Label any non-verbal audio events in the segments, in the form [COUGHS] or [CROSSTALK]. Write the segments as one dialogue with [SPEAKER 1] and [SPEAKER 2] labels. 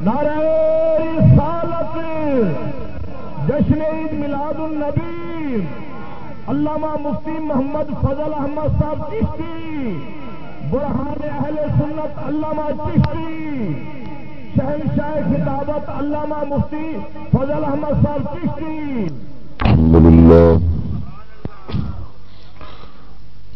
[SPEAKER 1] نعرہ رسالت، جشن عید میلاد النبی، علامہ مفتی محمد فضل احمد صاحب چشتی، برہان اہل سنت علامہ چشتی، شہنشاہ خطابت علامہ مفتی فضل احمد صاحب چشتی۔
[SPEAKER 2] الحمد لله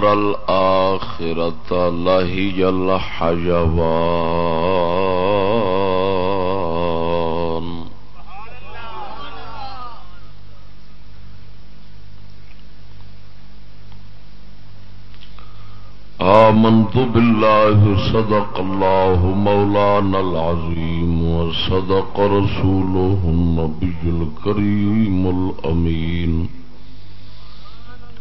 [SPEAKER 2] الدار الآخرة لهي الحيوان آمنت بالله صدق الله مولانا العظيم وصدق رسوله النبي الكريم الأمين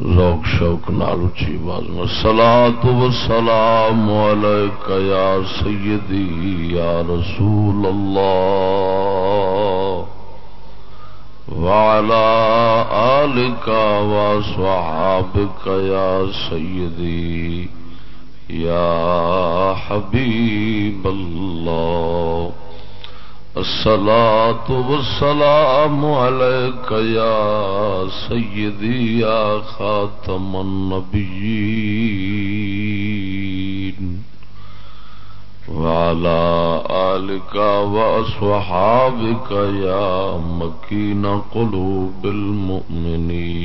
[SPEAKER 2] ذوق، شوق، نال اچھی باز میں سلام و سلام یا سیدی، یا رسول اللہ وعلى آلك وصحابك يا سيدي يا حبيب الله الصلاة والسلام عليك يا سيدي، يا خاتم النبيين. وعلى آلك وأصحابك يا مكين قلوب المؤمنين.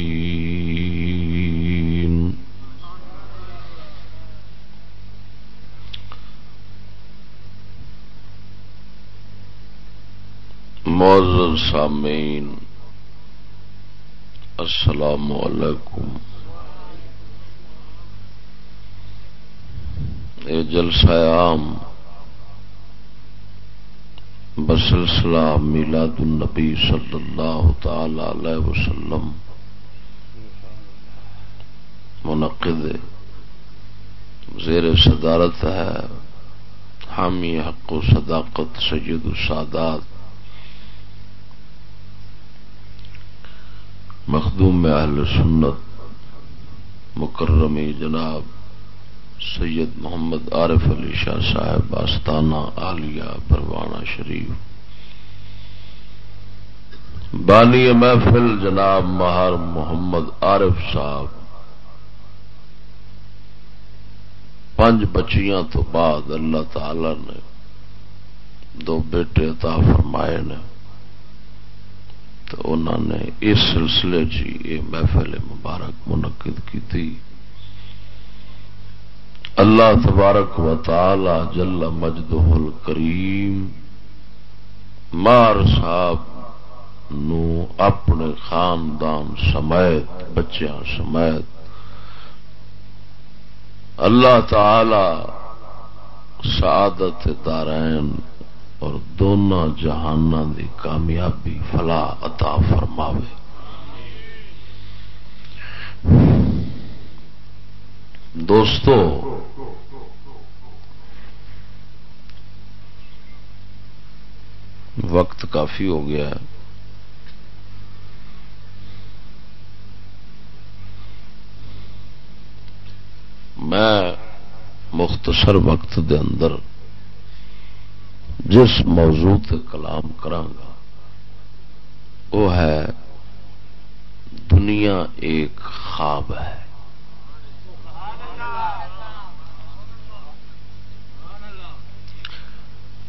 [SPEAKER 2] معزز سامعین، السلام علیکم۔ یہ جلسہ عام بسلسلہ میلاد النبی صلی اللہ تعالی علیہ وسلم منعقد زیر صدارت ہے، حامی حق و صداقت سید السادات۔ مخدوم اہل سنت، مکرمی جناب سید محمد عارف علی شاہ صاحب، آستانہ عالیہ پروانہ شریف۔ بانی محفل جناب مہر محمد عارف صاحب۔ پانچ بچیاں تو بعد اللہ تعالی نے دو بیٹے عطا فرمائے نے۔ تو انہوں نے اس سلسلے جی یہ محفل مبارک منعقد کی تھی۔ اللہ تبارک و تعالی جل مجدہ الکریم مار صاحب نو اپنے خاندان سمیت، بچیاں سمیت اللہ تعالی سعادت دارین اور دونوں جہان دی کامیابی فلا عطا فرماوے۔ دوستو، وقت کافی ہو گیا ہے۔ میں مختصر وقت دے اندر جس موضوع تے کلام کرانگا وہ ہے دنیا ایک خواب ہے۔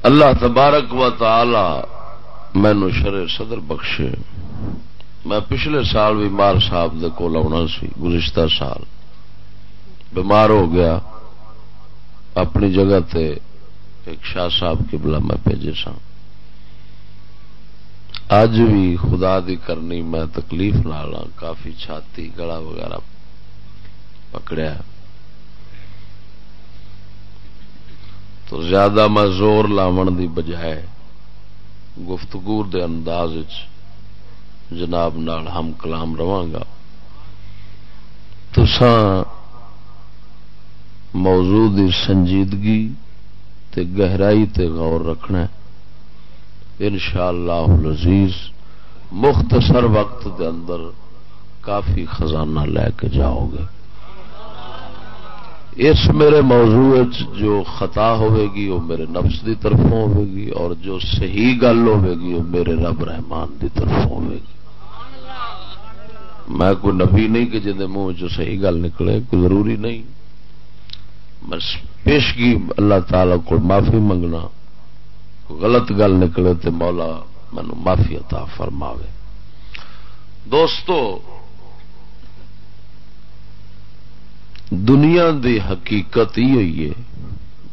[SPEAKER 2] اللہ تبارک و تعالی مینو شر صدر بخشے۔ میں پچھلے سال بھی مار صاحب دے کول آنا سی، گزشتہ سال۔ بیمار ہو گیا، اپنی جگہ تے ایک شاہ صاحب کی بلا میں بھیجے سا اج بھی خدا دی کرنی میں تکلیف نال ہاں، کافی چھاتی، گلا وغیرہ پکڑیا۔ تو زیادہ میں زور لاون دی بجائے گفتگور دے انداز جناب نال ہم کلام رواں تو موضوع دی سنجیدگی تے گہرائی تے غور رکھنا ان شاء اللہ مختصر وقت دے اندر کافی خزانہ لے کے جاؤ گے۔ اس میرے موضوع جو خطا ہوے گی وہ میرے نفس دی طرفوں ہوے گی اور جو صحیح گل ہوے گی وہ میرے رب رحمان دی طرفوں ہوے گی۔ میں کوئی نبی نہیں کہ جن منہ جو صحیح گل نکلے، کوئی ضروری نہیں۔ پیشگی اللہ تعالی کو معافی منگنا، غلط گل نکلے تو مولا مینو معافی عطا فرماوے۔ دوستو، دنیا دی حقیقت ہی ہوئی ہے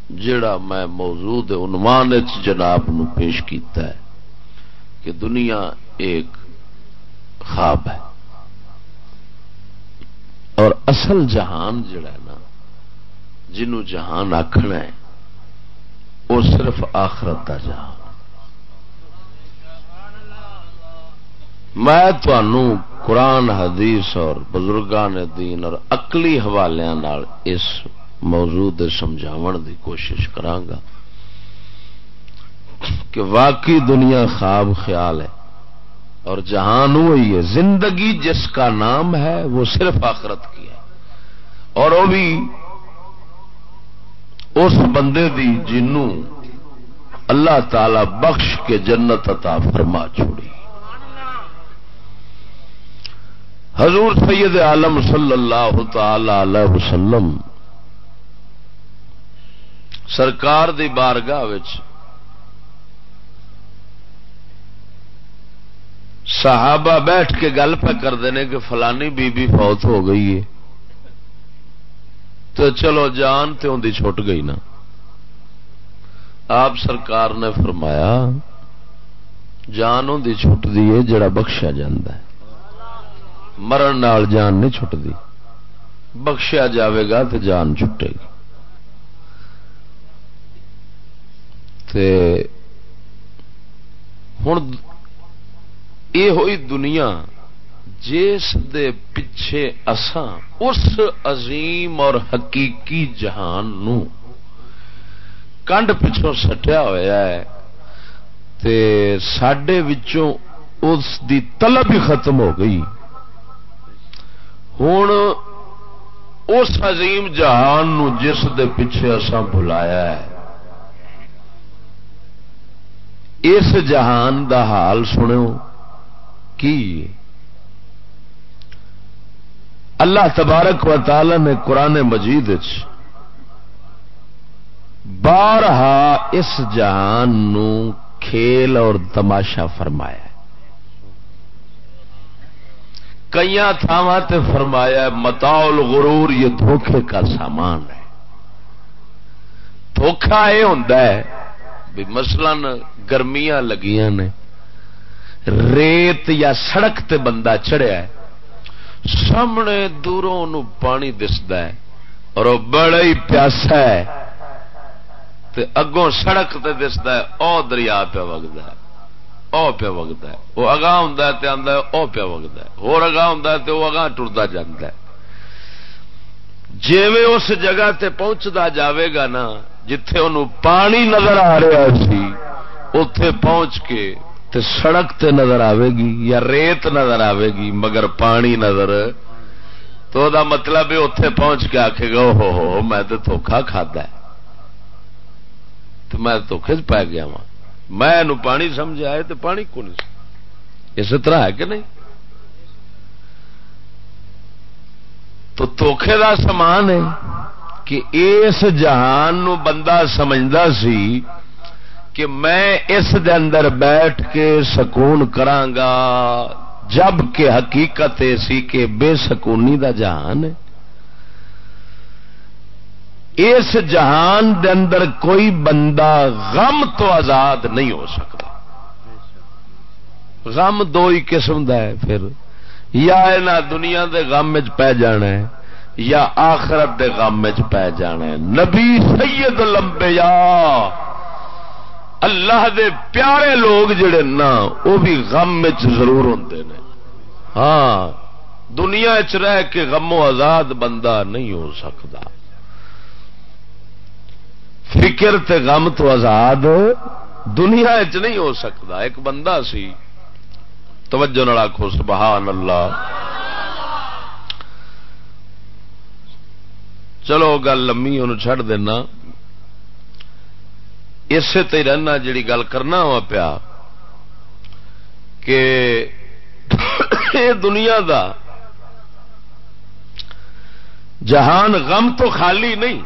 [SPEAKER 2] جڑا میں موجود عنوان جناب نو پیش کیتا ہے، کہ دنیا ایک خواب ہے۔ اور اصل جہان جڑا ہے نا جنو جہان آخنا ہے، وہ صرف آخرت کا جہان۔ میں تنوع قرآن، حدیث اور بزرگان دین اور اقلی حوالوں اس موضوع سمجھاو دی کوشش کرانگا کہ واقعی دنیا خواب خیال ہے اور جہان وہی ہے، زندگی جس کا نام ہے وہ صرف آخرت کی ہے۔ اور وہ بھی اس بندے دی جنوں اللہ تعالی بخش کے جنت عطا فرما چھوڑی۔ حضور سید عالم صلی اللہ تعالی علیہ وسلم سرکار دی بارگاہ صحابہ بیٹھ کے گل پہ کرتے ہیں کہ فلانی بی بی فوت ہو گئی ہے۔ تو چلو جان تو اندی چھٹ گئی نا۔ آپ سرکار نے فرمایا، جان اندی چھٹ دی ہے جڑا بخشا جاندہ ہے۔ مرن نال جان نہیں چھٹتی بخشیا جاوے گا تو جان چھٹے گی۔ ہوں یہ ہوئی دنیا جس دے پچھے اساں اس عظیم اور حقیقی جہان نو کنڈ پچھوں سٹیا ہوا ہے، تے سڈے اس دی طلب ہی ختم ہو گئی۔ ہوں اس عظیم جہان نو جس دے پیچھے اسا بلایا ہے۔ اس جہان دا حال سنو کی؟ اللہ تبارک و تعالی نے قرآن مجید بارہا اس جہان نو کھیل اور تماشا فرمایا کئی تھاواں فرمایا متاؤل غرور یہ دھوکھے کا سامان ہے۔ دھوکھا یہ ہوتا ہے بھی مثلا گرمیاں لگیاں نے، ریت یا سڑک تے بندہ چڑھیا ہے۔ سامنے دوروں پانی دستا ہے اور وہ بڑا ہی پیاسا ہے تے اگوں سڑک تے دستا ہے، او دریا پہ وگتا ہے۔ او پیا وگتا ہے۔ وہ اگاں ہوں تو آدھا او پیا وگتا ہے۔ ہو اگاں ہوں تو وہ اگاں ٹرتا جا جیویں اس جگہ تے پہنچتا جاوے گا نا، جتھے انہوں پانی نظر آ رہا سی اتے پہنچ کے تے سڑک تے نظر آئے گی یا ریت نظر آئے گی، مگر پانی نظر۔ تو دا مطلب اتے پہنچ کے آخے گا ہو ہو، میں تو دھوکھا کھدا تو میں دھوکھے پی گیا وا میں پانی سمجھ آئے تو پانی کو نہیں اس طرح ہے کہ نہیں؟ تو دھوکھے دا سامان ہے کہ اس جہان نو بندہ سمجھتا سی کہ میں اس دے اندر بیٹھ کے سکون کرانگا، جبکہ حقیقت سی کہ بے سکونی دا جہان ہے۔ اس جہان دے اندر کوئی بندہ غم تو آزاد نہیں ہو سکتا۔ غم دو ہی قسم دا ہے پھر۔ یا دنیا دے غم پی جانا ہے، یا آخرت دے غم پی جانا ہے۔ نبی سید لمبیا اللہ دے پیارے لوگ جڑے نا، وہ بھی غم ضرور ہوں نے۔ ہاں دنیا چ رہ کے غم و آزاد بندہ نہیں ہو سکتا۔ فکر تے غم تو آزاد دنیا چ نہیں ہو سکتا۔ ایک بندہ سی، توجہ نال آخو سبحان اللہ۔ چلو گل لمی ان چڑ دینا۔ اسے تے رہنا جڑی گل کرنا ہوا پیا کہ دنیا دا جہان غم تو خالی نہیں۔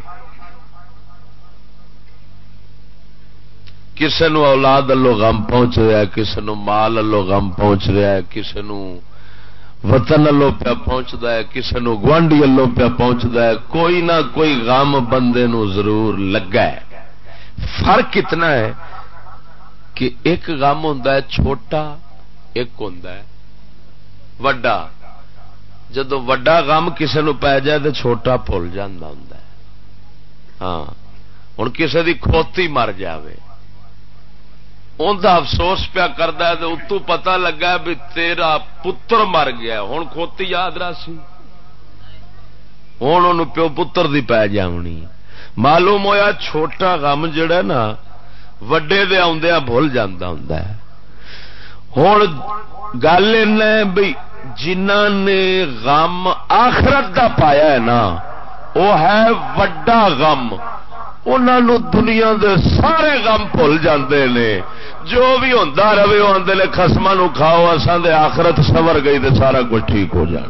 [SPEAKER 2] کسی نو اولاد الو غم پہنچ رہا ہے کسی نو مال الو غم پہنچ رہا ہے کسی نو وطن الو پیا پہنچتا ہے کسی نو گوانڈی الو پیا پہنچتا ہے۔ کوئی نہ کوئی غم بندے نو ضرور لگا ہے۔ فرق اتنا ہے کہ ایک غم ہوں چھوٹا، ایک ہوں وڈا۔ جدو وڈا غم کسی نو پی جائے تو چھوٹا بھول جانا ہوں ہاں۔ ہوں کسی کی کھوتی مر جائے ان کا افسوس پیا کرتا ہے تو اتو پتا لگا بھی تیرا پتر مر گیا ہوں کھوتی یاد سی۔ ہوں ان پیو پتر دی پی جانی معلوم ہویا چھوٹا غم جڑا نا، وڈے دے آدھا بھول جانا ہوں ہوں گل بھائی جنہ نے غم آخرت دا پایا ہے نا وہ ہے وڈا غم۔ انہوں دنیا دے سارے غم بھول جاندے نے۔ جو بھی ہوتا رہے وہ آدھے خسما نو کھاؤ اصل دے آخرت سور گئی تو سارا کچھ ٹھیک ہو جان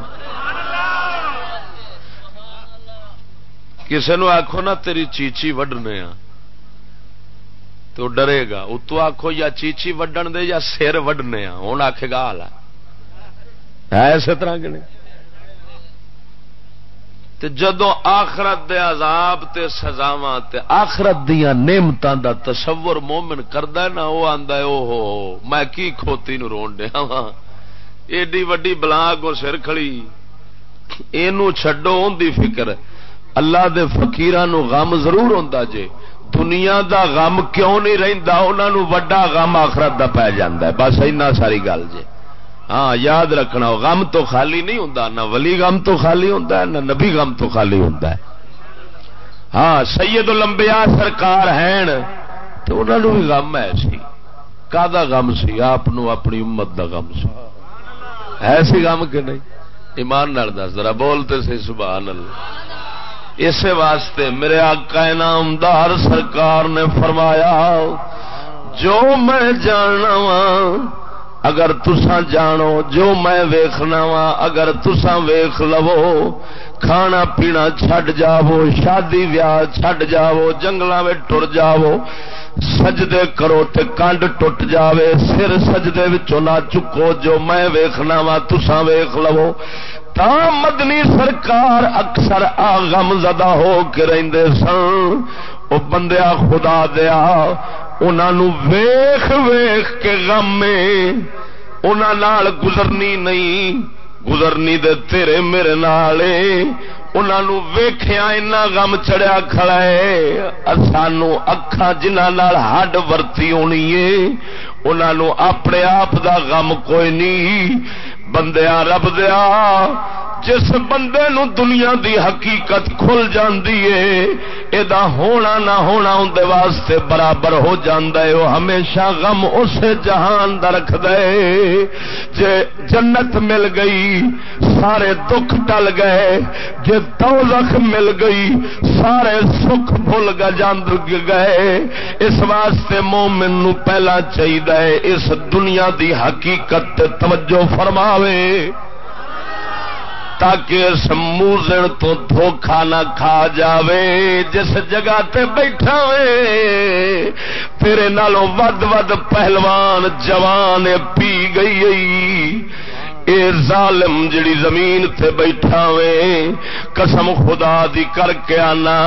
[SPEAKER 2] کسی نو آخو نا تیری چیچی وڈنے آ تو ڈرے گا۔ اتو آخو یا چیچی وڈن دے یا سر وڈنے آ ہوں آخے گا حال ہے اسی طرح کہ نہیں؟ تے جدو آخرت دے عذاب تے سزاواں تے آخرت دیا نعمتاں دا تصور مومن کردا ہے نا، او آندا ہے او ہو میں کی کھوتی نو رون ڈیا وا ایڈی وڈی بلا کو سر کھڑی۔ اینو چھڈو، اون دی فکر اللہ دے فقیراں نو غم ضرور ہوندا جے۔ دنیا دا غم کیوں نہیں رہندا؟ انہاں نو وڈا غم آخرت دا پے جاندا ہے۔ بس اینا ساری گل جے۔ ہاں یاد رکھنا، غم تو خالی نہیں ہوں نہ ولی غم تو خالی ہوں نہ نبی غم تو خالی ہوں ہاں سید لمبیا سرکار ہیں۔ تو انہوں نے بھی غم ہے سی۔ کا غم سی؟ آپ اپنی امت دا غم سی۔ ہے سی غم کہ نہیں؟ ایمان نال دس، ذرا بولتے سی، سبحان اللہ۔ اس واسطے میرے آقا نامدار سرکار نے فرمایا، جو میں جاننا وا اگر تسا جانو، جو میں ویخنا وا اگر تسا ویخ لو، کھانا پینا چھڈ جاو شادی ویاہ چھڈ جاو جنگل میں ٹر جاو سجدے کرو تے کنڈ ٹوٹ جاوے، سر سجدے نہ چکو، جو میں ویخنا وا تسا ویخ لو۔ تا مدنی سرکار اکثر آغم زدہ ہو کے رہندے سن۔ او بندیا خدا دیا انہوں ویخ ویخ کے غم میں انہوں گزرنی نہیں۔ گزرنی دے تیرے میرے نال انہوں ویخیا اینا غم چڑیا کھڑا ہے۔ سانو اکھا جنہ ہڈ ورتی ہونی ہے انہوں اپنے آپ دا غم کوئی نہیں۔ بندیا رب دیا جس بندے نو دنیا دی حقیقت کھل جاندی ہے ادا ہونا نہ ہونا اندر واسطے برابر ہو جاندہ ہے، وہ ہمیشہ غم اس جہان دا رکھ دے جے جنت مل گئی، سارے دکھ ٹل گئے۔ جے دوزخ مل گئی، سارے سکھ بھول گا جاندر گئے۔ اس واسطے مومن نو پہلا چاہیے اس دنیا دی حقیقت توجہ فرماوے۔ تاکہ اس موزن تو دھوکھا نہ کھا جاوے۔ جس جگہ تے بیٹھا وے، تیرے نالوں ود ود پہلوان جوان پی گئی اے ظالم جڑی زمین تے بیٹھا وے، قسم خدا دی کر کے آنا۔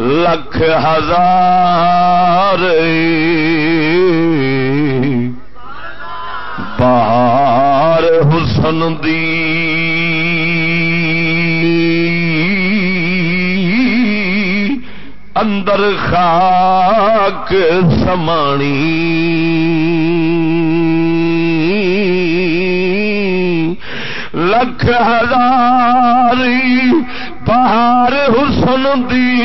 [SPEAKER 2] لکھ ہزار۔ بہار حسن دی اندر خاک سمانی۔ لکھ ہزار بہار حسن دی۔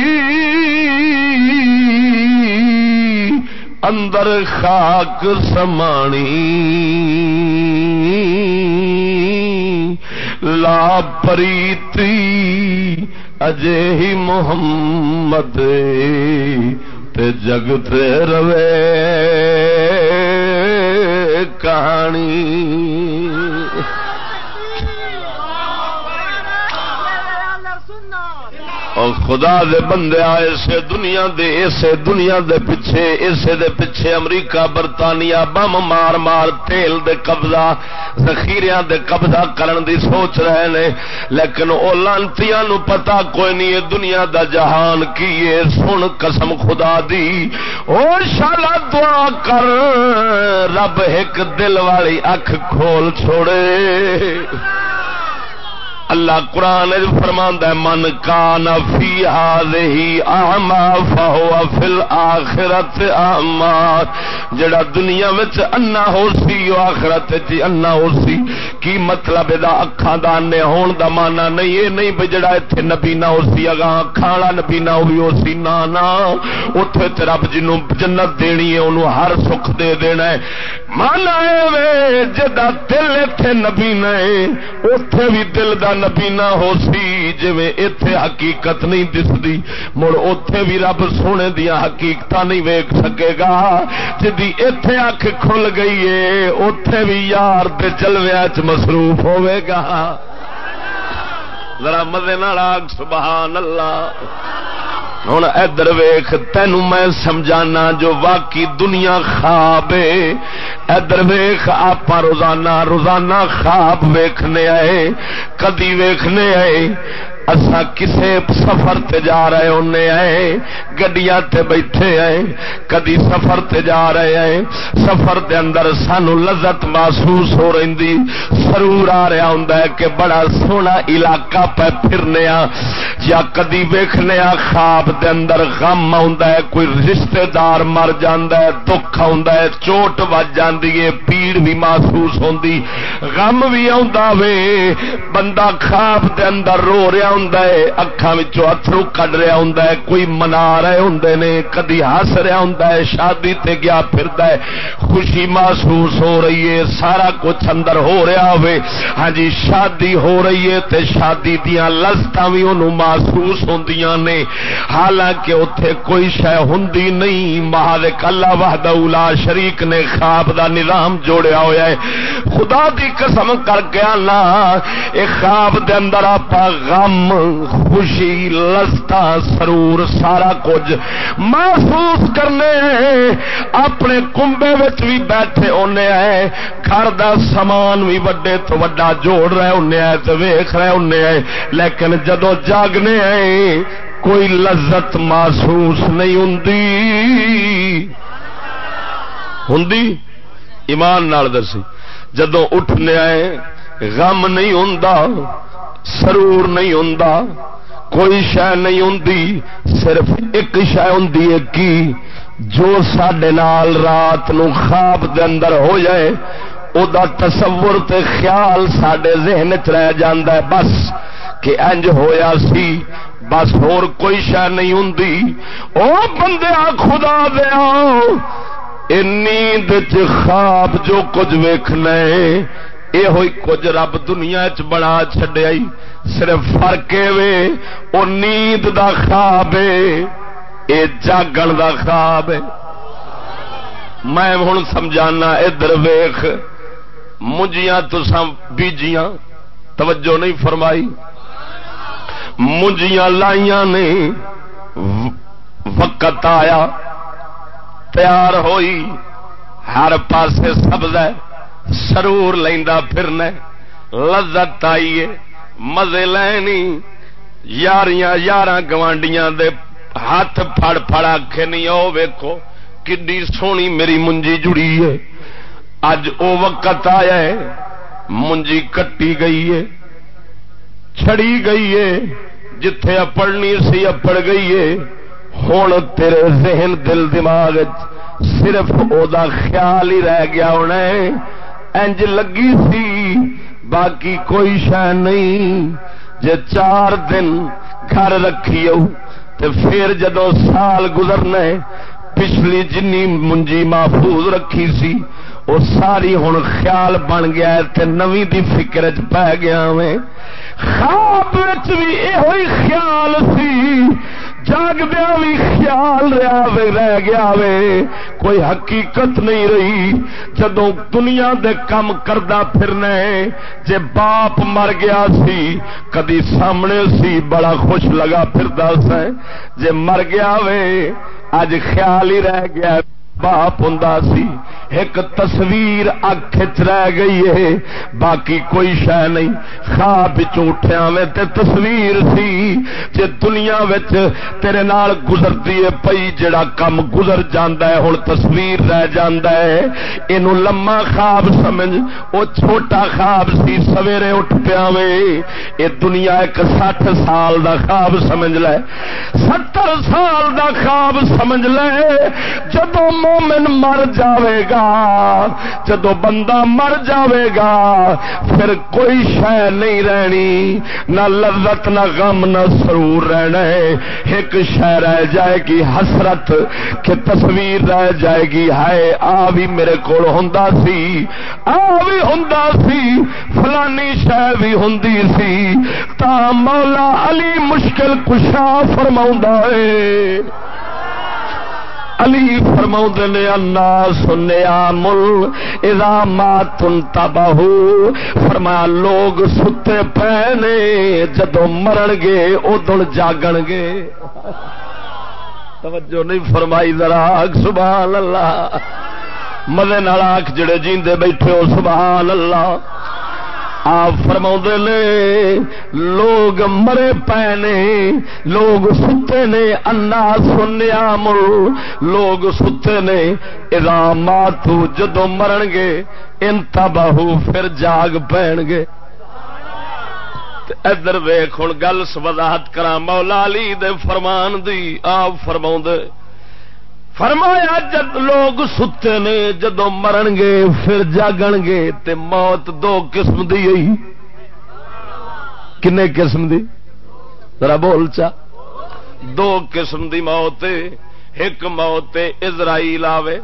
[SPEAKER 2] اندر خاک سمانی۔ لا پریتی اجے ہی محمد تے جگتے روے کہانی۔ اور خدا دے بندے آئے سے دنیا دے، اسے دنیا دے پیچھے، اسے دے پیچھے امریکہ، برطانیہ، بم مار مار، تیل دے قبضہ، ذخیریاں دے قبضہ کرن دی سوچ رہے نے، لیکن او لانتیاں نو پتا کوئی نہیں ہے دنیا دا جہان کی ہے سن قسم خدا دی۔ او شالا دعا کر، رب ایک دل والی اکھ کھول چھوڑے۔ اللہ قرآن فرماندہ من کا نفی ہی آما فہو فل آخرت آما جڑا دنیا وچ انا ہو سی آخرت جی انا ہو سی، کی مطلب دا اکھاں دا انے ہون دا مانا نہیں، اے نہیں بھئی جڑا ایتھے نبی نہ ہو سی، اگاں کھانا نبی نہ ہوئی ہو سی نا نا اوتھے تے رب جنوں جنت دینی ہے اونوں ہر سکھ دے دینا ہے مانا اے وے جدا دل ایتھے نبی نہ اوتھے بھی دل دا نبی نہ ہو سی جی اتے حقیقت نہیں دستی مڑ اتے بھی رب سونے دیا حقیقت نہیں ویک سکے گا۔ جی اتے اک کھل گئی ہے اتے بھی یار چلویا چ مصروف ہوے گا۔ ذرا مزے نال سبحان اللہ۔ ہوں ادھر ویخ تین میں سمجھانا جو واقعی دنیا خواب ادھر ویخ آپ روزانہ روزانہ خواب ویخنے آئے، کدی ویخنے آئے۔ اسا کسے سفر تے جا رہے ہونے آئے، گڈیاں تے بیٹھے آئے، کدی سفر تے جا رہے آئے، سفر دے اندر سانو لذت محسوس ہو رہی سرور آ رہا ہوں کہ بڑا سونا علاقہ پہ پھرنے آ یا کدی ویکھنے آ خواب دے اندر غم آ کوئی رشتہ دار مر جاندہ ہے، دکھ آ چوٹ وج جاندی ہے پیڑ بھی محسوس ہوندی، غم بھی آ بندہ خواب دے اندر رو رہا ہوں اکھان اترو کڈ رہا ہوں کوئی منا رہے ہوں نے، کدی ہس رہا ہوں شادی تے گیا پھر خوشی محسوس ہو رہی ہے، سارا کچھ اندر ہو رہا ہو ہاں جی شادی ہو رہی ہے تے شادی دیا لذت بھی انہوں محسوس ہوں نے۔ حالانکہ اتے کوئی شہ ہوں نہیں مہارک اللہ وحد شریک نے خواب دا نظام جوڑیا ہوا ہے۔ خدا دی قسم کر کے آنا ایک خواب دے اندر آپ غم خوشی لستا سرور، سارا کچھ محسوس کرنے اپنے کمبے بھی بیٹھے ہونے آئے گھر دا سامان بھی وڈے تو وڈا جوڑ رہے ہونے آئے تو ویخ رہے ہونے آئے لیکن جدو جاگنے آئے کوئی لذت محسوس نہیں ہوں ہوں ایمان نال دسی۔ جدو اٹھنے آئے غم نہیں ہوں سرور نہیں ہوں کوئی شہ نہیں ہوں صرف ایک شہ ہوں کی جو سڈے نال رات نو خواب دے اندر ہو جائے، او دا تصور تے خیال سڈے ذہن چ رہ جاندہ ہے، بس کہ انج ہویا سی، بس ہور کوئی شہ نہیں ہوں او بندے خدا دیا نیند چ خواب جو کچھ ویخنا یہ ہوئی کچھ رب دنیا چ بنا چڈیا صرف فرق وے، او نیند دا خواب اے جاگن دا خواب میں ہوں سمجھانا، ادھر ویخ مجھیاں تو بیجیاں، توجہ نہیں فرمائی۔ مجھیاں لائیاں نے، وقت آیا، تیار ہوئی، ہر پاسے سبز ہے۔ سرور لینا پھرنا لذت آئیے، مزے لینی۔ یاریاں یار گوانڈیاں دے ہاتھ پھڑ پھڑ آخے نہیں او ویکھو کڈی سونی میری منجی جڑی ہے۔ اج او وقت آیا ہے، منجی کٹی گئی ہے، چھڑی گئی ہے۔ جتھے اپڑنی سی اپڑ گئی ہے۔ ہوں تیرے ذہن، دل، دماغ صرف او دا خیال ہی رہ گیا ہونا انج لگی سی، باقی کوئی شہ نہیں۔ جے چار دن گھر رکھی پھر جدو سال گزرنا پچھلی جنی منجی محفوظ رکھی سی وہ ساری ہوں خیال بن گیا تے نوی دی فکر چ پی گیا میں۔ خواب بھی یہ خیال سی۔ جاگدیا بھی خیال رہا وے رہ گیا وے کوئی حقیقت نہیں رہی جدو دنیا دے کم کردہ پھرنا جے باپ مر گیا سی کدی سامنے سی بڑا خوش لگا پھردا سا جے مر گیا وے اج خیال ہی رہ گیا باپ ہوں سی۔ ایک تصویر اک رہ گئی ہے۔ باقی کوئی شہ نہیں۔ خواب اٹھیا میں تے تصویر سی جے دنیا وچ تیرے نال گزرتی ہے پئی جڑا کم گزر جاندا ہے، ہن تصویر رہ جاندا ہے۔ اینو لمما خواب سمجھ۔ او چھوٹا خواب سی، سویرے اٹھ پیا وے۔ اے دنیا ایک سٹھ سال دا خواب سمجھ لے۔ ستر سال دا خواب سمجھ لے۔ جدوں مومن مر جاوے گا۔ جدو بندہ مر جاوے گا، پھر کوئی شہ نہیں رہنی۔ نہ لذت، نہ غم، نہ سرور رہنا ہے۔ ایک شہ رہ جائے گی حسرت، کہ تصویر رہ جائے گی۔ ہائے، آ بھی میرے کو ہوں سی، آ بھی ہوں سی۔ فلانی شہ بھی ہوں سی۔ تا مولا علی مشکل کشا فرما ہے۔ علی فرما نے، انا سنیا مل ادا ماتن تباہ فرمایا، لوگ ستے پے نے، جدو مرن گے ادو جاگن گے۔ توجہ نہیں فرمائی ذرا، سبحان اللہ۔ مزے نال آخ جڑے جیندے بیٹھے ہو، سبحان اللہ۔ آپ فرما نے، لوگ مرے پے نے، لوگ ستے نے، انا سنیا مل، لوگ ستے نے ارام جدو مرن گے انتا بہو پھر جاگ پین گے۔ ادھر ویخ ہوں گل وضاحت کرا مولا علی دے فرمان دی آپ فرما فرمایا جد لوگ ستے نے جدو مرن گے پھر جاگن گے تے موت دو قسم دی کنے قسم دی؟ ذرا بول چا۔ دو قسم دی موت، ایک موت اسرائیل آوے،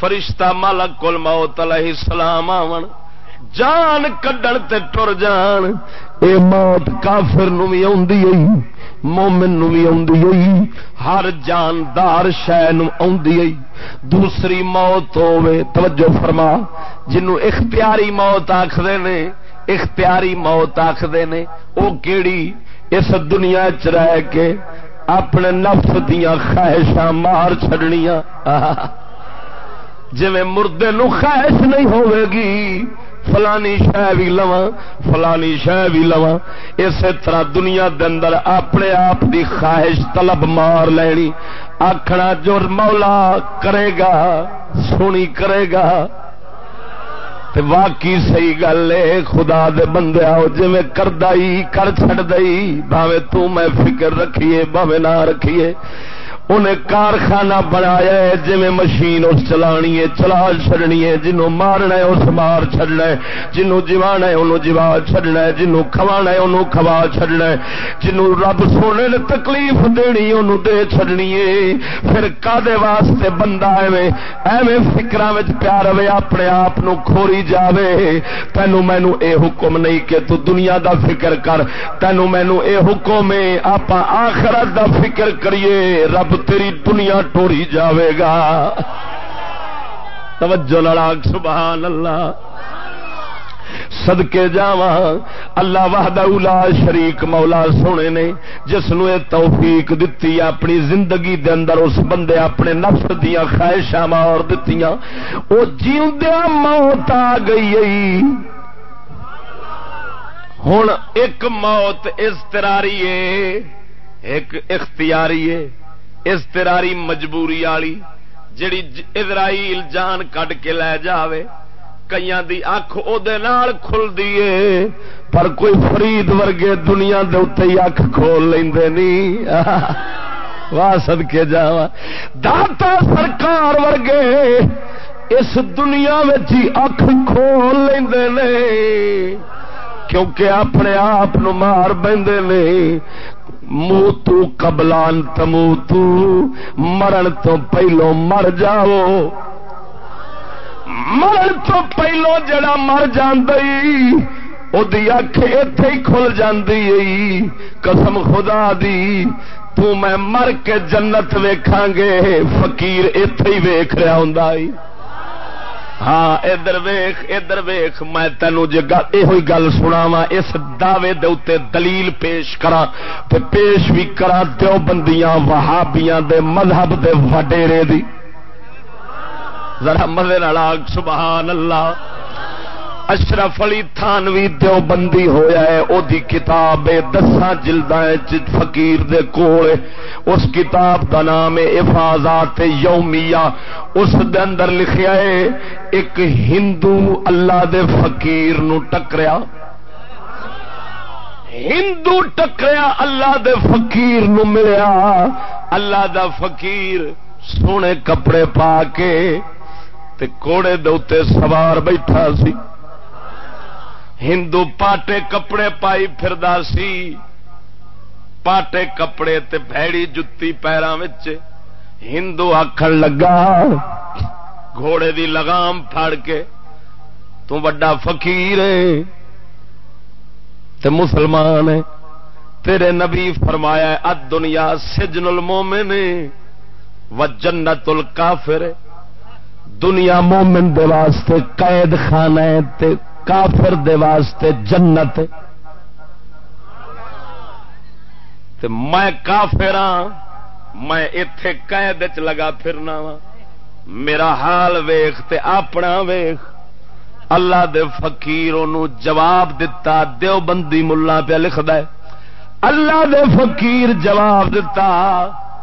[SPEAKER 2] فرشتہ مالک کل موت علیہ السلام آون۔ جان کڈن تے ٹر جان۔ اے موت کافر نو بھی آئی مومن نو بھی آئی ہر جاندار شہ آئی دوسری موت ہوے توجہ فرما جنو اختیاری موت آخر نے، اختیاری موت آخر نے وہ کیڑی اس دنیا چ رہ کے اپنے نفس دیا خواہشاں مار چڈنیا [LAUGHS] جی مردے نو خواہش نہیں ہوے گی فلانی شہ بھی لوا فلانی شہ بھی لوا اسی طرح دنیا اندر اپنے آپ دی خواہش طلب مار لینی۔ آخنا جو مولا کرے گا، سونی کرے گا۔ واقعی صحیح گل ہے، خدا دے بندے آؤ جی کردائی کر چڑ دئی باوے تو میں فکر رکھیے باوے نہ رکھیے۔ انہیں کارخانہ بنایا ہے جی مشین اس چلانی ہے چلا چڈنی ہے جنوں مارنا ہے اس مار چڈنا ہے جنوں جوا ہے انہوں جوا چڈنا ہے جنوں کھوا ہے انہوں کھوا چڈنا ہے جنوں رب سونے نے تکلیف دینی انہوں دے چڈنی ہے۔ پھر کدے واسطے بندہ ایویں ایویں فکر پیا رہے اپنے آپ کھوری جاوے۔ تینوں مینو اے حکم نہیں کہ تو دنیا دا فکر کر، تینوں مینو اے حکم ہے آپ آخرت دا فکر کریے۔ رب تیری دنیا ٹوری جاوے گا۔ توجہ لڑاک سبحان اللہ۔ سدکے جا اللہ وحدہ اولا شریک مولا سونے نے جس نو توفیق دتی، اپنی زندگی دے اندر اس بندے اپنے نفس دیا خواہشاں مار دتیاں۔ او جیوندیا موت آ گئی ہوں ایک موت استراری ہے ایک اختیاری ہے استراری مجبوری والی جڑی اسرائیل جان کڈ کے لے جاوے کئی دی اکھ او دے نال کھل دیے پر کوئی فرید ورگے دنیا دے اتنے اکھ کھول لیندے نہیں [LAUGHS] واہ سد کے جا داتا سرکار ورگے اس دنیا میں اکھ کھول لیندے نہیں کیونکہ اپنے آپ مار بہتے نے۔ منہ تو قبلان تمو تو مرن تو پہلو مر جاؤ۔ مرن تو پہلو جڑا مر جی اکھ اتے ہی کھل جی قسم خدا دی، تو میں مر کے جنت ویکھاں گے، فقیر اتے ہی ویخ رہا ہوں ہاں ادھر ویخ ادھر ویخ میں تینوں جی یہ گل سنا وا اس دعوے دے دلیل پیش کرا تے پیش بھی کرا دو بندیاں وہابیاں دے مذہب دے وڈیرے دی۔ ذرا مزے آگ، سبحان اللہ۔ اشرف علی تھانوی دیو بندی ہویا ہے، او دی کتاب دساں جلداں فقیر دے کول اس کتاب دا نام ہے افاظات یومیہ۔ اس دے اندر لکھیا ہے، ایک ہندو اللہ دے فقیر نو ٹکریا۔ ہندو ٹکریا، اللہ دے فقیر نو ملیا۔ اللہ دا فقیر سونے کپڑے پا کے تے کوڑے دے سوار بیٹھا سی۔ ہندو پاٹے کپڑے پائی سی۔ پاٹے کپڑے تے بھڑی جتی پیروں ہندو آخر لگا، گھوڑے دی لگام پھڑ کے تو وڈا فقیر ہے۔ تے مسلمان ہے۔ تیرے نبی فرمایا اد دنیا سجن المومن و جنت الکافر دنیا مومن دے واسطے قید خانہ تے کافر دے واسطے جنت. تے میں کافر ہاں، میں اتے قید چ لگا پھرنا وا۔ میرا حال ویخ تے اپنا ویخ۔ اللہ دے فقیر جواب دتا دیو بندی ملا پہ لکھد اللہ دے فقیر جواب دتا،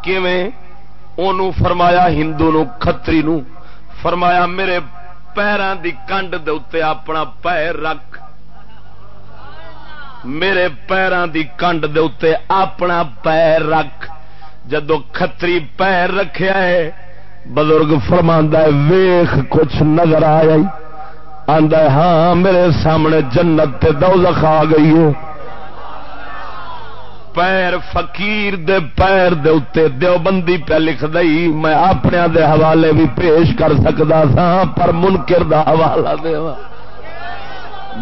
[SPEAKER 2] کیویں؟ اونوں فرمایا ہندو نو کتری نو۔ فرمایا میرے پیران دی کنڈ دے اپنا پیر رکھ میرے پیران دی کنڈ دے اپنا پیر رکھ جدو کتری پیر رکھیا ہے بزرگ فرما ویخ کچھ نظر آیا آدھا ہاں میرے سامنے جنت تے دوزخ آ گئی ہے پیر فقیر دے پیر دے اتے دیو بندی پہ لکھ دئی، میں اپنے دے حوالے بھی پیش کر سکتا سا پر منکر دا حوالہ دے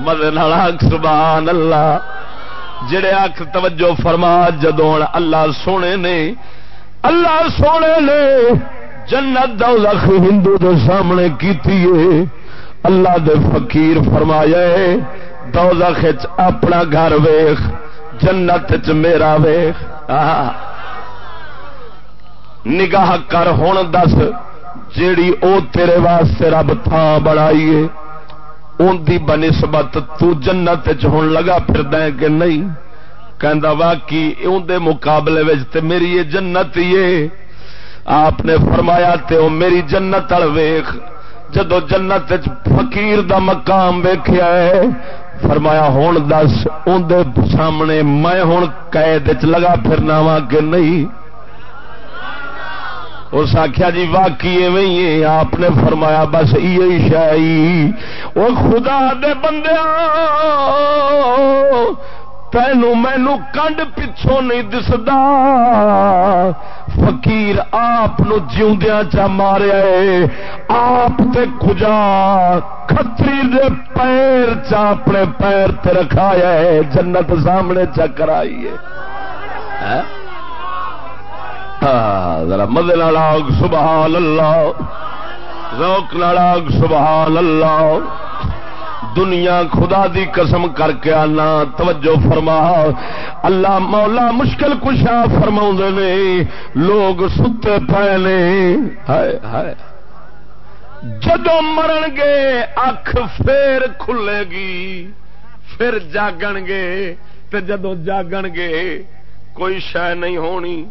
[SPEAKER 2] مدد سبحان اللہ۔ جڑے اک توجہ فرما جدو اللہ سونے نے، اللہ سونے نے جنت دوزخ ہندو دے سامنے کیتی ہے۔ اللہ دے فقیر فرمایا دوزخ اپنا گھر ویخ جنت چ میرا ویخ۔ نگاہ کر ہوں دس جیڑی او تیرے واسطے رب تھان بنائیے۔ ان کی بنسبت تنت ہون لگا پھر کہ نہیں۔ کہندا واقعی اندر مقابلے تے میری یہ جنت ہی آپ نے فرمایا تے او میری جنت ویخ۔ جدو جنت فقیر دا مقام ویخیا ہے فرمایا ہوں دس اندر سامنے میں ہوں قید لگا پھرنا وا کہ نہیں؟ اس آخیا جی واقعی ایویں آپ نے فرمایا، بس یہ شاہی وہ خدا دے بندے تینو مینو کنڈ پچھوں نہیں دسدا۔ فقیر آپ جیوندیا چا ماریا آپ تے کجا کتری دے پیر چا اپنے پیر تے رکھایا ہے جنت سامنے چا کرائیے ہاں؟, ہاں؟ ذرا مدے لاگ سبحان اللہ۔ روک لاگ سبحان اللہ۔ دنیا خدا دی قسم کر کے آنا، توجہ فرما۔ اللہ مولا مشکل کشا فرما نے، لوگ ستے پے نے۔ جدو مرن گے، اکھ پھر کھلے گی، پھر جاگن گے۔ تے جدو جاگن گے، کوئی شہ نہیں ہونی۔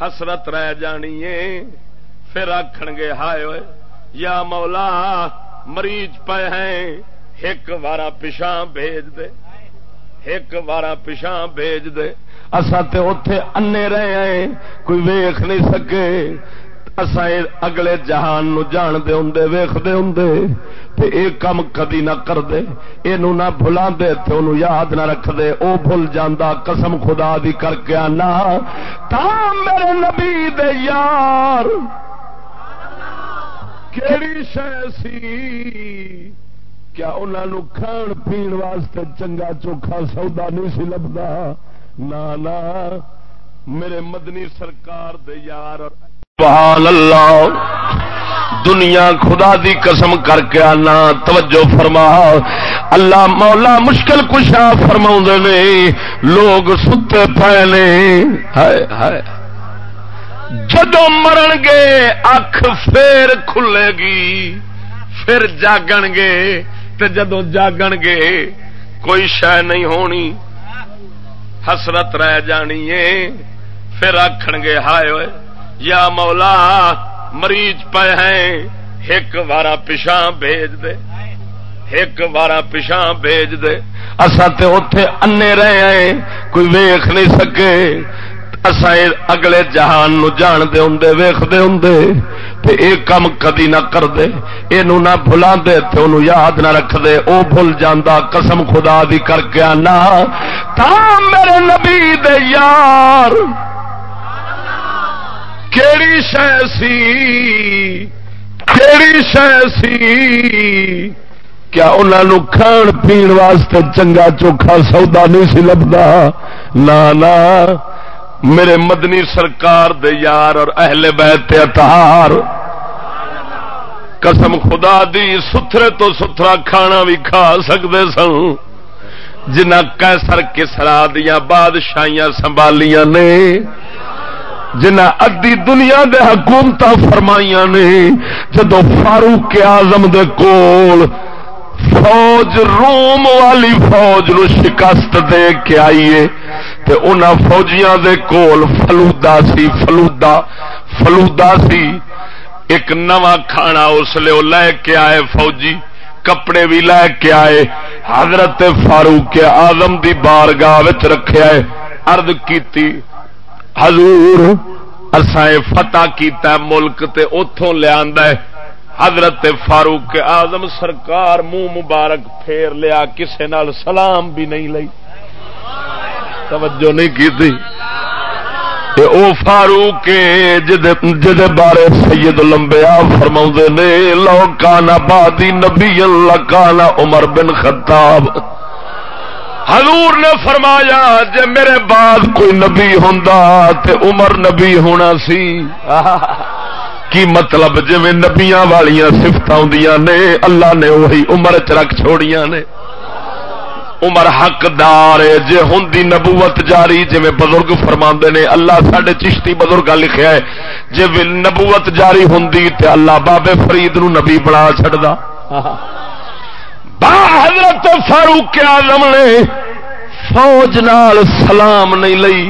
[SPEAKER 2] حسرت رہ جانی ہے۔ پھر آخن گے، ہائے ہوئے یا مولا مریض پے ہیں۔ ایک بارہ پچھا بھیج دے۔ ایک بارہ پچھا بھیج دے۔ اصا تو اتے انے رہے ہیں۔ کوئی ویخ نہیں سکے۔ اصا اگلے جہان نو جان دے ہوں ویختے ہوں تے اے کم کدی نہ کر دے یہ نہ بھلا دے تے انہوں یاد نہ رکھ دے او بھول جاندہ قسم خدا دی کر کے آنا۔ تا میرے نبی دے یار۔ کیڑی شہ سی؟ کیا انہوں کھان پین واسطے چنگا چوکھا سودا نہیں سی لبدا نہ میرے مدنی سرکار دے یار۔ سبحان اللہ، دنیا خدا دی قسم کر کے آنا، توجہ فرما۔ اللہ مولا مشکل کشا فرما نے، لوگ ستے پے نے۔ ہائے ہائے۔ جدو مرن گے، اکھ پھر کھلے گی، پھر جاگن گے۔ تے جدو جاگن گے، کوئی شہ نہیں ہونی۔ حسرت رہ جانی ہے۔ پھر آخن گے، ہائے ہوئے یا مولا، مریض پے ہیں۔ ایک بارہ پچھا بھیج دے۔ ایک بارہ پچھا بھیج دے۔ اصا تو اتے انے رہے ہیں، کوئی ویخ نہیں سکے۔ اگلے جہان نو جان دے ہوں ویختے ہوں تے اے کم کدی نہ کر دے یہ نہ بھلا دے تے انہوں یاد نہ رکھ دے او بھول جاندہ قسم خدا دی کر کے آنا۔ تا میرے نبی دے یار، کیڑی شہ سی؟ کیڑی شہ سی؟ کیا انہوں کھان پین واسطے چنگا چوکھا سودا نہیں سی لبدا نہ میرے مدنی سرکار دے یار اور اہل بیت اتہار قسم خدا دی، ستھرے تو ستھرا کھانا بھی کھا سکتے سن۔ جنہ کیسر کسرا دیا بادشاہیاں سنبھالیاں نے، جنہ ادی دنیا دے حکومت فرمائیاں نے، جدو فاروق آزم دے کول فوج روم والی فوج نو شکست دے کے آئیے تے انہاں فوجیاں دے کول فلودا سی فلودا فلودا سی۔ ایک نواں کھانا اس لیے لے کے آئے فوجی، کپڑے بھی لے کے آئے۔ حضرت فاروق آزم دی بارگاہ رکھے آئے ارد کی حضور اسائیں فتح کیتا ملک تے اتوں لیا حضرت فاروق آزم سرکار منہ مبارک پھیر لیا، کسے نال سلام بھی نہیں لئی۔ توجہ نہیں کی تھی او فاروق جد بارے سید لمبیا فرما نے، لو کانا بادی نبی اللہ کانا عمر بن خطاب۔ حضور نے فرمایا، جے میرے بعد کوئی نبی ہوں تے عمر نبی ہونا سی۔ [LAUGHS] کی مطلب جی نبیا والیا سفت نے، اللہ نے وہی عمر چ رکھ چھوڑیاں نے۔ عمر حقدار جے ہوں نبوت جاری جی بزرگ فرما نے، اللہ سڈے چشتی بزرگ لکھا ہے جی نبوت جاری ہوں تو اللہ بابے فرید نو نبی بنا چڑھتا حضرت فاروق آزم نے فوج نال سلام نہیں لئی۔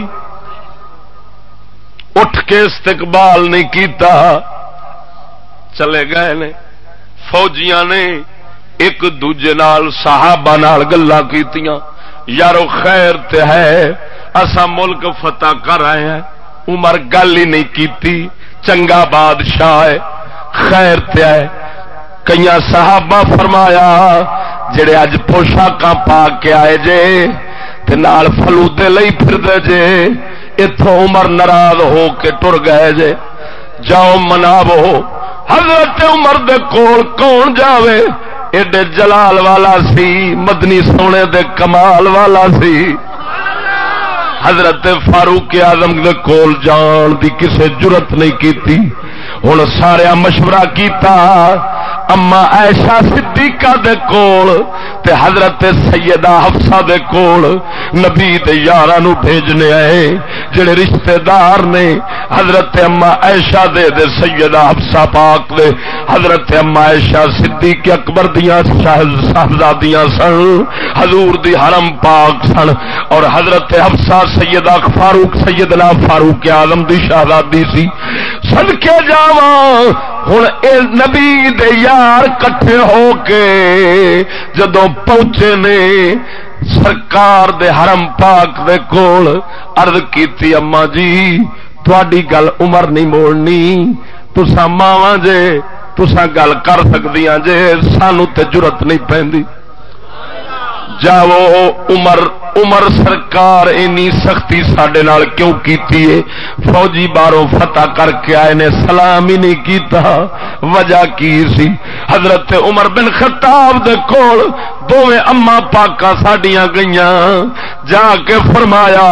[SPEAKER 2] اٹھ کے استقبال نہیں کیتا۔ چلے گئے نے۔ فوجیاں نے ایک دوجے نال صحابہ نال گلا کیتیاں۔ یارو خیر تے ہے، اسا ملک فتح کر رہے ہیں۔ عمر گل ہی نہیں کیتی، چنگا بادشاہ ہے، خیر تے ہے۔ کئی صحابہ فرمایا، جڑے اج پوشاک پا کے آئے جے، تے نال فلودے لئی پھر دے جے۔ اتوں عمر ناراض ہو کے ٹر گئے جے۔ جاؤ مناو حضرت عمر دے کول کون جاوے؟ ایڈے جلال والا سی، مدنی سونے دے کمال والا سی۔ حضرت فاروق آزم دے کول جان دی کسے جرت نہیں کیتی۔ ہوں سارا مشورہ کیتا۔ اما ایشا صدیقہ دے کول تے حضرت سیدہ حفصہ دے کول نبی دے یارہ نو بھیجنے آئے، جڑے رشتہ دار نے حضرت اما ایشا دے دے، سیدہ حفصہ پاک دے۔ حضرت اما ایشا صدیق اکبر دیاں صاحبزادیاں سن، حضور دی حرم پاک سن۔ اور حضرت حفصہ سیدہ فاروق، سیدنا فاروق اعظم دی شہزادی سی۔ صدقے جاواں، ہن اے نبی دے یار کٹھے ہو کے جدو پہنچے نے، سرکار دے حرم پاک دے کول عرض کیتی، اما جی تھوڑی گل عمر نہیں موڑنی تسا ماوا جے تسا گل کر سکدیاں جے سانو تے جرت نہیں پیندی جاؤ عمر عمر سرکار اینی سختی سڈے کیوں کیتی ہے؟ فوجی باروں فتح کر کے آئے نے، سلام ہی نہیں کیتا۔ وجہ کی سی؟ حضرت عمر بن خطاب دے کول دونیں اما پاک سڈیا گئی جا کے فرمایا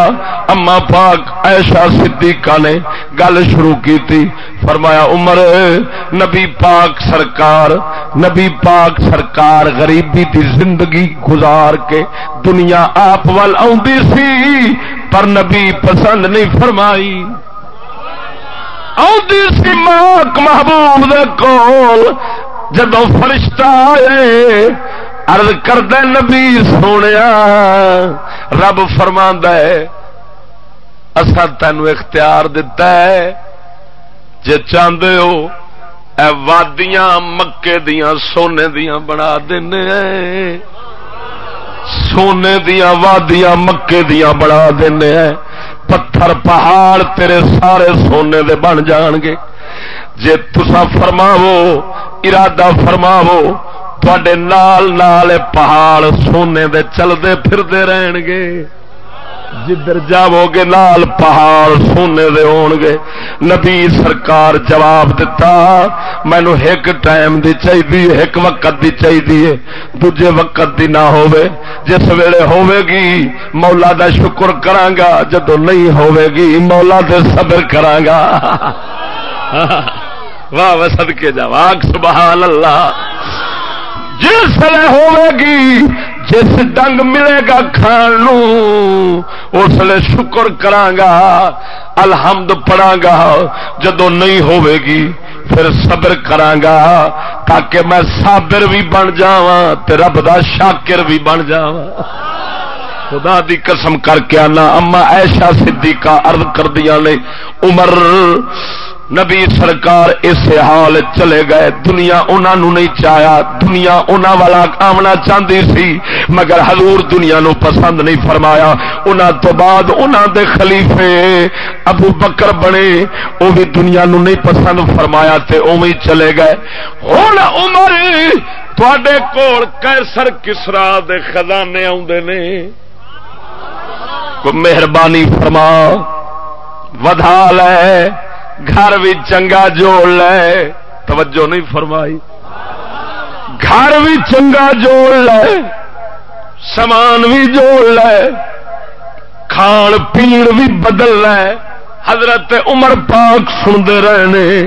[SPEAKER 2] اما پاک ایشا صدیقہ نے گل شروع کی تھی فرمایا، عمر، نبی پاک سرکار، نبی پاک سرکار غریبی دی زندگی گزار کے دنیا آپ وال سی، پر نبی پسند نہیں فرمائی۔ سی ماک محبوب دے کول جدو فرشتہ آئے ارد کردہ نبی سونے رب فرما ہے اصا تینو اختیار دتا ہے، جے چاہتے ہو، اے وادیاں مکے دیاں، سونے دیاں بنا دینے سونے دیاں وادیاں مکے دیاں بنا دینے پتھر پہاڑ تیرے سارے سونے دے بن جان گے۔ جے تسا فرماو ارادہ فرماو تھوڑے نال نال پہاڑ سونے دے چلتے پھرتے رہن گے۔ جدھر جاو گے لال پہاڑ سونے دے ہون گے نبی سرکار جواب دتا مینو ایک ٹائم دی چاہیے ایک وقت دی چاہیے دوجے وقت دی نہ ہوے جس ویلے ہوے گی مولا دا شکر کرانگا جدو نہیں ہوے گی مولا دے صبر کرانگا [LAUGHS] واہ وسد کے جا سبحان اللہ۔ جس ویلے ہوے گی جس ڈنگ ملے گا کھان اس لیے شکر کرانگا الحمد پڑا گا جدو نہیں ہوے گی پھر صبر کرانگا تاکہ میں صابر بھی بن جا رب دا شاکر بھی بن جا خدا دی قسم کر کے آنا، اما ایشا صدیقہ عرض کر دیا نے، عمر نبی سرکار اس حال چلے گئے۔ دنیا انہوں نہیں چاہیا۔ دنیا انہوں والا آمنا چاہتی سی، مگر حضور دنیا نو پسند نہیں فرمایا۔ انہوں تو بعد انہوں دے خلیفے ابو بکر بنے۔ وہ بھی دنیا نو نہیں پسند فرمایا تے اوی چلے گئے۔ ہوں عمر تے کول کیسر کسرا دے خزانے آدھے نے۔ کو مہربانی فرما ودھا لے۔ گھر بھی چنگا جوڑ لے۔ توجہ نہیں فرمائی۔ گھر بھی چنگا جوڑ لے، سامان بھی جوڑ لے، کھان پین بھی بدل لے۔ حضرت عمر پاک سنتے رہنے،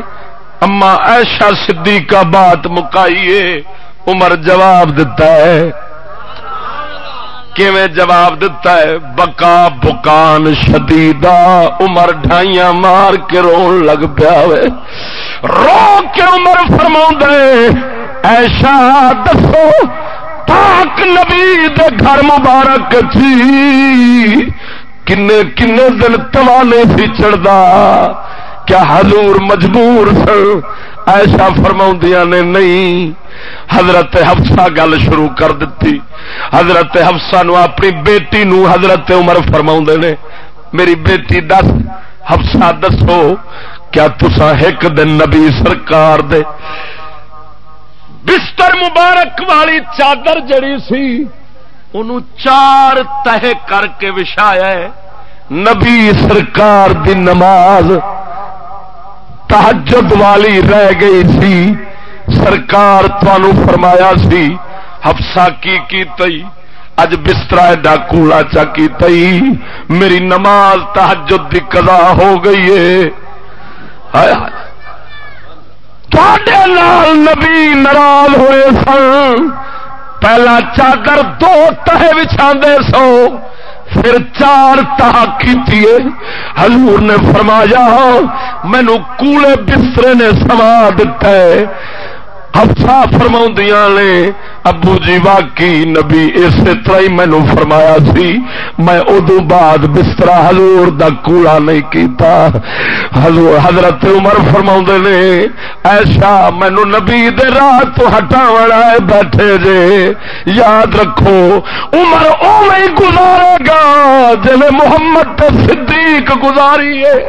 [SPEAKER 2] اما ایشا سدھی کا بات مکائیے، عمر جواب دیتا ہے کیویں جواب دیتا ہے؟ بکا بکان شدیدا عمر ڈھائیاں مار کے رون لگ پیا رو کے عمر فرما ایشا دسو، پاک نبی دے گھر مبارک جی کنے کنے دن توانے سی چڑھتا کیا حضور مجبور سن؟ ایسا فرما نے نہیں۔ حضرت حفصہ گل شروع کر دیتی حضرت حفصہ نو اپنی بیٹی نو حضرت عمر فرما نے۔ میری بیٹی دس۔ حفصہ دسو کیا تسا ایک دن نبی سرکار دے بستر مبارک والی چادر جڑی سی ان چار تہ کر کے وچھایا نبی سرکار دی نماز تحجد والی رہ گئی سی سرکار تنوع فرمایا سی ہفسا کی کی تئی اج بستر ایڈا کوڑا چا کی تئی میری نماز تحجد دی قضا ہو گئی ہے لال نبی ناراض ہوئے سن۔ پہلا چادر دو تہ بچھا سو۔ پھر چار تہ کی حضور نے فرمایا مینو کوڑے بسترے نے سما دتا ہے۔ ہفسا فرما نے ابو جی واقعی نبی اسی طرح ہی مینو فرمایا سی میں ادو بعد بستر ہزور دا کوڑا نہیں کیتا حضور حضرت عمر فرما نے ایسا مینو نبی دے راہ تو ہٹا ہے بیٹھے جے یاد رکھو عمر او نہیں گزارے گا جی محمد صدیق گزاری ہے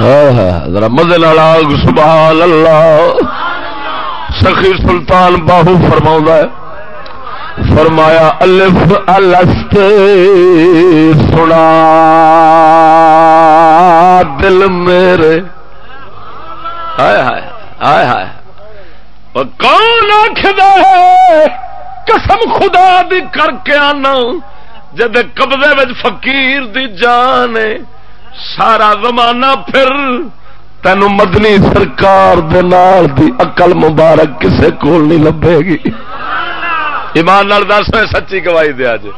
[SPEAKER 2] ہاں، ہاں، ہاں، ذرا مزے آگ سبحان اللہ سخی سلطان باہو فرما ہے۔ فرمایا، الف، الست، سنا۔ دل میرے۔ ہائے ہائے ہائے ہائے۔ کون آخر ہے؟ قسم خدا دی کر کے آنا۔ جب قبضے فقیر دی جان ہے۔ سارا زمانہ پھر تین مدنی سرکار دی اقل مبارک کسے کول نہیں لبے گی۔ ایمان نال دس، میں سچی گواہی دیا جی۔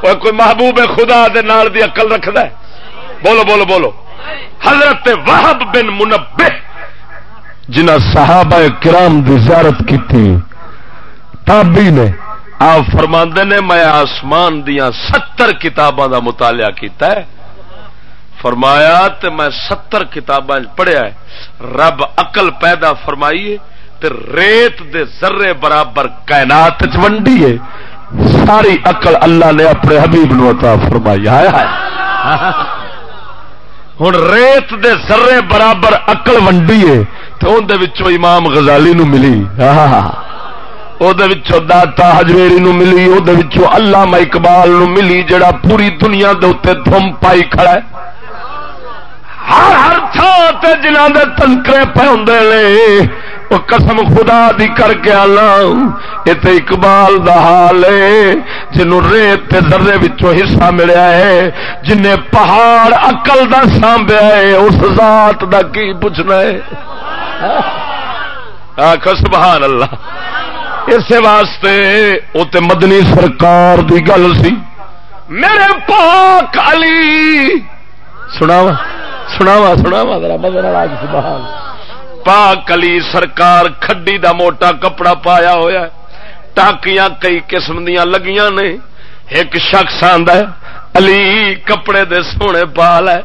[SPEAKER 2] کوئی محبوب خدا دے نال دی اقل رکھد بولو بولو بولو۔ حضرت وحب بن منبے جنہ صحابہ کرام دی زیارت کی تھی تابی نے آپ فرماندے نے، میں آسمان دیا ستر کتاباں دا مطالعہ کیتا ہے۔ فرمایا تے میں ستر کتاباں پڑھیا ہے۔ رب اقل پیدا فرمائیے تے ریت دے ذرے برابر کائنات ونڈی ہے۔ ساری اقل اللہ نے اپنے حبیب نو عطا فرمائی۔ ہے ہوں ریت دے ذرے برابر اقل ونڈی ہے تو اندر امام غزالی نو ملی۔ ہاں، ہاں، ہاں۔ داتا ہجویری نو ملی وہ علامہ اقبال نو ملی، جڑا پوری دنیا دے دھم پائی کھڑا ہے۔ ہر ہر تھان جنہ دے تنکرے پہ ہوں وہ قسم خدا دی کر کے آنا۔ یہ اقبال دا حال ہے جنوں ریت درے وچوں حصہ ملیا ہے جن پہاڑ اقل دا سانبیا ہے، اس ذات دا کی پوچھنا ہے؟ سبحان اللہ۔ اس واسطے وہ مدنی سرکار دی گل سی۔ میرے پاک علی سناوا سناوا سناوا ذرا مدن سبحان۔ پاک کلی سرکار کھڈی دا موٹا کپڑا پایا ہویا ہے۔ ٹاکیاں کئی قسم دیا لگیاں نے۔ ایک شخص آندا ہے، علی، کپڑے دے سونے پال ہے۔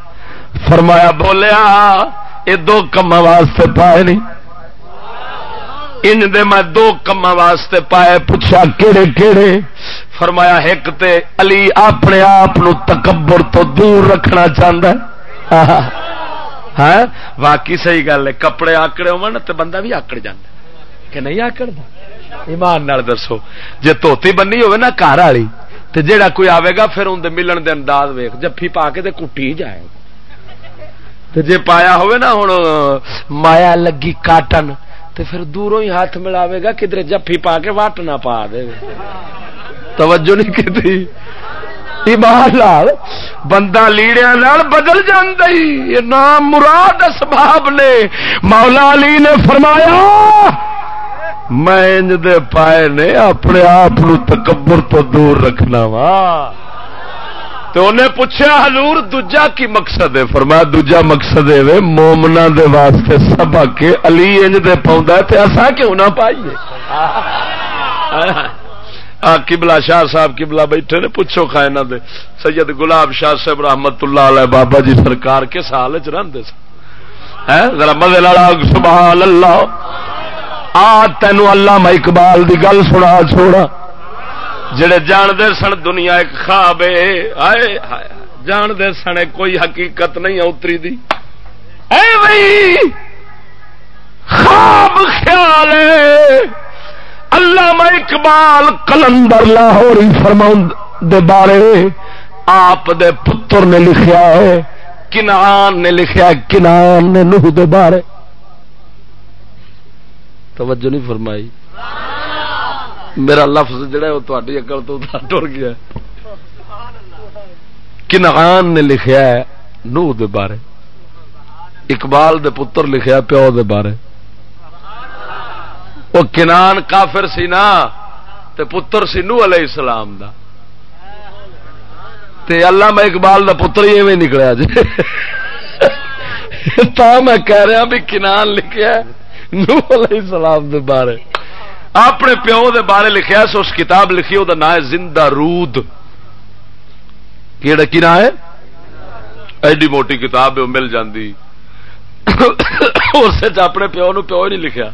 [SPEAKER 2] فرمایا، بولیا، یہ دو کما واسطے پائے نہیں ان دے میں دو کما واسطے پائے، پوچھا، کیڑے کیڑے؟ فرمایا، ایک تے علی اپنے آپ تکبر تو دور رکھنا چاہتا ہے۔ [LAUGHS] ہاں واقعی صحیح گل ہے۔ کپڑے آکڑے ہو بندہ بھی آکڑ جا کہ نہیں آکڑ ایمان نال دسو۔ جی دھوتی بنی ہوئے نا گھر والی تو جہا کوئی آئے گا پھر اندر ملن دے انداز ویخ جفی پا کے کٹی جائے تو جی پایا ہوئے نا ہوں مایا لگی کاٹن تو پھر دوروں ہی ہاتھ ملاوے گا کدھر جفی پا کے واٹ نہ پا دے۔ توجہ نہیں کی ایمان لال بندہ لیڑیا بدل جی نام مراد اسباب نے مولا علی نے فرمایا میں دے پائے نے اپنے آپ تکبر تو دور رکھنا وا تو انہیں پوچھا حضور دوجا کی مقصد ہے فرمایا دوجا مقصد ہے مومنا دے واسطے سب کے علی انج دے پاؤں تے اسا کیوں نہ پائیے کبلا شاہ صاحب کبلا بیٹھے نے، پوچھو کھائنا دے۔ سید گلاب شاہ صاحب رحمت اللہ علیہ بابا جی سرکار کس حال چ رہتے سن؟ ذرا مزے لڑا سبحان اللہ آ تین اللہ میں اقبال دی گل سنا، چھوڑا۔ جڑے جانتے سن دنیا ایک خواب جان دے سنے کوئی حقیقت نہیں اتری دی۔ اے بھائی، خواب خیال ہے۔ اللہ اقبال کلندر لاہور فرما دے بارے آپ دے پتر نے لکھیا ہے کنان نے لکھیا ہے کنان نے نوح دے بارے۔ توجہ نہیں فرمائی۔ میرا لفظ جڑا ہے وہ تاری اکل تو ٹر گیا کنان نے لکھیا ہے نوح دے بارے۔ اقبال دے پتر لکھیا پیو دے بارے۔ وہ کنان کافر سی نا، تے پتر سی نو علیہ السلام دا۔ تے اللہ میں اقبال دا پتر ہی ایویں نکلیا جی۔ تا میں کہہ رہا بھی کنان لکھیا نو علیہ السلام دے بارے۔ اپنے پیو دے بارے لکھیا سو اس کتاب لکھی وہ نام ہے زندہ رود۔ کیڑا کی نام ہے؟ ایڈی موٹی کتاب مل جاندی۔ [COUGHS] اس اپنے پیو نو پیو نہیں لکھیا۔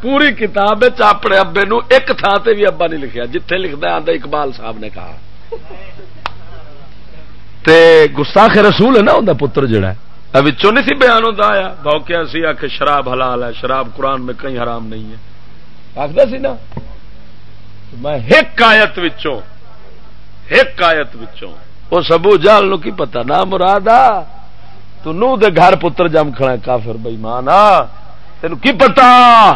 [SPEAKER 2] پوری کتاب اپنے ابے نو ایک تھان تے بھی ابا نہیں لکھیا، جتھے لکھتا آدھا اقبال صاحب نے کہا۔ تے گستاخ رسول ہے نا انہیں پتر جڑا ہے۔ ابھی نہیں سی بیان ہوتا آیا۔ بوکیا سی آ کہ شراب حلال ہے، شراب قرآن میں کہیں حرام نہیں ہے۔ آخر سی نا۔ میں ایک آیت وچوں ایک آیت وچوں۔ وہ سبو جال نو کی پتا نہ مراد آ، تو نو دے گھر پتر جم کھڑا کافر بئی آ تین کی پتا؟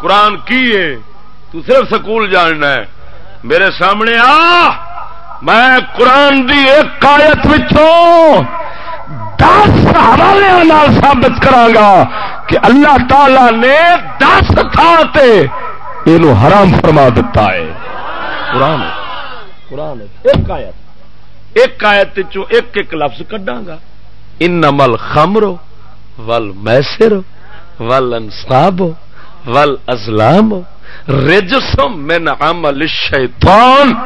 [SPEAKER 2] قرآن کی ہے؟ تو صرف سکول جاننا ہے۔ میرے سامنے آ۔ میں قرآن دی ایک آیت دس حوالے ثابت کرا کہ اللہ تعالی نے دس تھان یہ حرام فرما دیتا ہے۔ قرآن قرآن ایک آیت۔ ایک آیت ایک ایک لفظ کڈا گا؟ ان نمل خمرو ول میسر ول انصاب، ول ازلام رجسم من عمل الشیطان،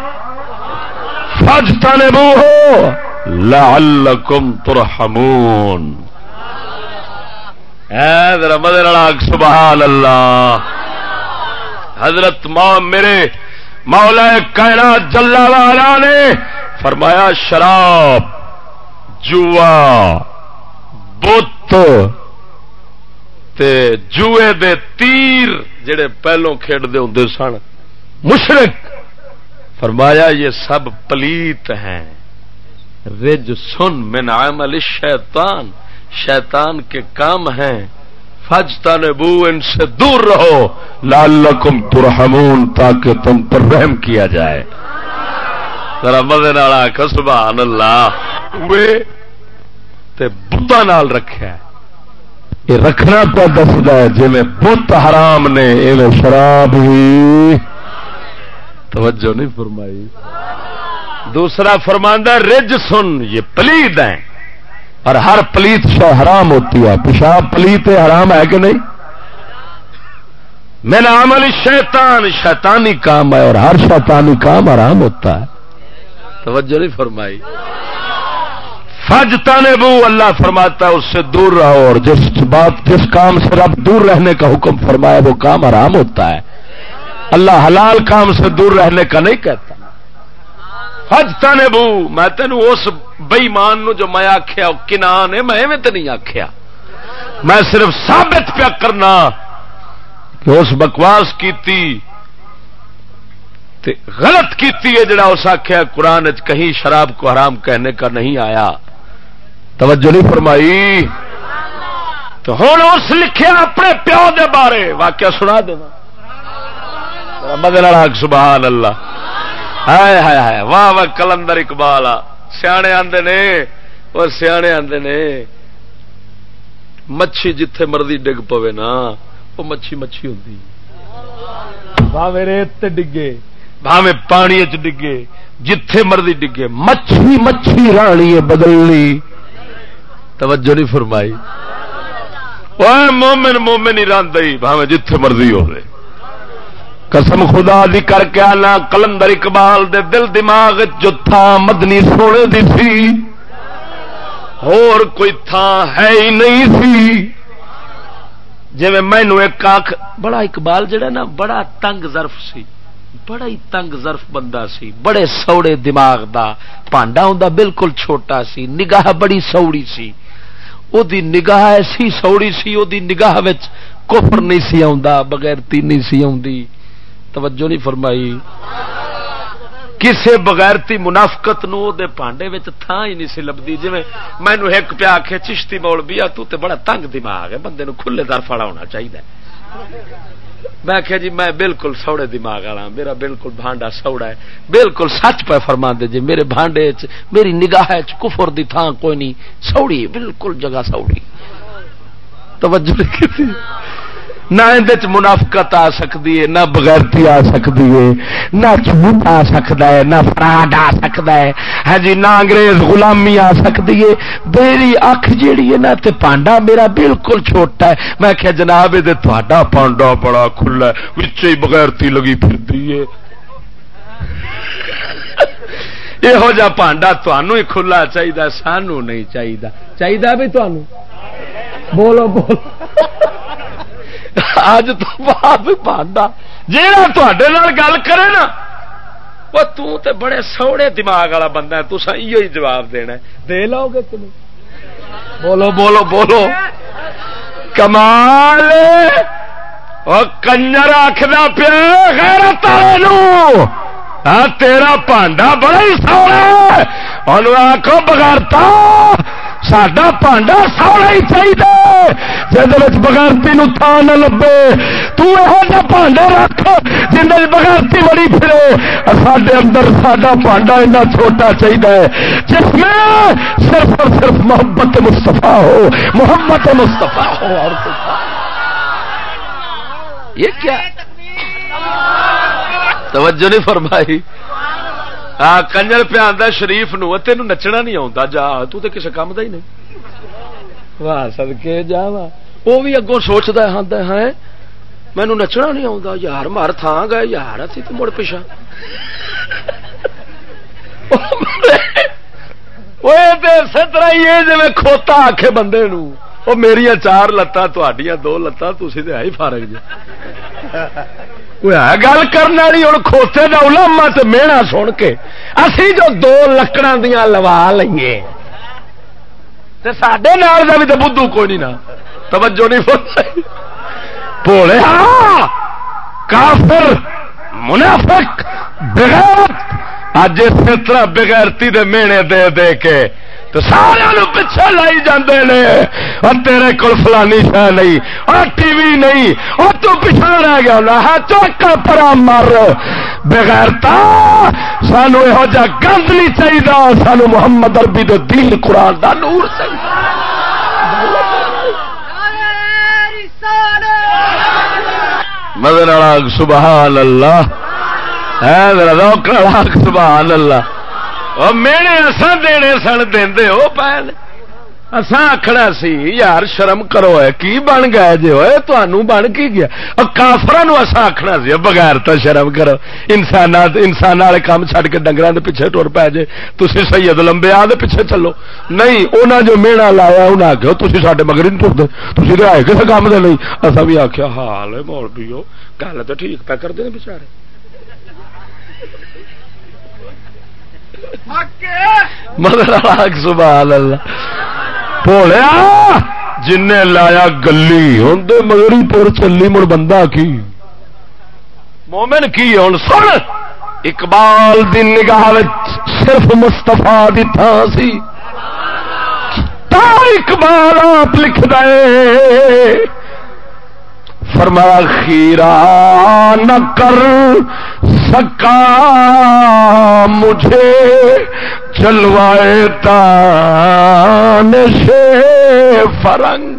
[SPEAKER 2] فاجتنبوه لعلکم ترحمون. ذرا مدر سبحان اللہ حضرت ماں میرے مولا کائنات جلا والا نے فرمایا، شراب، جوا، بت جوئے دے تیر جڑے پہلوں کھیڈتے ہوں سن۔ مشرق! فرمایا، یہ سب پلیت ہیں۔ رج سن من عمل شیطان شیطان کے کام ہیں۔ فجتا نبو ان سے دور رہو۔ لعلکم ترحمون، تاکہ تم پر رحم کیا جائے۔ ذرا مزے نالا سبحان اللہ۔ بتا نال رکھا یہ رکھنا تو دستا ہے جی میں بت حرام نے یہ شراب بھی توجہ نہیں فرمائی۔ دوسرا فرماندہ، رج سن، یہ پلیت ہیں۔ اور ہر پلیت شہ حرام ہوتی ہے۔ پیشاب پلیت حرام ہے کہ نہیں؟ میرا عمل شیطان شیطانی کام ہے اور ہر شیطانی کام حرام ہوتا ہے۔ توجہ نہیں فرمائی۔ فج تانے بو، اللہ فرماتا ہے، اس سے دور رہو اور جس بات، جس کام سے رب دور رہنے کا حکم فرمایا، وہ کام حرام ہوتا ہے۔ اللہ حلال کام سے دور رہنے کا نہیں کہتا۔ حج تانے بو، میں تین اس بئیمان جو میں آخیا کنان ہے، میں تو نہیں آخیا میں صرف ثابت پیا کرنا کہ اس بکواس کیتی تے غلط کیتی ہے، جڑا اس آخیا قرآن کہیں شراب کو حرام کہنے کا نہیں آیا۔ توجہ نہیں فرمائی تو ہوں اس لکھیا اپنے پیو دے بارے واقعہ سنا دینا سبحان اللہ۔ ہائے ہائے ہائے۔ واہ واہ، کلندر اقبال۔ آ سیانے آدھے نے، اور سیانے آدھے نے۔ مچھی جتھے مرضی ڈگ پوے نا، وہ مچھی مچھی ہوں بھاوے ریت ڈگے، بھاوے پانی چ ڈگے، جتھے مرضی ڈگے۔ مچھی مچھی رانی ہے بدلنی۔ توجہ نہیں فرمائی۔ مومن مومن ہی راندئی بھاوے جتھے مرضی ہو رہے قسم خدا دی کر کے آنا، کلندر اقبال دے دل دماغ جو تھا مدنی سونے دی سی۔ اور کوئی تھان ہے ہی نہیں سی۔ جی مینو ایک آخ بڑا اقبال جڑا نا، بڑا تنگ ظرف سی۔ بڑا ہی تنگ ظرف بندہ سی۔ بڑے سوڑے دماغ دا پانڈا ہوں بالکل چھوٹا سی، نگاہ بڑی سوڑی سی۔ او دی نگاہ ایسی سوڑی سی او دی نگاہ وچ کفر نہیں سی آندا بغیرتی نہیں سی آندی توجہ نہیں فرمائی کسے بغیرتی منافقت نو دے پانڈے وچ تھا ہی نہیں سی لبدی جی مینو ایک پیا آخ چشتی موڑ بیا تو تے بڑا تنگ دماغ ہے بندے نو کھلے در فڑا ہونا چاہیے میں کہ جی میں بالکل سوڑے دماغ والا میرا بالکل بھانڈا سوڑا ہے۔ بالکل سچ پہ فرما دے جی میرے بھانڈے چ، میری نگاہ چ کفر دی تھان کوئی نہیں۔ سوڑی، بالکل جگہ سوڑی۔ توجہ نہیں نہ اندر منافقت آ سکتی ہے، نہ بغیرتی آ سکتی ہے، نہ جھوٹ آ سکتا ہے، نہ فراڈ آ سکتا ہے۔ ہاں جی نہ انگریز غلامی آ سکتی ہے۔ میری اکھ جیڑی ہے نا، تے پانڈا میرا بالکل چھوٹا ہے۔ میں کہ جناب، یہ تا پانڈا بڑا کھلا ہے ہی بغیرتی لگی پھرتی ہے۔ یہو جا پانڈا تنوع ہی کھلا چاہیے سانو نہیں چاہیے چاہیے بھی تمہوں بولو بولو۔ اج تو بعد پانڈا جہاں گل کرے نا وہ تے بڑے سوڑے دماغ والا بندہ ہے تسا ہی جواب دینا دے لو گے تم بولو بولو بولو کمال کنجر آخر پیا غیرت ہاں تیرا پانڈا بڑا ہی سوڑا آخو بغیرتا ساڈا پانڈا سونا ہی چاہیے جہد بغیرتی تھان نہ لبے تہو پانڈا رکھ جن بغیرتی بڑی پھرے سڈے اندر ساڈا پانڈا اینا چھوٹا چاہیے جس میں صرف اور صرف محبت مستفا ہو محمد مستفا ہو اور یہ کیا توجہ نہیں فرمائی ہاں کنجر پہ آتا شریف نو تین نچنا نہیں آتا جا تو کسی کام کا ہی نہیں واہ سدکے جا وہ بھی اگوں سوچتا ہاں ہے مینو نچنا نہیں آتا یار مار تھان گئے یار اتنی تو مڑ پیچھا سترا ہی جی کھوتا آخ بندے وہ میری چار لتان دو لتان تھی تو ہے ہی فارغ جی گل کرنے والی ہوں کھوتے کا الاما تو میڑا سن کے اسی جو دو لکڑا دیا لوا لیے سڈے نال کا بھی تو بدھو کوئی نہیں نا۔ توجہ نہیں پہنچائی بولے ہاں۔ کافر، منافق، بغیر اج اس طرح بغیرتی دے مینے دے دے کے تو سارے پیچھے لائی جاندے نے۔ اور تیرے کول فلانی شہ نہیں، اور ٹی وی نہیں، اور تو پیچھے رہ گیا ہے ہاں، چوکا پرا مر۔ بغیرتا سانو یہو جا گند نہیں چاہیے سانو محمد اربی دے دین قرآن دا نور چاہیے مدن سبحان اللہ۔ ہاں، سبحان اللہ۔ مینے اصا دینے سن دے وہ پہل اصا آخنا سی یار شرم کرو ہے کی بن گئے جی ہوئے تمہوں بن کی گیا اور کافر اصا آخنا سی بغیر تو شرم کرو انسان انسان والے کام چڈ کے ڈنگر کے پیچھے ٹر پی جے تھی سید لمبے آ پیچھے چلو نہیں انہیں جو مینا لایا انہیں آخیا تھی سارے مگر نہیں ٹرتے تھی تو آئے کسی کام دے نہیں اصا بھی آخیا حال مول پیو گل تو ٹھیک پہ کرتے ہیں بچارے مگر آگ، سبحان اللہ۔ بولیا جن نے لایا گلی، ہوں مگر ہی پور چلی، مڑ بندہ کی؟ مومن کی ہوں سن، اقبال دی نگاہ صرف مستفا دی تھان سی۔ تا اقبال آپ لکھ دے فرما خیرا نہ کر سکا، مجھے چلوائے تان سے فرنگ۔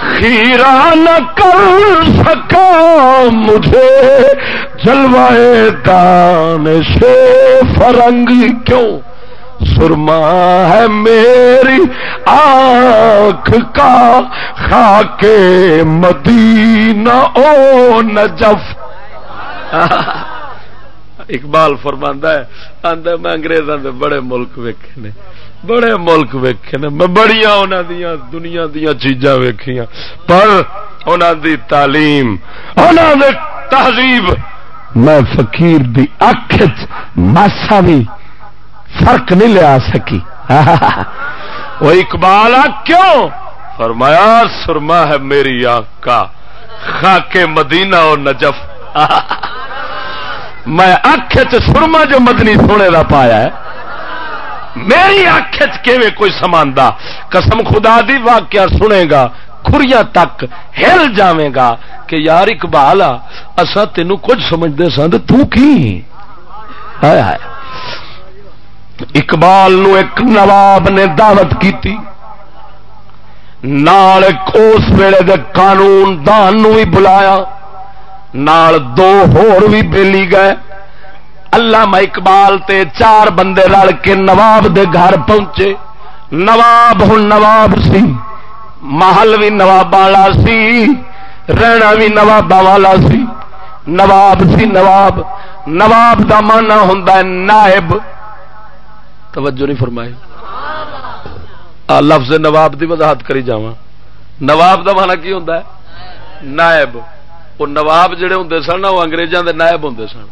[SPEAKER 2] خیرا نہ کر سکا، مجھے چلوائے تان سے فرنگ۔ کیوں؟ سرما ہے میری آنکھ کا خاک مدینہ، او نجف۔ اقبال فرماندہ ہے آندہ میں انگریزاں دے بڑے ملک ویکھے نے، بڑے ملک ویکھے نے، میں بڑیاں انہاں دیاں، دنیا دیاں چیزاں ویکھیاں، پر انہاں دی تعلیم، انہاں دے تہذیب، میں فقیر دی اکھ ماسا بھی فرق نہیں لیا سکی۔ [LAUGHS] وہ اقبال کیوں؟ فرمایا، سرما ہے میری آنکھ کا خاک مدینہ اور نجف۔ [LAUGHS] میں اکھ سرما جو مدنی سونے کا پایا ہے، میری اکھ کوئی سماندا قسم خدا دی واقعہ سنے گا خریاں تک ہل جاویں گا کہ یار اقبال اصا تینوں کچھ سمجھتے سن تو کی؟ اقبال نو ایک نواب نے دعوت کی نال اس ویلے دے قانون دان نو بھی بلایا۔ نال دو ہور بھی بیلی گئے۔ اللہ اقبال تے چار بندے لڑ کے نواب دے گھر پہنچے۔ نواب ہوں نواب سی، محل بھی نواب والا سی، رہنا بھی نواب والا سی۔ نواب سی نواب۔ نواب دا مانا ہوں نائب۔ توجہ نہیں فرمائی۔ لفظ نواب دی وضاحت کری جا نواب دا مانا کی ہوں نائب۔ وہ نواب جڑے ہوں سن وہ انگریزوں دے نائب ہوں سن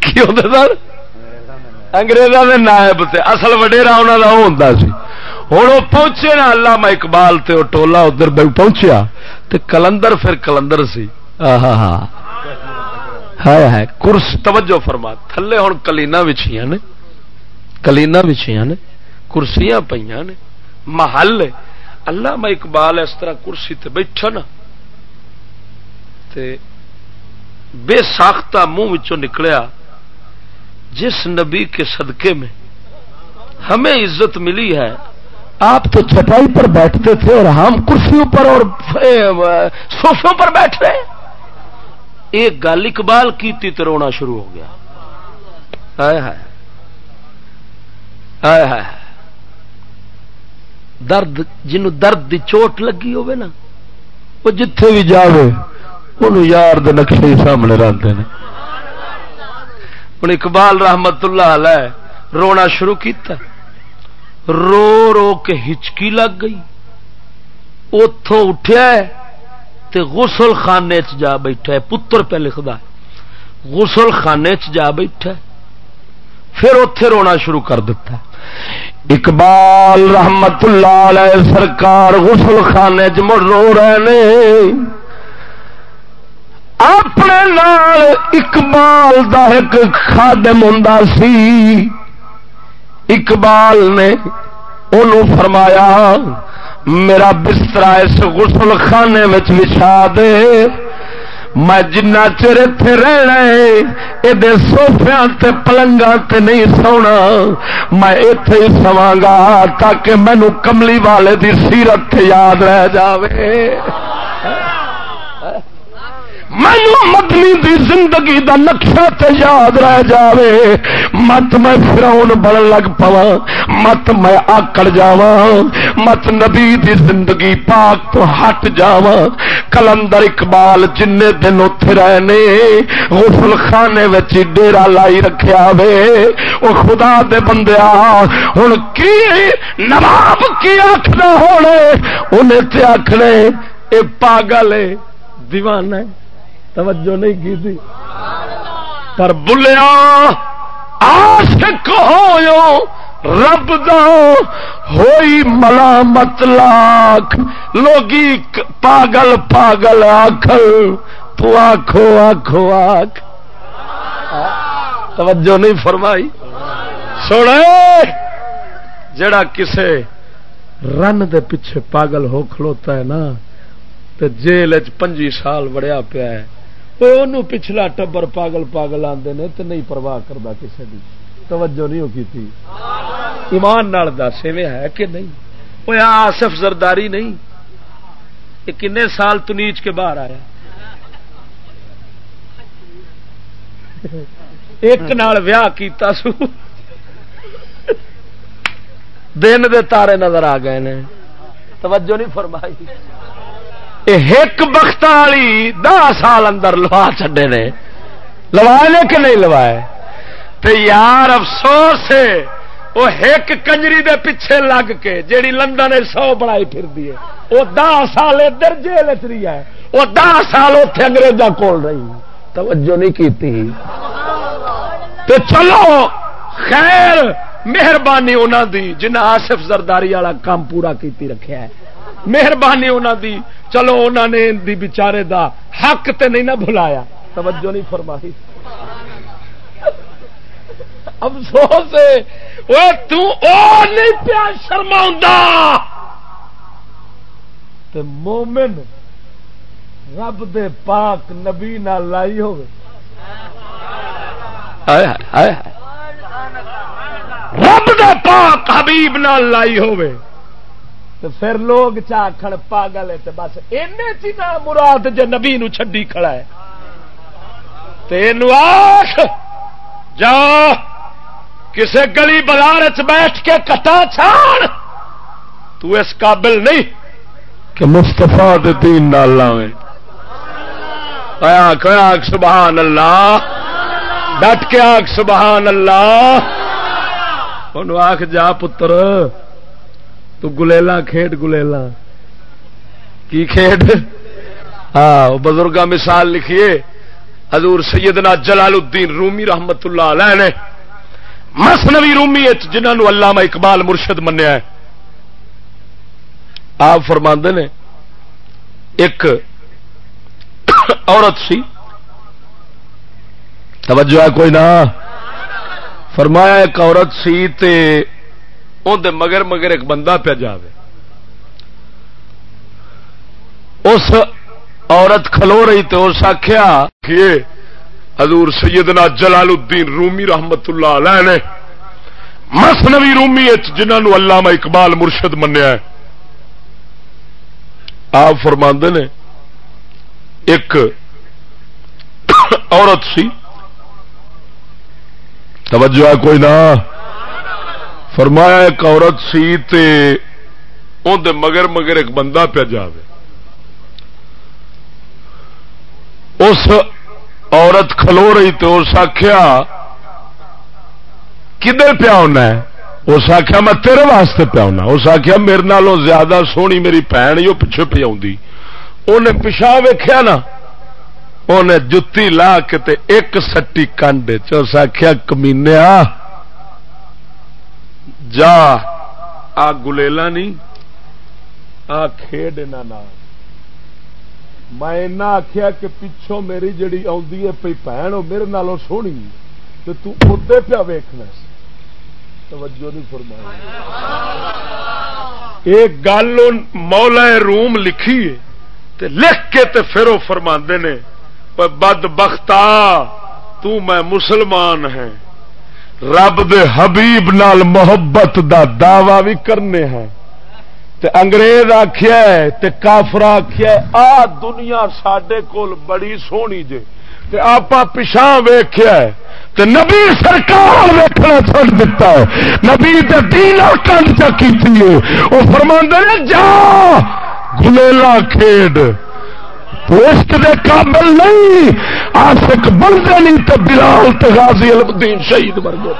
[SPEAKER 2] کی ہوں سن اگریزوں کے نائب سے اصل وڈیرا انہوں کا وہ ہوں سی ہوں وہ پہنچے نا اللہ میں اقبال تے وہ ٹولا ادھر پہنچیا تے کلندر پھر کلندر سی ہاں ہے کرس توجہ فرما تھلے ہوں کلینا بچھیا نے کلینا بچھیا نے کرسیاں پہ نے محل اللہ میں اقبال اس طرح کرسی تے بیٹھا نا تے بے ساختہ منہ نکلیا جس نبی کے صدقے میں ہمیں عزت ملی ہے۔ آپ تو چٹائی پر بیٹھتے تھے اور ہم کرسیوں پر اور سوفوں پر بیٹھ رہے۔ ایک گل اقبال کی تی تو رونا شروع ہو گیا۔ درد جنوں درد دی چوٹ لگی ہوئے نا، وہ جتھے بھی جاوے، انہوں یار دے نقشے سامنے رہتے ہیں۔ ہوں اقبال رحمت اللہ علیہ رونا شروع کیتا۔ رو رو کے ہچکی لگ گئی۔ اتوں اٹھیا تے غسل خانے چ جا بیٹھا ہے۔ پتر پہ لکھتا ہے غسل خانے چ جا بیٹھا ہے۔ پھر اتے رونا شروع کر دیتا ہے۔ اقبال رحمت اللہ علیہ سرکار غسل خانے چ مڑ رو رہے اپنے نال اقبال دا ایک خادم ہوں سی۔ اقبال نے انہوں فرمایا، میرا بستر اس غسل خانے میں بچھا دے۔ میں جنا چر اتے رہنا یہ سوفیا پلنگا تے نہیں سونا۔ میں اتے ہی سوا گا تاکہ مینو کملی والے دی سیرت یاد رہ جاوے۔ مینو مدنی دی زندگی دا نقشہ تے یاد رہ جاوے۔ مت میں فراؤن بڑھ لگ پوا مت میں آکڑ جاوا مت نبی دی زندگی پاک تو ہٹ جاوا کلندر اقبال جن دن اتے رہنے غسل خانے ڈیرا لائی رکھیا وے۔ وہ خدا دے بندیا ہوں کی نواب کی آخر ہونے؟ انہیں تے آخنے اے پاگل ہے دیوانہ ہے توجہ نہیں کی تھی۔ پر بلیا آشک ہو رب دا ہوئی ملامت لاکھ، لوگی پاگل پاگل آخ تو آخو آخو آخ توجہ نہیں فرمائی۔ سونے، جڑا کسے رن دے پیچھے پاگل ہو کھلوتا ہے نا تو جیل پنجی سال وڑیا پیا ہے۔ پچھلا ٹبر پاگل پاگل آتے نے تو نہیں پرواہ کرتا کسی کی توجہ نہیں ہوگی تھی ایمان نال دس ہے کہ نہیں؟ وہ آصف زرداری نہیں؟ یہ کنے سال تنیچ کے باہر آیا؟ ایک نال ویاہ کیتا سو۔ دن دے تارے نظر آ گئے نے۔ توجہ نہیں فرمائی۔ ایک بخت والی دہ سال اندر لوا چڈے نے۔ لوائے نے کہ نہیں لوائے؟ تو یار افسوس ہے، وہ ایک کنجری دے پیچھے لگ کے جیڑی لندن سو بڑائی پھر دی وہ دہ سال ادھر جیل چی ہے، وہ دہ سال اتنے اگریزاں کول رہی۔ توجہ نہیں کی چلو، خیر، مہربانی انہوں دی جنہ آصف زرداری والا کام پورا کیتی رکھا ہے۔ مہربانی انہوں دی۔ چلو انہوں نے دی بچارے دا حق تے نہیں نہ بھلایا۔ توجہ نہیں فرمائی۔ افسوس وہ تو او نہیں پیا شرما مومن رب دے پاک نبی نہ لائی ہوئے۔ رب دے پاک حبیب نہ لائی ہوئے۔ تو پھر لوگ چاکھڑ پاگل ہے بس اینے چی مراد جے نبی نو چھڈی کھڑا ہے۔ تین آخ، جا، کسے گلی بازار بیٹھ کے کٹا چھاڑ۔ تو اس قابل نہیں کہ مستفا دین نال لاویں آخ سبحان اللہ۔ ڈٹ کے آخ سبحان اللہ۔ ان آخ جا پتر تو گلیلا کھیڈ گلیلا کی کھیڈ ہاں بزرگ مثال لکھیے۔ حضور سیدنا جلال الدین رومی رحمت اللہ علیہ نے مسنوی رومی جنہوں علامہ اقبال مرشد منیا ہے۔ آپ فرماندے نے، ایک عورت سی۔ توجہ ہے کوئی نہ۔ فرمایا ایک عورت سی تے دے مگر مگر ایک بندہ پہ جاوے۔ اس عورت کھلو رہی تو اس آخیا کہ حضور سیدنا جلال الدین رومی رحمت اللہ علیہ نے مسنوی رومی جنہوں علامہ اقبال مرشد منیا آپ فرماندے نے ایک عورت سی۔ توجہ کوئی نہ۔ فرمایا ایک عورت سی تے دے مگر مگر ایک بندہ پہ جاوے۔ اس عورت کھلو رہی تو اس آخیا کدھر پیا ہونا ہے؟ اس آخیا میں تیرے واسطے پیا ہونا۔ اس آخیا میرے نالوں زیادہ سونی میری بھن ہی وہ پیچھے پی انہیں پچھا ویخیا نا؟ انہیں جتی لا کے تے ایک سٹی کنڈ چس آخیا کمینیا جا، آ گلیلا نہیں، آ کھیڈ میں آخیا کہ پچھوں میری جڑی آدھی ہے پی بھن وہ میرے نالوں سونی تو تے پیا ویخنا توجہ نہیں فرمایا ایک گل مولا روم لکھی تے لکھ کے تے پھر وہ فرما نے بد بختا تو میں مسلمان ہے رب دے حبیب نال محبت دا دعوی بھی کرنے ہیں۔ تے انگریز آخیا تے کافر آخیا آ دنیا سڈے کول بڑی سونی جے۔ تے آپ پچھا ویخیا تے نبی سرکار ویکنا چھوڑ دیتا ہے۔ نبی تے دین کنڈ چکی تھی وہ فرما جا گلیلا کھیڈ۔ پوسٹ دے قابل نہیں۔ آسک بنتے نہیں تو بلال تے غازی الدین شہید بن گئے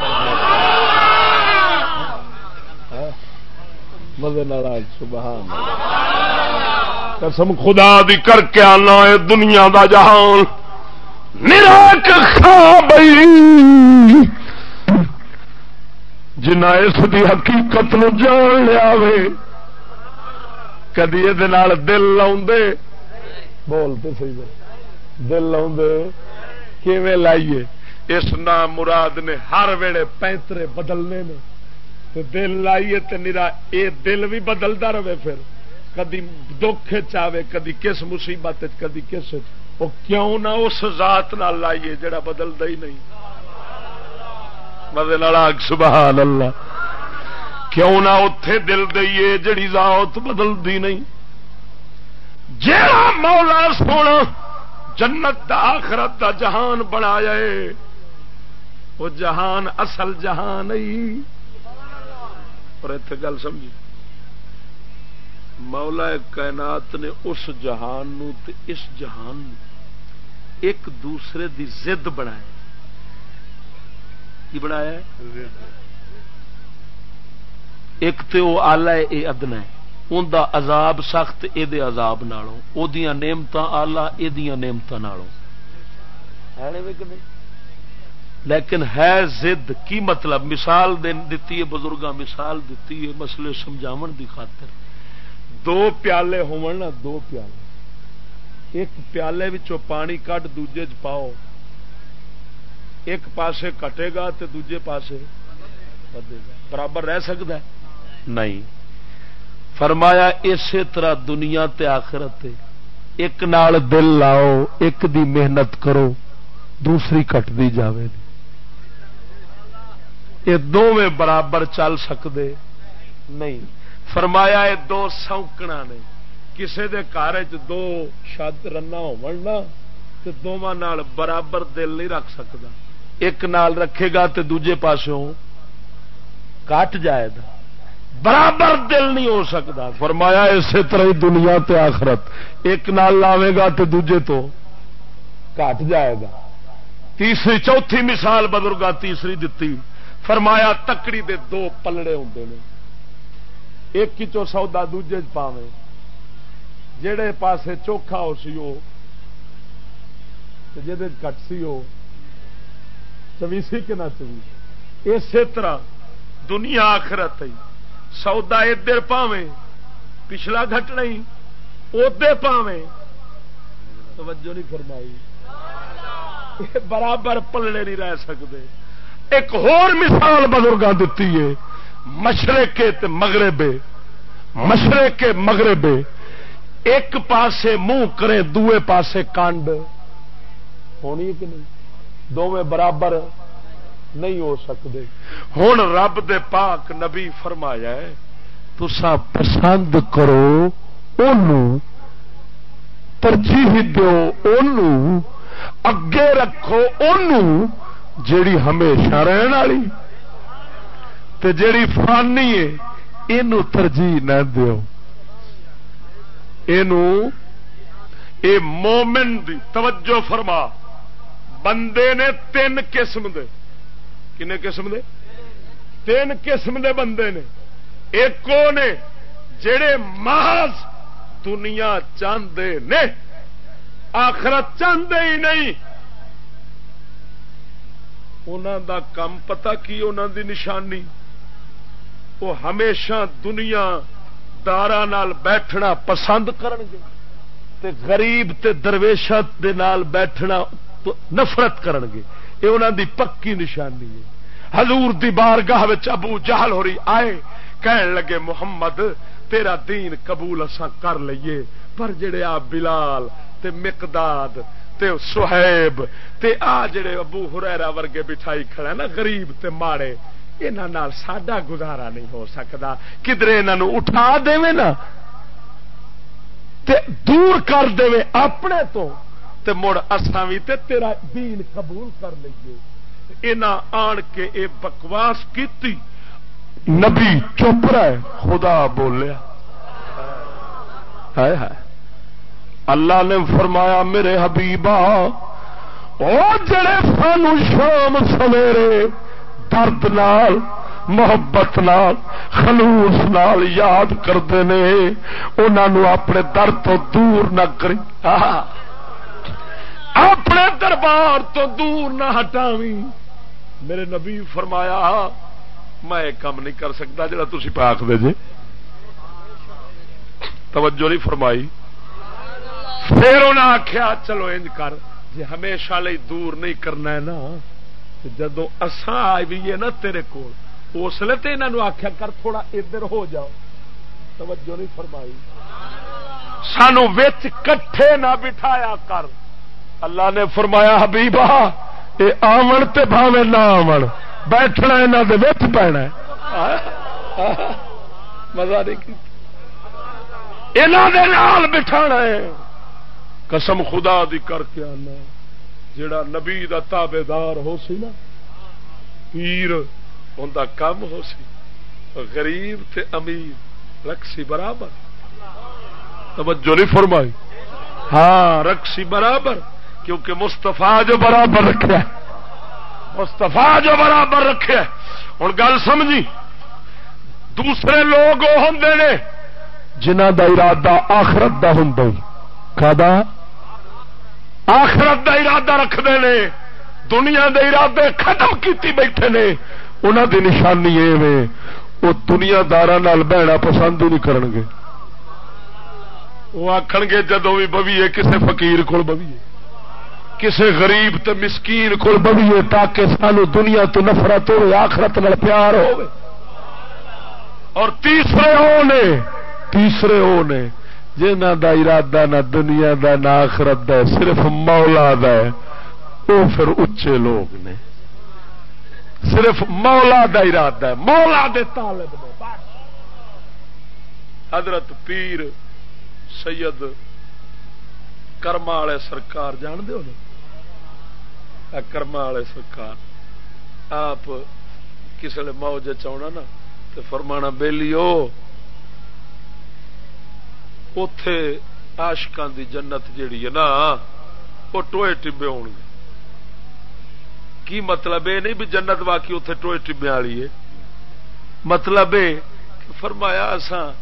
[SPEAKER 2] قسم خدا دی کر کے آنا ہے دنیا دا جہان۔ نراک بئی جنا اس دی حقیقت نو جان لیا کدی یہ دل لاؤ بولتے سی دل لاؤ لائیے اس نام مراد نے ہر ویڑے پینترے بدلنے نے دل لائیے تو نرا یہ دل بھی بدلتا رہے پھر کدی دکھ چاہے کدی کس مصیبت کدی کس وہ کیوں نہ اس ذات نہ لائیے جڑا بدلتا ہی نہیں مدد سبحان اللہ کیوں نہ اتے دل دئیے جڑی ذات بدلتی نہیں جا مولا سونا جنت دا آخرت دا جہان بنا جائے وہ جہان اصل جہان ہی اور اتنے گل سمجھی۔ مولا کائنات نے اس جہان نو تے اس جہان نو ایک دوسرے دی زد بنایا کی بنایا ایک تو وہ آلہ ہے یہ ادنا ہے۔ ان دا عذاب سخت یہ عذاب نالوں۔ او دیاں نعمت آلہ یہ نعمت نالوں لیکن ہے زد کی مطلب؟ مثال دیتی ہے بزرگاں مثال دیتی ہے مسئلے سمجھاو دی خاطر۔ دو پیالے نا دو پیالے۔ ایک پیالے پانی کٹ دوجے چ پاؤ۔ ایک پاسے کٹے گا تے دوجے پاسے برابر رہ سکتا ہے؟ نہیں۔ فرمایا اسی طرح دنیا تے آخرت ایک نال دل لاؤ، ایک دی محنت کرو، دوسری کٹ دی۔ جاوے یہ دونوں برابر چل سکتے نہیں۔ فرمایا یہ دو سوکنا نے۔ کسے دے گھر دو شد رنا ہونا تو دونوں برابر دل نہیں رکھ سکتا ایک نال رکھے گا تو دوجے پاسوں کٹ جائے گا۔ برابر دل نہیں ہو سکتا۔ فرمایا اسی طرح ہی دنیا تے آخرت۔ ایک نال لاوے گا تو دوجے تو کٹ جائے گا۔ تیسری، چوتھی مثال بزرگا تیسری دتی۔ فرمایا تکڑی دے دو پلڑے ہوں نے۔ ایک چو سودا دوجے پاوے۔ جہے پاسے چوکھا ہو سی وہ کٹ سی وہ چویسی کہ نہ چوی اسی طرح دنیا آخرت سودا ادھر پاوے پچھلا گٹ نہیں ادے پاوے توجہ نہیں فرمائی برابر پلڑے نہیں رہ سکتے ایک ہور مثال بزرگاں دیتی ہے مشرقے مغربے مشرقے مغربے ایک پاسے منہ کرے دوے پاسے کانڈ ہونی کہ نہیں دونوں برابر نہیں ہو سکتے۔ ہوں رب دے پاک نبی فرمایا ہے تسا پسند کرو ترجیح دو اگے رکھو جیڑی ہمیشہ رہن والی۔ جیڑی فانی ہے یہ ترجیح نہ دو یہ مومن دی توجہ فرما۔ بندے نے تین قسم دے۔ کنے قسم دے؟ تین قسم دے بندے نے۔ ایک نے جڑے محض دنیا چاہتے نے، آخرت چاہتے ہی نہیں۔ انہوں دا کم پتا کی انہوں دی نشانی؟ وہ ہمیشہ دنیا دارا نال بیٹھنا پسند کرن گے تے غریب تے درویشت دے نال بیٹھنا نفرت کرن گے۔ یہ انہوں دی پکی نشانی ہے۔ حضور دی بارگاہ ابو جہل ہو رہی آئے، کہن لگے، محمد، تیرا دین قبول اسا کر لئیے، پر جڑے آ بلال، تے مقداد، تے سہیب، تے آ جڑے ابو ہریرا ورگے بٹھائی کھڑا نا، غریب تے ماڑے یہاں ساڈا گزارا نہیں ہو سکتا کدھر یہاں اٹھا دے نا، تے دور کر دے اپنے تو۔ تے مڑ اساں بھی تے تیرا دین قبول کر لیے اینا آن کے اے بکواس کیتی۔ نبی چپ رہے، خدا بولیا۔ ہے ہے اللہ نے فرمایا، میرے حبیبا، او جڑے سانو شام سویرے درد نال، محبت نال، خلوص نال یاد کرتے ہیں انہوں اپنے درد تو دور نہ کری۔ اپنے دربار تو دور نہ ہٹاوی میرے نبی فرمایا، میں کام نہیں کر سکتا جا تھی پاک دے جے۔ توجہ نہیں فرمائی۔ پھر انہیں آخیا چلو انج کر جی ہمیشہ لئی دور نہیں کرنا ہے نا جدو اساں آئیے نا تیرے کو اس لیے تو انہوں آخیا کر، تھوڑا ادھر ہو جاؤ۔ توجہ نہیں فرمائی۔ سانو کٹھے نہ بٹھایا کر۔ اللہ نے فرمایا حبیبا یہ آمن تے بھاوے نہ آمن، بیٹھنا یہاں دے وچ پینا مزہ نہیں یہاں بٹھانا ہے۔ قسم خدا دی کر کے آنا جڑا نبی دا تابے دار ہو سی نا، پیر ان دا کم ہو سی۔ غریب تے امیر رکسی برابر۔ توجہ نہیں فرمائی۔ ہاں رکسی برابر۔ کیونکہ مستفا جو برابر رکھا مستفا جو برابر رکھا ہوں گل سمجھی؟ دوسرے لوگ وہ ہوں نے
[SPEAKER 3] جنہ دا ارادہ آخرت دا ہوں کا
[SPEAKER 2] آخرت دا ارادہ رکھتے ہیں دنیا دے ارادے ختم کیتی بیٹھے نے۔ انہوں دی نشانی یہ وہ دنیا دار بہنا پسند ہی نہیں کرن گے وہ آخ گے جدو بھی بویے، کسے فقیر کو بویے۔ کسے غریب تے مسکین کو بویے تاکہ سانو دنیا تو نفرت ہو آخرت نال پیار ہو اور تیسرے وہ نے، تیسرے وہ نے جنہ دا ارادہ نہ دنیا دا، نہ آخرت دا، صرف مولا دا ہے، وہ پھر اچے لوگ نے۔ صرف مولا دا ارادہ ہے، مولا دے طالب نے حضرت پیر سید کرما والے سرکار، جان دو کرما والے سرکار آپ کسی نے موج چاہنا نا تو فرمانا بہلی اتے آشکان دی جنت جیڑی ہے نا وہ ٹوئے ٹبے ہو گے کی مطلب یہ نہیں بھی جنت واقعی اتنے ٹوئے ٹبے والی ہے مطلب یہ فرمایا اسان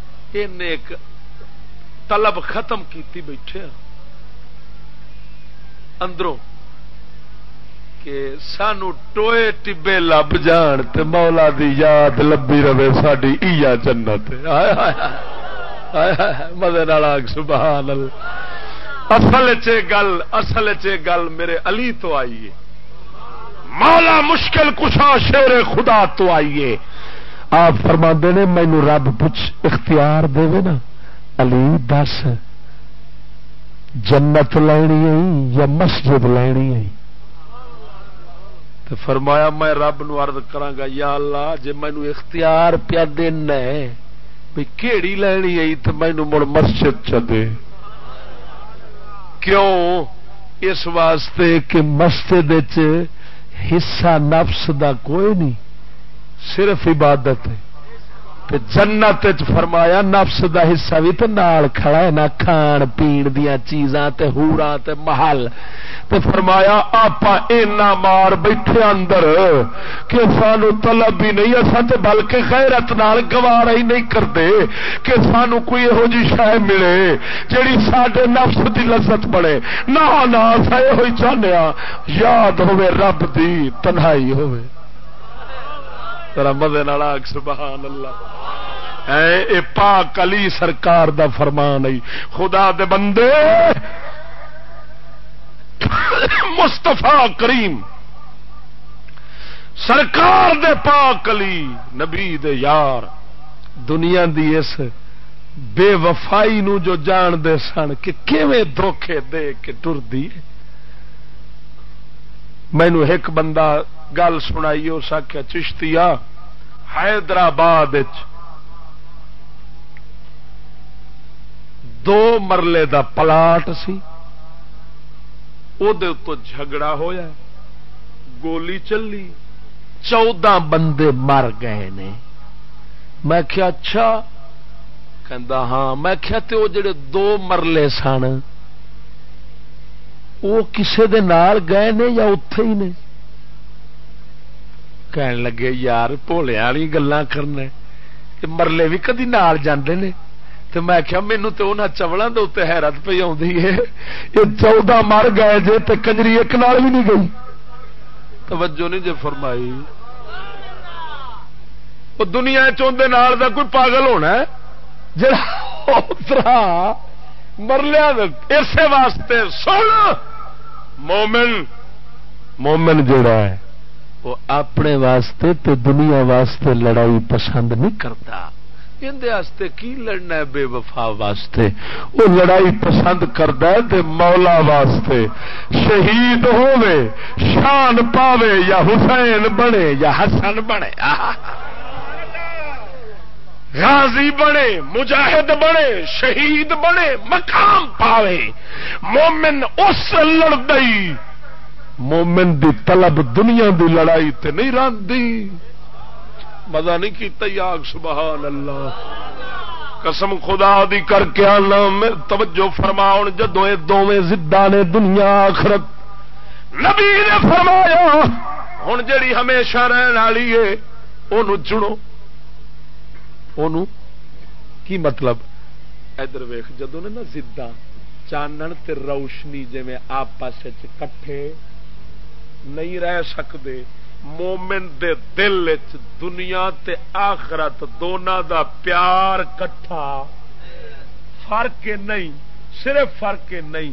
[SPEAKER 2] ایک طلب ختم کیتی بیٹھے اندروں کہ سانو ٹوئے ٹبے لب جان تے مولا دی یاد لبی رہے ساری ایا جنت مدد سبحان اللہ۔ اصل چ گل، اصل چ گل میرے علی تو آئیے مولا مشکل کشا شیر خدا تو آئیے آپ فرما نے، مینو رب پوچھ اختیار دے نا۔ علی، دس۔ جنت لینی آئی یا مسجد لینی آئی تو فرمایا میں رب نو عرض کرانگا یا اللہ، جے مینو اختیار پیا دینا ہے بھی کیڑی لینی آئی تو مینو مڑ مسجد چدے کیوں؟ اس واسطے کہ مسجد حصہ نفس دا کوئی نہیں، صرف عبادت ہے۔ تے جنت فرمایا نفس دا حصہ بھی تو نال کھڑا ہے، نہ کھان پین دیا چیزاں تے ہورا تے محل۔ تے فرمایا آپ اینا مار بیٹھے اندر کہ سانو طلب بھی نہیں اصا تے بلکہ خیرت نال گوارا ہی نہیں کرتے کہ سانو کوئی یہو جی شہ ملے جیڑی سڈے نفس دی لذت بڑے نہ نہ اصا یہ چاہنے ہاں، یاد ہوئے رب دی تنہائی ہوئے مدے سبحان اللہ اے پاک علی سرکار دا فرمان آئی خدا دے بندے۔ مستفا کریم۔ سرکار دے پاک علی، نبی دے یار۔ دنیا دی اس بے وفائی نو جو جان دے سن، کہ کیویں دھوکھے دے کے ٹر دی مینو ایک بندہ گل سنائی اس آخیا چشتی حیدرآباد دو مرلے دا پلاٹ سی تو جھگڑا ہویا گولی چلی، چودہ بندے مر گئے نے۔ میں کیا اچھا کہ ہاں میں کیا وہ جڑے دو مرلے سن وہ کسے دے نال گئے نے یا اتے ہی نے؟ کہن لگے، یار بھولیا والی گلا کرنا مرلے بھی کدی نال جاندے نے؟ تو میں کیا مینو تو انہیں چوڑوں کے اتنے حیرت پہ آئی ہے۔ یہ چودہ مر گئے جے تو کنجری ایک نال بھی نہیں گئی۔ توجہ نہیں جی فرمائی۔ وہ دنیا چوندے نال دا کوئی پاگل ہونا ہے؟ جڑا مرلیا اسی واسطے سن۔ مومن مومن جڑا ہے وہ اپنے واسطے تے دنیا واسطے لڑائی پسند نہیں کرتا۔ اندر کی لڑنا ہے بے وفا واسطے؟ وہ لڑائی پسند کرتا ہے تے مولا واسطے۔ شہید ہوے شان پاوے یا حسین بنے یا حسن بنے۔ غازی بنے، مجاہد بنے، شہید بنے، مقام پاوے۔ مومن اس لڑائی مومن دی طلب دنیا دی لڑائی تے نہیں راندی۔ مزہ نہیں کیتا یاگ سبحان اللہ قسم خدا دی کر کے آنا۔ توجہ فرماؤ جدو یہ دونیں زدہ نے دنیا آخرت۔ نبی نے فرمایا ہوں جیڑی ہمیشہ رہن والی ہے وہ چنو۔ کی مطلب؟ ادھر ویخ جدو نے نا زدہ چانن تے روشنی جی آپس کٹھے نہیں رہ سکتے مومن دے دل چ دنیا تے آخرت دونوں دا پیار کٹھا۔ فرق نہیں، صرف فرق نہیں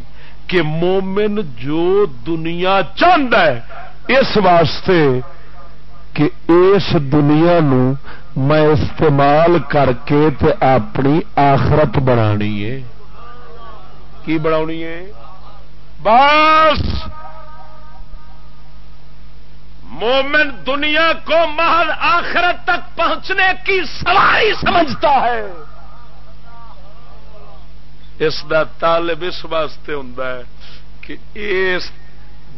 [SPEAKER 2] کہ مومن جو دنیا چاہتا ہے، اس واسطے کہ اس دنیا نو میں استعمال کر کے تے اپنی آخرت بنانی ہے۔ کی بنا ہے؟ بس! مومن دنیا کو محل آخرت تک پہنچنے کی سواری سمجھتا ہے۔ اس دا طالب اس واسطے ہوں کہ اس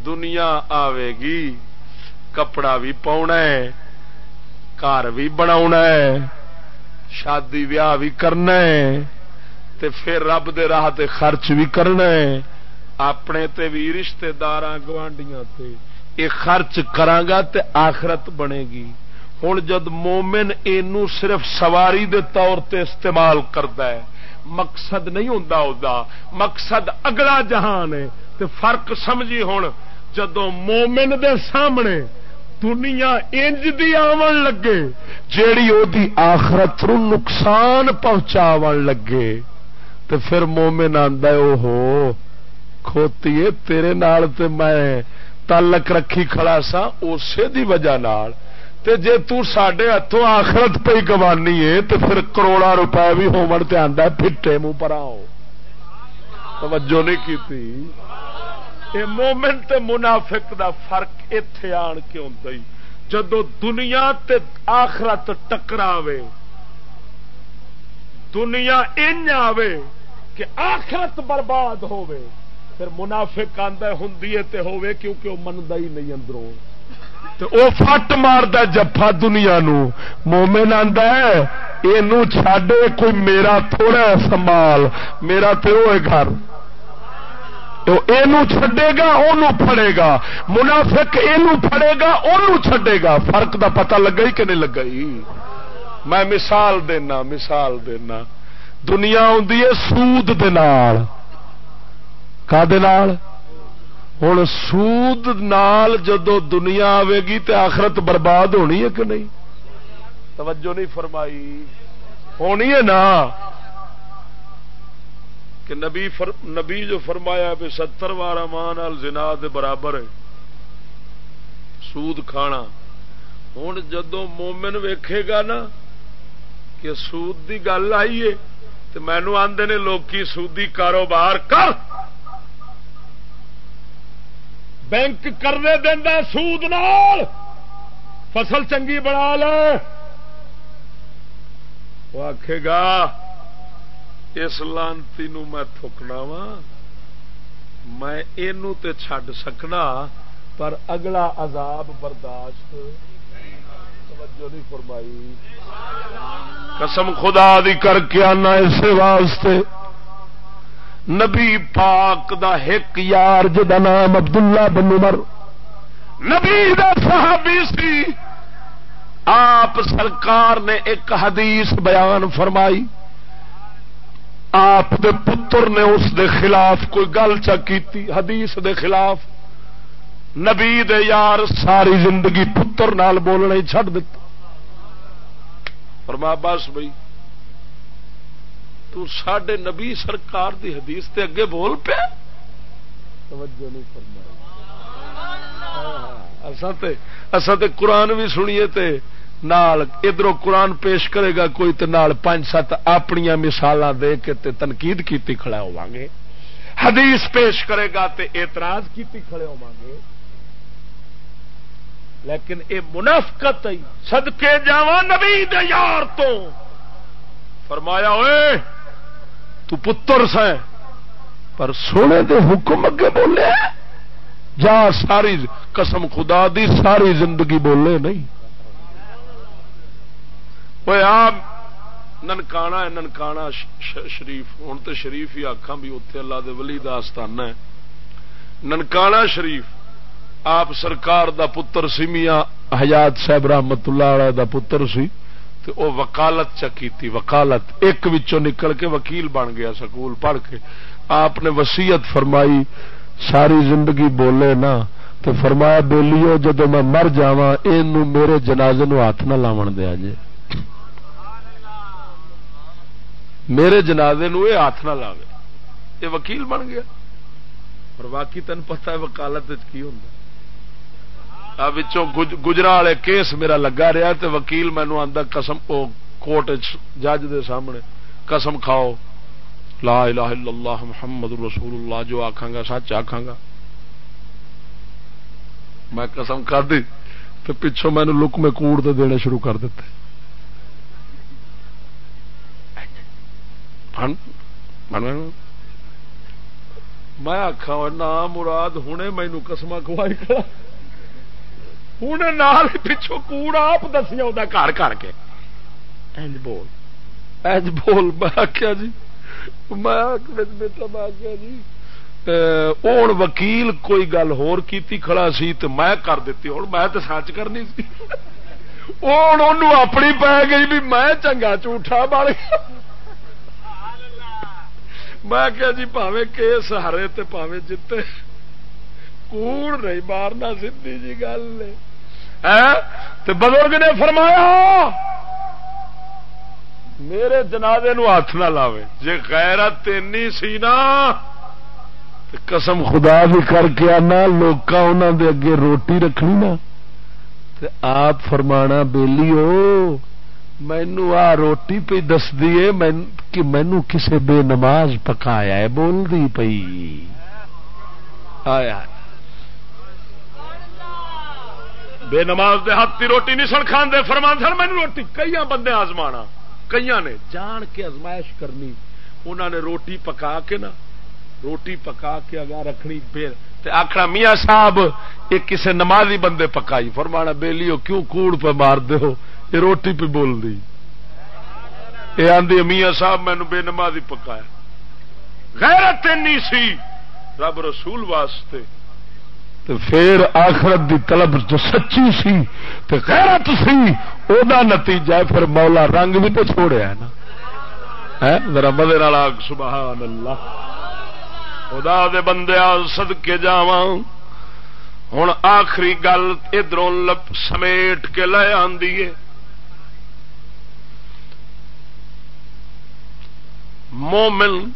[SPEAKER 2] دنیا آئے گی۔ کپڑا بھی پاؤنا ہے، گھر بھی بنا شادی ویاہ بھی کرنا ہے، تے پھر رب دے راہ تے خرچ بھی کرنا ہے۔ اپنے تے بھی رشتے دار گوانڈیاں تے یہ خرچ کرانگا تے آخرت بنے گی۔ ہوں جد مومن اینو صرف سواری دے طور تے استعمال کرتا ہے، مقصد نہیں ہوں مقصد اگلا جہان ہے۔ تے فرق سمجھی ہوں جدو مومن دے سامنے دنیا انج دی آن لگے، جیڑی او دی آخرت رو نقصان پہنچا لگے تو پھر مومن آدھا او ہو کھوتی تیرے نال تے میں تعلق رکھی کھڑا سا اسی دی وجہ نال۔ تے جے تو ساڈے ہاتھوں آخرت پہ گوانی ہے تو پھر کروڑا روپے بھی ہومن تے آندا پھٹے منہ پر آؤ۔ توجہ نہیں کیتی۔ اے مومن تے منافق دا فرق ایتھے آن کے ہوندا ہی۔ جدو دنیا تے آخرت ٹکراوے، دنیا ان آوے کہ آخرت برباد ہووے، پھر منافق آدھا ہوں ہوے کیونکہ وہ منتا ہی نہیں اندروں۔ تو وہ فٹ مارد جفا دنیا نو۔ مومن آدھا یہ چڈے کوئی میرا تھوڑا سنبھال میرا تو وہ گھر۔ تو یہ چڈے گا وہ گا۔ منافق یہ پڑے گا وہ چڈے گا۔ فرق دا پتہ لگا ہی کہ نہیں لگا ہی میں مثال دینا مثال دینا۔ دنیا آدھی ہے سود دال ہوں سود نال جدو دنیا آئے گی تو آخرت برباد ہونی ہے کہ نہیں؟ توجہ نہیں فرمائی۔ ہونی ہے نا؟ کہ نبی فر... نبی جو فرمایا بھی ستر وار مان زنا دے برابر ہے، سود کھانا۔ ہوں جدو مومن ویکھے گا نا کہ سود دی گل آئی ہے تو مینو آدھے نے لوکی سودی کاروبار کر۔ بینک کرنے دینا سود نال۔ فصل چنگی بنا لے۔ وہ آخے گا اس لانتی نو میں تھکنا وا، میں یہ چھڈ سکنا، پر اگلا عذاب برداشت توجہ نہیں فرمائی۔ قسم خدا دی کر کے آنا اسے واسطے۔ نبی پاک دا ایک یار جا نام عبداللہ بن عمر۔ نبی دا صحابی سی۔ آپ سرکار نے ایک حدیث بیان فرمائی۔ آپ دے پتر نے اس دے خلاف کوئی گل چکی حدیث دے خلاف۔ نبی دے یار ساری زندگی پتر نال بولنا ہی دیتا فرما، بس بھائی، تو ساڈے نبی سرکار دی حدیث تے اگے بول پہ توجہ نہیں فرمائی۔ فرمایا تے قرآن بھی سنیے تے۔ نال ادھر قرآن پیش کرے گا، کوئی تے نال پانچ سات اپنی مثال دے کے تے تنقید کیتی کھڑا ہوا گے۔ حدیث پیش کرے گا تے اعتراض کیتی کھڑے ہوا گے۔ لیکن اے منافقت صدقے جاواں نبی دے یار تو۔ فرمایا ہوئے تو پتر سے پر سونے دے حکم اگے بولے، جا ساری قسم خدا دی ساری زندگی بولے، نہیں۔ وہ آپ ننکانا ہے ننکانا شریف ہوں تو شریف ہی آخا بھی اتنے اللہ دے ولی داستان ہے ننکانا شریف آپ سرکار دا پتر سی میاں حیات صاحب رحمت اللہ علیہ دا پتر سی تو وہ وکالت چکی وکالت ایک وچوں نکل کے وکیل بن گیا سکول پڑھ کے آپ نے وسیعت فرمائی ساری زندگی بولے نا تو فرمایا بولیو جدو میں مر جا میرے جنازے نو ہاتھ نہ لاو دیا جی میرے جنازے نو یہ ہاتھ نہ لاوے۔ یہ وکیل بن گیا۔ اور باقی تین پتا ہے وکالت کی ہوں گجرا والے کیس میرا لگا رہا تو وکیل مینو آتا قسم کوٹ جج دے سامنے قسم کھاؤ۔ لا الہ الا اللہ محمد رسول اللہ جو آخا گا سچ آخا گا۔ میں قسم کر دی تو پچھوں مینو لک میں کوڑ تو دینے شروع کر دیتے۔ میں آخا نہ مراد ہوں مینو قسم کھوائی کرا ہوں نال پچھو کوڑ آپ دسیا گھر کر کے اینج بول اینج بول میں آخیا جی میں بیٹا میں آخیا جی ہوں وکیل کوئی گل ہور کیتی کھڑا سی تو میں کر دیتی ہوں میں تو سچ کرنی سی ہوں اپنی پی گئی بھی میں چنگا جھوٹا بڑ گیا میں کیا جی پاوے کیس ہرے تے پاوے جتے کوڑ نہیں مارنا سی جی گل بزرگ نے فرمایا، میرے جنازے نو ہاتھ نہ لاوے جی غیرت اینی سی نا قسم خدا بھی کر کے آنا لوگ دے اگے روٹی رکھنی نا۔ آپ فرمانا بیلی ہو مینو آ روٹی پہ دس دیے کہ مینو کسے بے نماز پکایا ہے بول دی پئی آیا بے نماز دے ہاتھ کی روٹی نہیں سن کھان دے فرمان سن، مینو روٹی کئی بندے آزما کئی نے۔ جان کے ازمائش کرنی انہوں نے روٹی پکا کے نا، روٹی پکا کے اگا رکھنی پھر آخر میاں صاحب، یہ کسے نمازی بندے پکائی۔ فرمانا بےلی کیوں کوڑ پہ مار دے ہو؟ یہ روٹی پہ بول دی۔ یہ آدھی میاں صاحب مینو بے نمازی پکایا۔ غیرت نہیں سی۔ رب رسول واسطے۔ تو پھر آخرت دی طلب جو سچی سی تو غیرت سی او دا نتیجہ پھر مولا رنگ بھی تو چھوڑیا ہے نا۔ ذرا مدر سبحان اللہ خدا دے بندے سد کے جا ہوں آخری گل ادھر سمیٹ کے لے آدھی مومن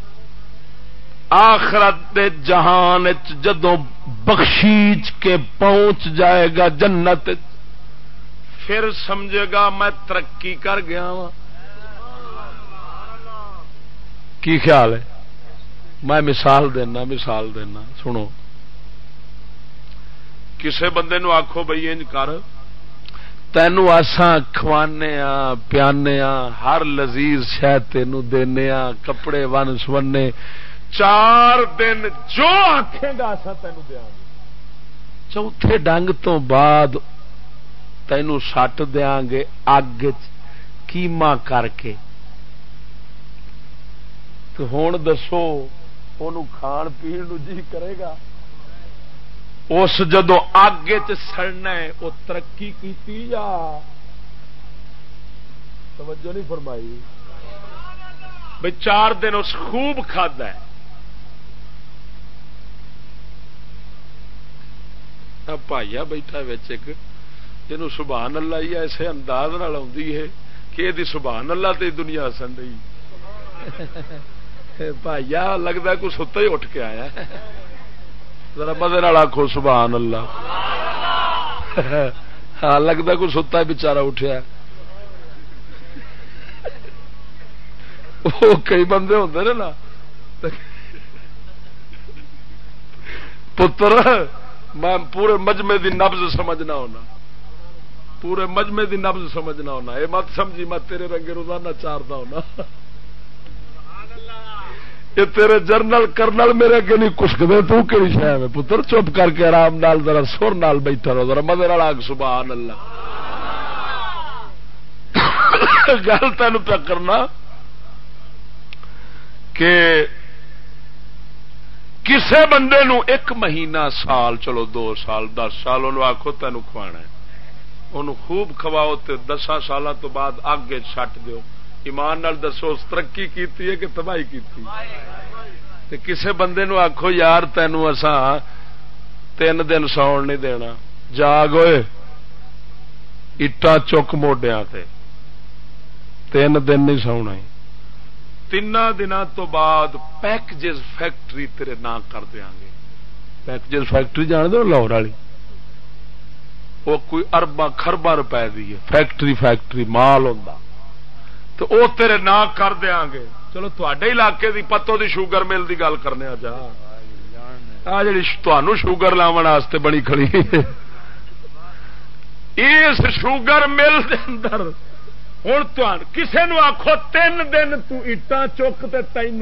[SPEAKER 2] آخرت جہان جدو بخشیچ کے پہنچ جائے گا جنت پھر سمجھے گا میں ترقی کر گیا وا کی خیال ہے؟ میں مثال دینا مثال دینا، سنو۔ کسے بندے نو آخو بھائی انج کر۔ تینو آسا کھوانے پیانے ہر لذیذ شہ تین دینے کپڑے ون سونے۔ چار دن جو آخے گا آسا تین دیا۔ چوتھے ڈنگ تو بعد تینو سٹ دیا گے اگ کیما کر کے۔ تو ہوں دسو کھان پی جی کرے گا۔ اس جدو اگ چڑنا وہ ترقی کی یا توجہ نہیں فرمائی۔ بھائی چار دن اس خوب کھد ہے۔ پائیا بیٹھا ایک جن سبحان اللہ ہی ایسے انداز ہے کہ یہ سبحان اللہ تے دنیا سن رہی بھائیا [LAUGHS] لگتا کچھ ستا ہی اٹھ کے آیا۔ ذرا مدے آخو سبحان اللہ۔ ہاں لگتا کوئی ستا بچارا اٹھیا وہ کئی بندے ہوں نا۔ پتر، میں پورے مجمے دی نبز سمجھنا ہونا۔ پورے مجمے دی نبز سمجھنا ہونا۔ یہ مت سمجھی، میں تیرے رنگے روزانہ چارتا ہونا۔ یہ تیرے جرنل کرنل میرے اگے نہیں کشک دے، تو کہڑی شہ میں پتر؟ چپ کر کے آرام نال ذرا سر نال بیٹھا رہو، ذرا مدر والا سبحان اللہ گل تین پہ کرنا کہ کسے بندے نو ایک مہینہ سال، چلو دو سال، دس سال، انہوں آخو تین کھوانا ان خوب کھواؤ تے دسا سال تو بعد اگ چٹ دو ایمان نال دسو، اس ترقی کیتی ہے کہ تباہی کیتی تے کسے بندے نو آخو یار تینوں اسا تین دن ساؤن نہیں دینا۔ جاگ ہوئے اٹا چک موڈیا تے۔ تین دن نہیں سونا تین دن تو بعد پیکجز فیکٹری تیرے نہ کر دیا گے۔ پیکجز فیکٹری جان دو لاہور والی؟ وہ کوئی اربا خربا روپے دی ہے۔ فیکٹری فیکٹری مال ہوں تو وہ تیرے نہ کر دیا گے۔ چلو تے علاقے دی پتوں دی شوگر مل دی گل کرنے جا۔ آ جی شوگر لاون واسطے بنی کھڑی اس شوگر مل دے اندر۔ ہوں کسی نو آخو تین دن تٹا چک تین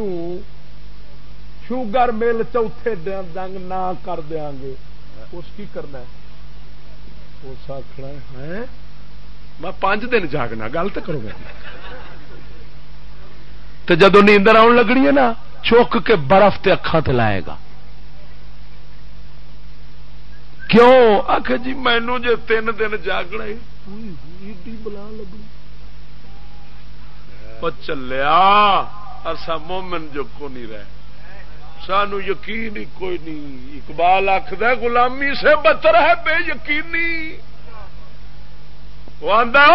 [SPEAKER 2] شوگر مل چوتھے دنگ نہ کر دیا گے۔ اس کی کرنا اس آخنا ہے ہاں؟ میں پانچ دن جاگنا، گل تو کرو۔ گا تو جدو نیندر آن لگنی ہے نا چک کے برف تے اکھان تے لائے گا۔ کیوں؟ آخ جی مینو جی تین دن جاگنا بلا لگنی۔ چلیا اصا مومن جو کو نہیں رہ سانو یقین ہی کوئی نہیں۔ اقبال آخد غلامی سے بتر ہے، بے یقینی۔ وہ آدھا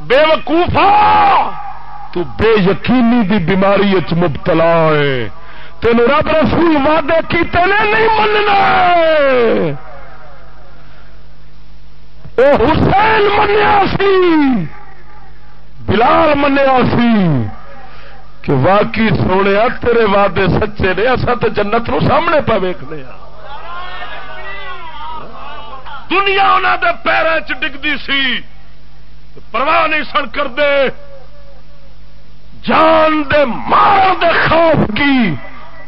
[SPEAKER 2] بے وقوفا۔ تو بے یقینی دی بیماری مبتلا ہے۔ تین رب رسول وعدے کیتے نے نہیں مننا۔ او حسین منیا سی، بلال منیا سی کہ واقعی سونے، تیرے وعدے سچے نے اصا تو جنت نو سامنے پا ویخنے دنیا انہوں دے پیروں چ ڈگتی سی پرواہ نہیں سن کر دے جان دے مار دے خوف کی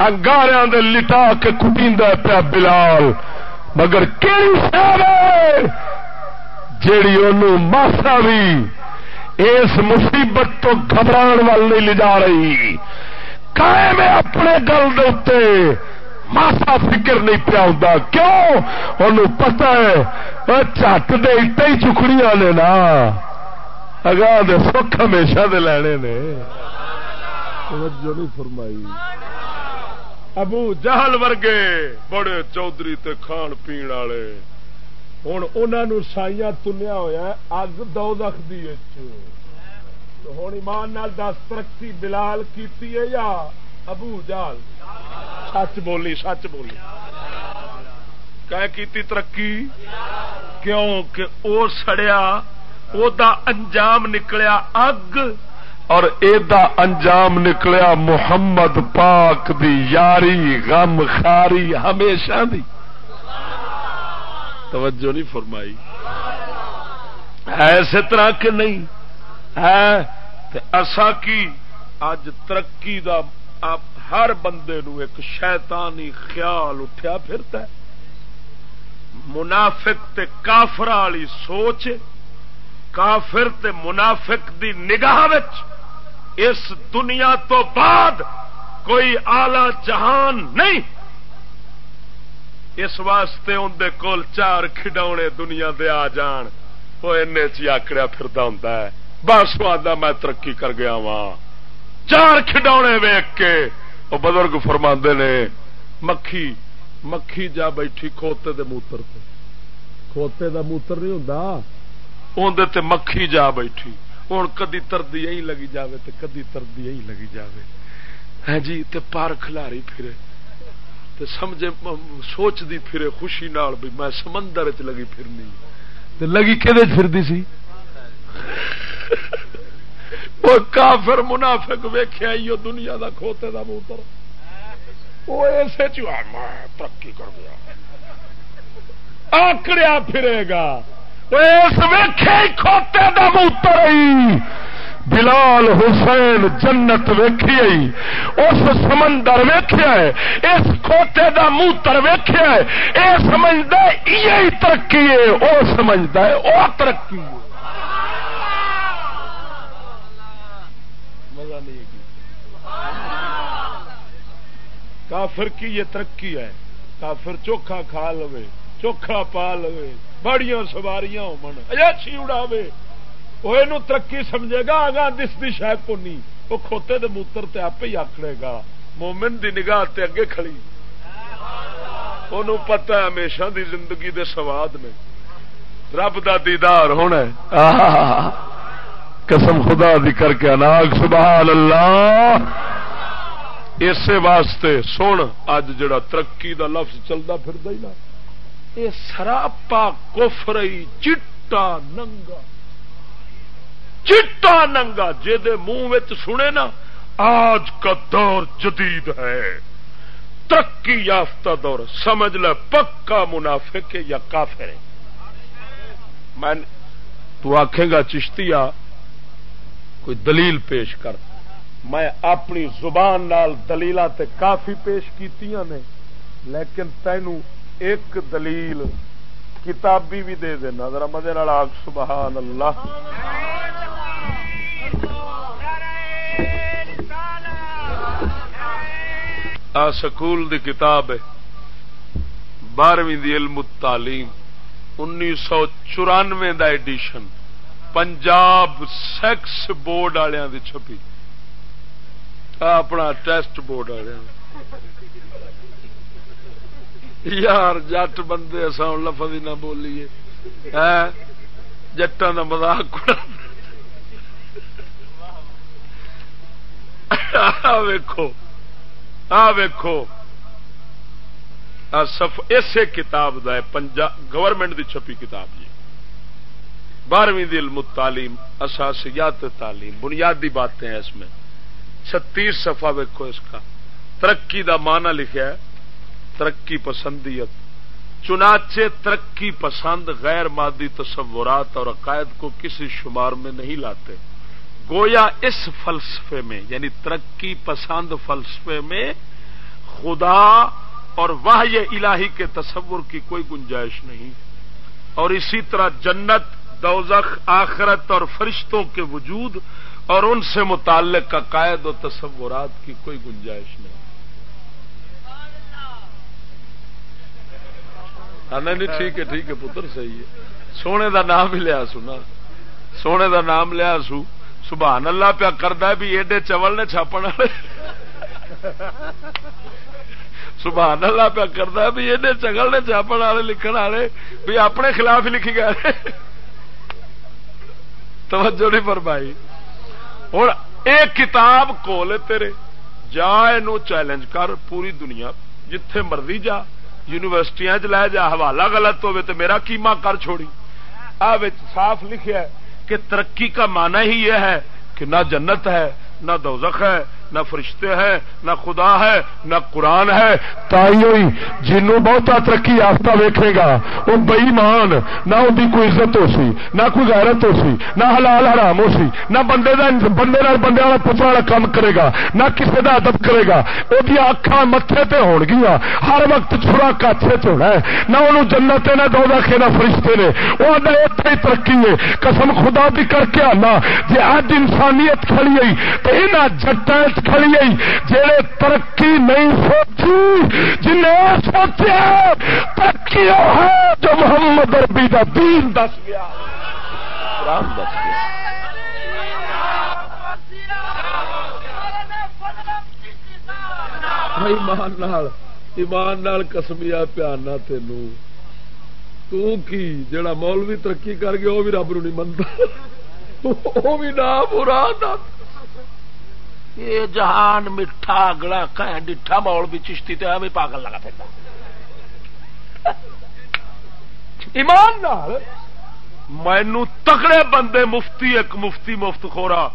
[SPEAKER 2] انگاریا دے لٹا کے کٹی پیا بلال۔ مگر کہڑی سارے جیڑی انہوں ماسا بھی اس مصیبت تو گھبران وال نہیں لے جا رہی۔ قائم اپنے گل دے ماسا فکر نہیں پیا ہوتا کیوں؟ ان پتا ہے چٹ دے اٹا ہی چکڑیاں نے نا۔ دے سکھ ہمیشہ دے لینے نے۔ توجہ نہیں فرمائی۔ ابو جہل ورگے بڑے چودھری تے کھان پین والے۔ ہوں انہوں سائیاں تنیا ہوا اگ دو دخ دی ہوں ایمان نال دس ترقی بلال کیتی ہے یا ابو جال سچ بولی سچ بولی۔ کہ کیتی ترقی؟ کیوں؟ کہ او سڑیا او دا انجام نکلیا اگ اور اے دا انجام نکلیا محمد پاک دی یاری غم خاری ہمیشہ دی۔ توجہ نہیں فرمائی۔ ایسے طرح کے نہیں۔ ہے اصا کی اج ترقی دا ہر بندے نو ایک شیطانی خیال اٹھیا پھرتا ہے۔ منافق تے کافر والی سوچ کافر تے منافق دی نگاہ اس دنیا تو بعد کوئی آلہ جہان نہیں۔ اس واسطے اندر کول چار کھڈونے دنیا دے آ جان۔ وہ این چی آکڑیا پھر ہوں بس آدھا میں ترقی کر گیا وا چار کھڈونے ویک کے وہ بزرگ فرما نے، مکھی مکھی جا بیٹھی کھوتے دے موتر تے۔ کھوتے دا موتر نہیں ہوں اندر تے مکھی جا بیٹھی۔ ہوں کدی تردی یہی لگی جاوے تے کدی تردی یہی لگی جاوے۔ ہاں جی تے پار کھلاری پھرے۔ تے سمجھے سوچ دی پھرے خوشی نال بھی میں سمندر چ لگی پھرنی۔ تے لگی کہ پھردی سی؟ [LAUGHS] وہ کافر منافق ویخیا دنیا دا کھوتے دا موتر۔ وہ ایسے چا ترقی کر گیا۔ آکڑیا پھرے گا۔ اس ویخے کھوتے دا موتر بلال حسین جنت ویکھی اس سمندر ویخیا اس کھوتے دا موتر ویخیا یہ سمجھتا یہ ترقی ہے۔ وہ سمجھتا ہے۔ وہ ترقی ہے۔ کافر کی یہ ترقی ہے۔ کافر چوکھا کھا لو چوکھا پا لو بڑیاں سواریاں ہوچی اڑاوے۔ وہ یہ ترقی سمجھے گا آگا دستی شاید کو نہیں۔ وہ کھوتے دے موتر تے آپ ہی آکڑے گا۔ مومن دی نگاہ تے اگے کھڑی۔ انہوں پتہ ہے ہمیشہ دی زندگی دے سواد میں رب دا دیدار ہونا قسم خدا دی کر کے اناگ، سبحان اللہ۔ اسی واسطے سن اج جڑا ترقی دا لفظ چلتا پھر نا۔ یہ سراپا کوفرئی چٹا ننگا۔ چٹا ننگا جے منہ سنے نا، آج کا دور جدید ہے۔ ترقی یافتہ دور، سمجھ لے پکا منافق یا کافر ہے۔ میں تو آخے گا چشتیا کوئی دلیل پیش کر۔ میں اپنی زبان نال دلیل تے کافی پیش کی نے، لیکن تینو ایک دلیل کتابی بھی دے دینا، ذرا مزے آگ سبحان اللہ آ سکول دی کتاب ہے، بارہویں دی علم تعلیم انیس سو چورانوے دا ایڈیشن۔ پنجاب سیکس بورڈ والوں کی چھپی۔ اپنا ٹیسٹ بورڈ والے یار، جٹ بندے اصا لفظ ہی نہ بولیے۔ جٹان کا مزاق ویکو آ ویکو اسے کتاب کا گورنمنٹ دی چھپی کتاب جی بارہویں دل متعلیم اساسیات تعلیم، بنیادی باتیں ہیں اس میں۔ چھتیس سفا ویکو اس کا۔ ترقی دا معنی لکھا ہے۔ ترقی پسندیت، چنانچہ ترقی پسند غیر مادی تصورات اور عقائد کو کسی شمار میں نہیں لاتے۔ گویا اس فلسفے میں یعنی ترقی پسند فلسفے میں خدا اور واہ الہی کے تصور کی کوئی گنجائش نہیں۔ اور اسی طرح جنت، دوزخ، آخرت اور فرشتوں کے وجود اور ان سے متعلق عقائد و تصورات کی کوئی گنجائش نہیں۔ نہیں ٹھیک ہے ٹھیک ہے پتر صحیح ہے سونے دا نام بھی لیا سنا سونے دا نام لیا سو۔ سبحان اللہ پیا کرتا بھی ایڈے چول نے چھاپن والے۔ سبحان اللہ پیا کرتا بھی ایڈے چگل نے چھاپن والے، لکھن والے۔ بھی اپنے خلاف لکھی گئے۔ توجہ نہیں فرمائی۔ ہوں ایک کتاب کول تیرے جا یہ چیلنج کر، پوری دنیا جتھے مرضی جا۔ یونیورسٹیاں چ لے جا حوالہ غلط ہوے تو میرا کیما کر چھوڑی۔ آ صاف لکھا کہ ترقی کا معنی ہی یہ ہے کہ نہ جنت ہے، نہ دوزخ ہے نہ فرشتے ہیں، نہ خدا ہے، نہ قرآن ہے۔ تائی ہوئی، جنوں بہتا ترقی یافتہ ویکھے گا وہ بئی مان نہ ان کی کوئی عزت ہو سی نہ کوئی غیرت ہو سی نہ حلال حرام ہو سی نہ بندے دا بندے نال بندے والا پتر والا کام کرے گا، نہ کسی کا ادب کرے گا۔ وہ اکھان متے تے ہون گیا ہر وقت چھڑا کاچے چ ہونا ہے۔ نہ انہوں جنت نہ دو رکھے نہ فرشتے نے۔ وہ آدھا اتنے ہی ترقی ہے۔ قسم خدا بھی کر کے آنا جی اج انسانیت کھڑی آئی تو یہاں جٹا کھڑی جہے ترقی نہیں سوچی، جنہیں سوچا ترقی وہ ہے جو محمد اربی کا دین دس گیا۔ رام دس گیا۔ ایمان نال ایمان نال کسمیا پیانا تینوں تو کی جڑا مولوی ترقی کر گیا وہ بھی رب نو نہیں منتا [LAUGHS] وہ بھی نہ برا نہ یہ جہان میٹھا اگلا ڈٹھا مول بھی چشتی تو ہمیں پاگل لگا پھر ایمان مینو تکڑے بندے مفتی، ایک مفتی مفت خورا۔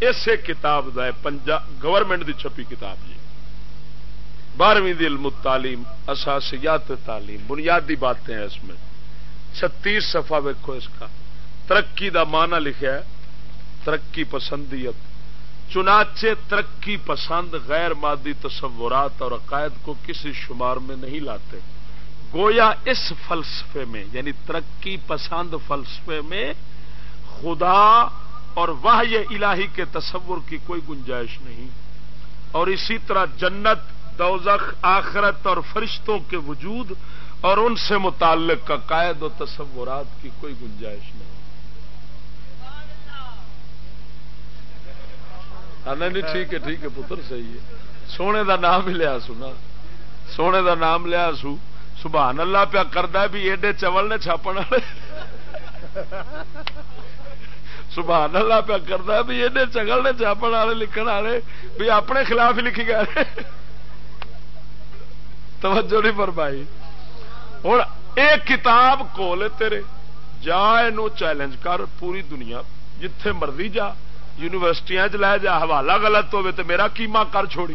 [SPEAKER 2] اسے کتاب کا ہے گورنمنٹ دی چھپی کتاب جی۔ بارہویں دل متعلیم اساسیات تعلیم، بنیادی باتیں ہیں اس میں۔ چھتیس صفحہ ویکو اس کا۔ ترقی دا معنی لکھا ہے، ترقی پسندیت۔ چنانچہ ترقی پسند غیر مادی تصورات اور عقائد کو کسی شمار میں نہیں لاتے۔ گویا اس فلسفے میں یعنی ترقی پسند فلسفے میں خدا اور واہ الہی کے تصور کی کوئی گنجائش نہیں۔ اور اسی طرح جنت، دوزخ، آخرت اور فرشتوں کے وجود اور ان سے متعلق کا قائد و تصورات کی کوئی گنجائش نہیں۔ نہیں ٹھیک ہے ٹھیک ہے پتر صحیح ہے سونے دا نام ہی لیا سنا سونے دا نام لیا سو۔ سبحان اللہ پیا کرتا بھی ایڈے چول نے چھاپن والے۔ سبحان اللہ پیا کرتا بھی ایڈے چگل نے چھاپن والے، لکھن والے۔ بھی اپنے خلاف ہی لکھی گئے۔ توجہ نہیں فرمائی۔ ہوں ایک کتاب کول تیرے۔ جا چیلنج کر، پوری دنیا جتھے مرضی جا۔ یونیورسٹیاں چ لے جا، حوالہ غلط ہوے تو میرا کیما کر چھوڑی۔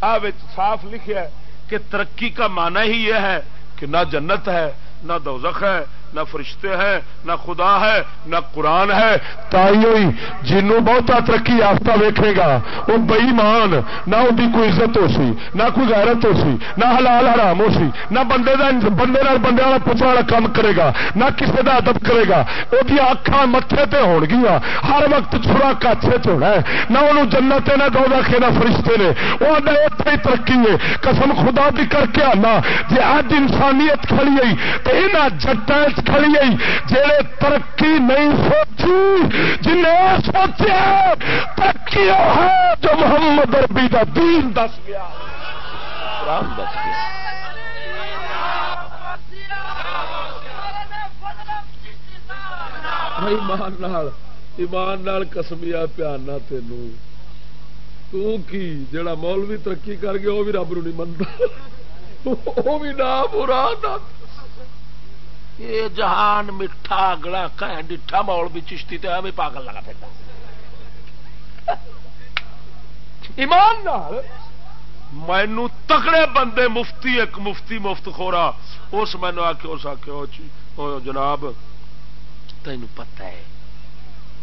[SPEAKER 2] آ صاف لکھا کہ ترقی کا معنی ہی یہ ہے کہ نہ جنت ہے، نہ دوزخ ہے نہ فرشتے ہیں، نہ خدا ہے، نہ قرآن ہے۔ تائی جنوں بہتا ترقی یافتہ ویکھے گا۔ وہ بئی مان نہ ان کی کوئی عزت ہو سی، نہ کوئی غیرت ہو سی، نہ حلال حرام ہو سی، نہ بندے دا بندے بندے والا پوچھنے والا کام کرے گا، نہ کسی کا ادب کرے گا۔ وہ اکھان متے تے ہون گیا ہر وقت چھڑا کاچے چنا ہے۔ نہ انہوں جنت نہ دو رکھے نہ فرشتے نے۔ وہ اتنے ہی ترقی ہے۔ قسم خدا بھی کر کے آنا۔ جی اج انسانیت کھڑی گئی تو یہاں جٹا کھڑی گئی جہے ترقی نہیں سوچی، جنہیں سوچا ترقی ہے جو محمد اربی کا دین دس گیا۔ دس گیا۔ ایمان نال کسمیا پیانا تینوں تو کی جڑا مولوی ترقی کر گیا وہ بھی رب نو نہیں منتا وہ بھی نہ برا نہ یہ جہان میٹھا اگلا ڈٹھا مول بھی چشتی تو ہمیں پاگل لگا پھر ایمان مینو تکڑے بندے مفتی، ایک مفتی مفت خورا، اس مینو آ کے اس آ جناب تین پتا ہے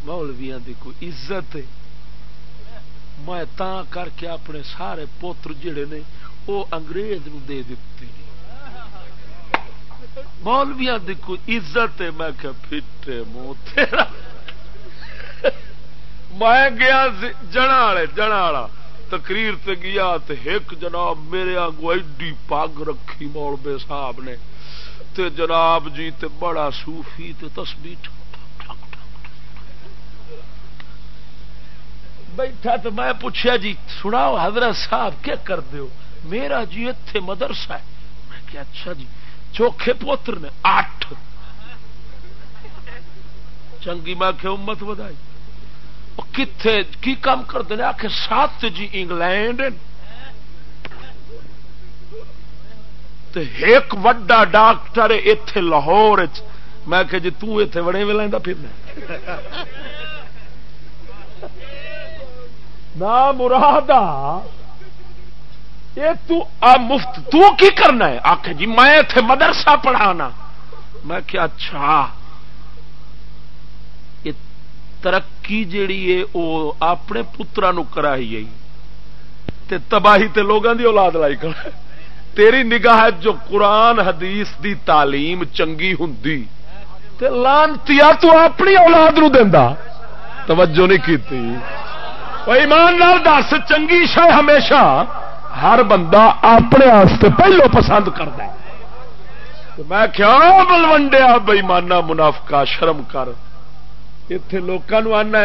[SPEAKER 2] مولویا کی کوئی عزت میں کر کے اپنے سارے پوتر جڑے نے وہ انگریز نو دے دیتے مولویا دی کوئی عزت ہے؟ میں کہ پھٹے منہ، تیرا۔ میں گیا جنا والے، جنا والا۔ تقریر تے گیا تے ایک جناب میرے آگو ایڈی پگ رکھی مولبے صاحب نے۔ تے جناب جی تے بڑا صوفی تے تسبیح بیٹھا تو میں پوچھا جی سناؤ حضرت صاحب کیا کر دیو میرا جی اتنے مدرسہ ہے۔ میں کیا اچھا جی۔ چوکھے پوتر نے اٹھ چنگی میں کہ امت ودائی۔ کتنے کی کام کرتے ہیں آخر سات جی انگلینڈ۔ ایک وڈا ڈاکٹر اتے لاہور میں کہ جی تے بڑے وے لینا پھرنا۔ نہ مراد یہ تو آ مفت تو کی کرنا ہے؟ آخ جی میں تھے مدرسہ پڑھانا۔ میں کیا اچھا۔ یہ ترقی جیڑی ہے وہ اپنے پترا نو کرائی گئی تے تباہی تے لوگوں دی اولاد لائی کر تیری نگاہ جو قرآن، حدیث دی تعلیم چنگی ہوں لانتی تو اپنی اولاد نو دینا توجہ نہیں کی ایمان نال دس، چنگی شہ ہمیشہ۔ ہر بندہ اپنے پہلو پسند کرتا میں کیا بلوڈیا بئی مانا منافقا شرم کر۔ اتے لوگوں آنا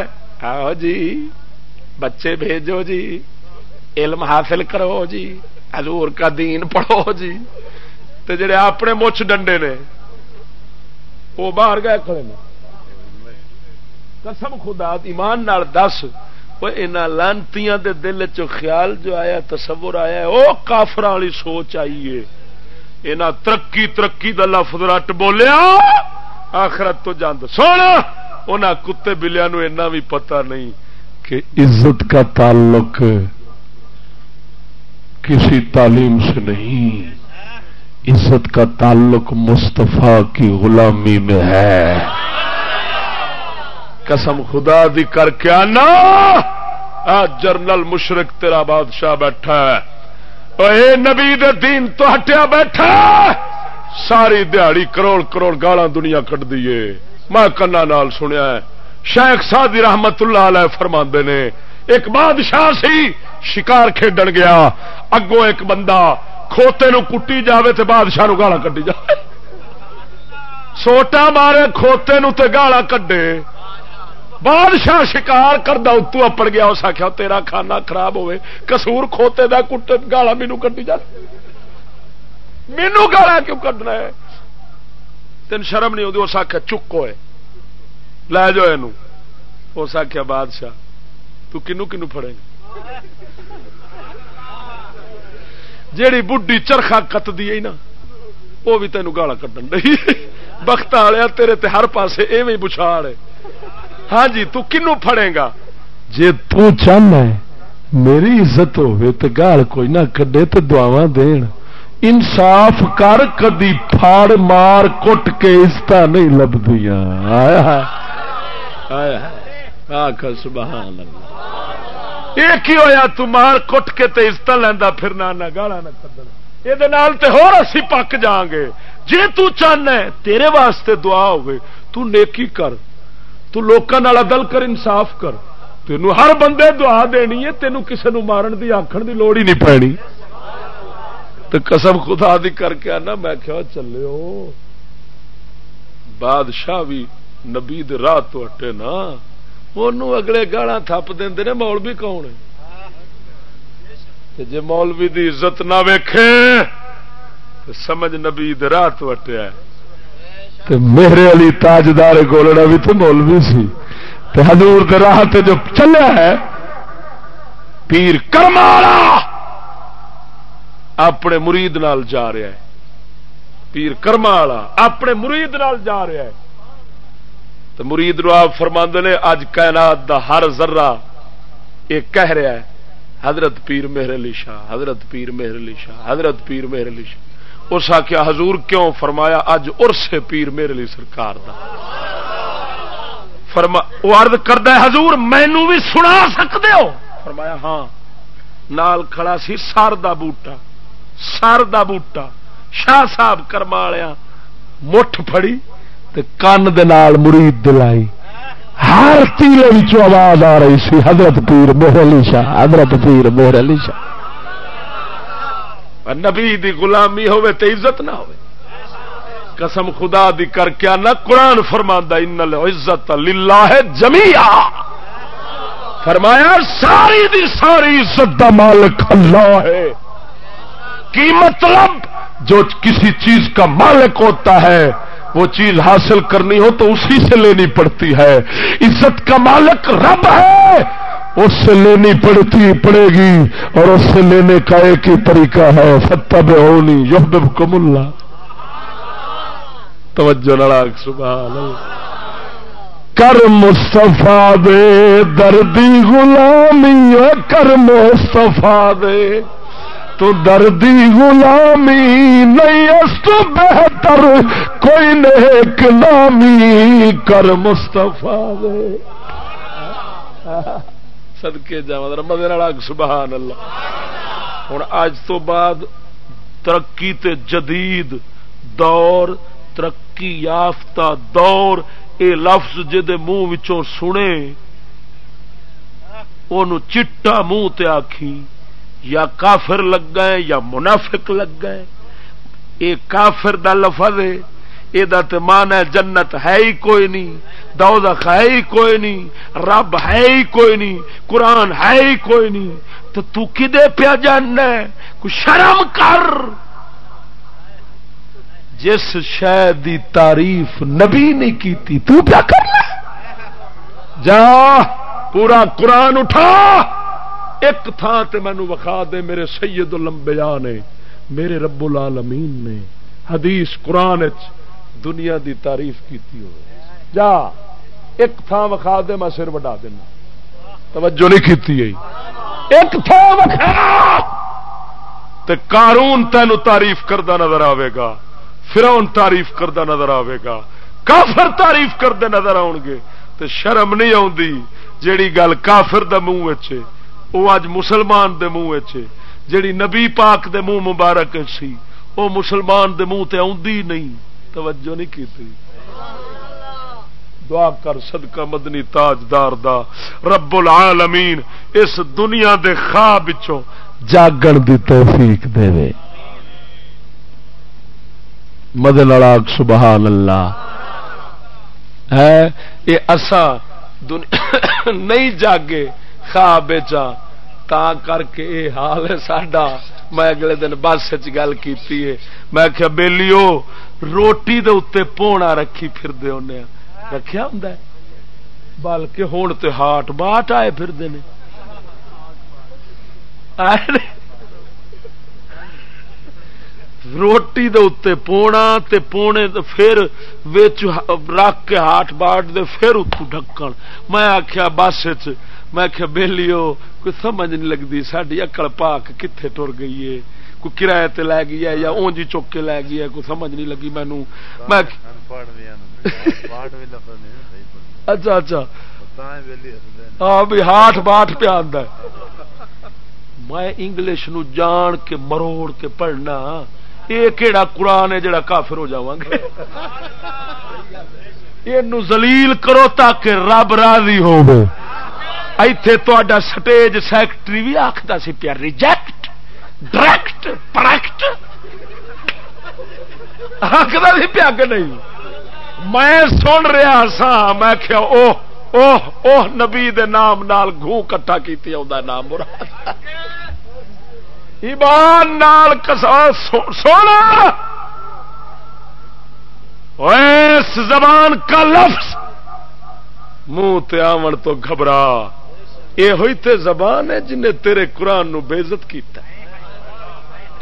[SPEAKER 2] آؤ جی بچے بھیجو جی علم حاصل کرو جی حضور کا دین پڑھو جی۔ تے جڑے اپنے مچھ ڈنڈے نے وہ باہر گئے کھڑے قسم خدا، ایمان نال دس۔ لانتی دل چ خیال جو آیا تصور آیا ہے وہ کافر والی سوچ آئی ہے ترقی ترقی کا لفظ رٹ بولیا آخرت تو جاند سونا ان کتے بلیا نو بھی پتا نہیں کہ عزت کا تعلق کسی تعلیم سے نہیں عزت کا تعلق مستفا کی غلامی میں ہے قسم خدا دی کر کے آنا۔ جرنل مشرق، تیرا بادشاہ بیٹھا ہے۔ اے نبی دے دین تو ہٹیا بیٹھا ساری دیہڑی کروڑ کروڑ گالا دنیا کٹ دیے میں کنا نال سنیا ہے۔ شیخ سادی رحمت اللہ علیہ فرما نے، ایک بادشاہ سی، شکار کھیڈن گیا۔ اگوں ایک بندہ کھوتے نو کٹی جاوے تے بادشاہ نو گالا کٹی جائے۔ سوٹا مارے کھوتے نو تے گالا کڈے۔ بادشاہ شکار کردہ اتو اپڑ گیا، اس آخیا تیرا کھانا خراب ہوئے کسور کھوتے دا کٹے، گالا مینو کٹی جا۔ مینو گالا کیوں کڈنا ہے؟ تین شرم نہیں ہوتی اس آخیا چکو ہے لے جاؤ یہ اس آخیا بادشاہ، تو کنو کنو پڑے گا جیڑی بڈی چرخا کت دی نا، وہ بھی تینوں گالا کٹن دے بخت والیا تیرے تے ہر پاسے ایویں بچھاڑ ہے۔ ہاں جی تو کنو پھڑے گا؟
[SPEAKER 1] جی تہنا میری عزت ہوے تو گال کوئی نہ کڈے تو دعوا دین۔ انصاف کر کدی پھاڑ مار کٹ کے عزت نہیں آیا
[SPEAKER 2] سبحان اللہ۔ یہ کی ہویا؟ تو مار کٹ کے تے عزت لینا پھرنا نہ گالا نہ کھدنا یہ ہو اسی پک جاؤں گے۔ جی تو چاہنا ہے تیرے واسطے دعا ہوئے تو نیکی کر۔ تو لوکاں نال عدل کر انصاف کر۔ تینو ہر بندے دعا دینی ہے تینو کسے نو مارن دی آکھن دی لوڑ ہی نہیں پینی تو قسم خدا دی کر کے آنا، میں کیا چلے ہو۔ بادشاہ بھی نبی راہ تو ہٹے نا۔ انہوں اگلے گالا تھپ دے مولوی کون ہے؟ جی مولوی دی عزت نہ ویکھے تو سمجھ نبی راہ تو ہٹیا ہے
[SPEAKER 1] میرے علی تاجدار گولڑا بھی تو مولوی سی۔ تے حضور دے راہ تے جو چلیا ہے، پیر کرمالا اپنے مرید نال جا رہا ہے۔ پیر کرمالا اپنے مرید نال جا رہا ہے۔ تو مرید نو آپ فرما نے اج کائنات دا ہر ذرہ یہ کہہ رہا ہے، حضرت پیر مہر علی شاہ، حضرت پیر مہر علی شاہ، حضرت پیر مہر علی شاہ۔ اس آخیا حضور کیوں فرمایا اج ارس پیر میرے لیے سرکار دا؟ فرما وہ ارد کرد حضور مینو بھی سنا سکتے ہو؟ فرمایا ہاں۔ نال کھڑا سی سر دا بوٹا، سر دا بوٹا۔ شاہ صاحب کرما لیا مٹھ پھڑی کن مرید دلائی۔ ہر تیلے آواز آ رہی سی، حضرت پیر موہر علی شاہ، حضرت پیر موہر علی شاہ۔
[SPEAKER 2] نبی دی غلامی ہوے تے عزت نہ ہوے قسم خدا دی کر کیا نہ قرآن فرما ان عزت للہ جمیا فرمایا، ساری دی ساری عزت دا مالک اللہ ہے۔ کی مطلب؟ جو کسی چیز کا مالک ہوتا ہے، وہ چیز حاصل کرنی ہو تو اسی سے لینی پڑتی ہے۔ عزت کا مالک رب ہے۔ اس سے لینی پڑتی پڑے گی اور اس سے لینے کا ایک ہی طریقہ ہے فتح ہونی یوب کم اللہ توجہ نڑاک سبحان کر مستفا دے دردی غلامی کر مستفا دے۔ تو دردی غلامی نہیں اس تو بہتر، کوئی نیک نامی، کر مستفا دے۔ سدکے جا مدد سبحان اللہ ہوں اج تو بعد ترقی تے جدید دور، ترقی یافتہ دور، اے لفظ جہد منہ سنے ان چٹا منہ تے آخی یا کافر لگ گئے یا منافق لگ گئے۔ اے کافر دا لفظ ہے یہ مان ہے جنت ہے ہی کوئی نہیں، دوزخ ہے ہی کوئی نہیں، رب ہے ہی کوئی نہیں، قرآن ہے ہی کوئی نہیں۔ تو تو کدے پیا جاننا کو شرم کر۔ جس شہ تعریف نبی نہیں کی تو کیا کرنا جا، پورا قرآن اٹھا۔ ایک تھان تے مینو وکھا دے، میرے سید الانبیاء نے، میرے رب العالمین نے۔ حدیث قرآن دنیا دی تعریف کیتی ہو جا، ایک تھان وکھا دے، میں سر وڈا دینا۔ توجہ نہیں کیتی ہے ایک تھان وکھا! تے قارون تینو تعریف کردہ نظر آئے گا۔ فرعون تعریف کردہ نظر آئے گا۔ کافر تعریف کردے نظر آؤ گے۔ تے شرم نہیں آتی جیڑی گل کافر دا منہ اچھے وہ اج مسلمان دے منہ اچھے جیڑی نبی پاک دے منہ مبارک سی وہ مسلمان دے منہ تے آندی نہیں۔ توجہ نہیں کی تھی۔ دعا کر صدقہ مدنی تاجدار دا۔ رب العالمین اس دنیا دے خواب جاگن دی توفیق دے۔ دے مدن سبحان اللہ۔ ہے، یہ اسا [COUGHS] نہیں جاگے خواب چا تا کر کے یہ حال ہے ساڈا۔ میں اگلے دن بس گل کی میں کیا بیلیو، روٹی دے اتنے پونا رکھی پھر دے ہونے رکھیا ہوں بلکہ ہوں تو ہاٹ باٹ آئے پھر روٹی دے اتنے پونا تے پونے پھر ویچ رکھ کے ہاٹ باٹ دے پھر اتو ڈکن میں آخیا بس میں آخیا بہلیو کوئی سمجھ نہیں لگتی ساری اکڑ پاک کتنے ٹر گئی ہے? کوئی کرایہ تے لے گئی ہے یا اونجی چک کے لے ہے؟ کوئی سمجھ نہیں لگی مینو میں اچھا اچھا۔ ہاں بھی ہاٹ باٹ پہ آدھا میں انگلش نو جان کے مروڑ کے پڑھنا یہ کہڑا قرآن ہے جڑا کافر ہو جا گے؟ [LAUGHS] یہ زلیل کرو تاکہ رب راضی ہو ایتھے تا سٹیج سیکٹری بھی آخر سی پیا، ریجیکٹ ڈائریکٹ پریکٹ. آخر سی پیا کہ نہیں؟ میں سن رہا سا، میں کیا اوہ اوہ اوہ، نبی دے نام نال گھو کٹھا کیتی آ نام مراد ایمان نال کسا سونا! اس زبان کا لفظ، منہ تمن تو گھبرا۔ یہ ہوئی تے زبان ہے جنہیں تیرے قرآن نو بےزت کیتا ہے۔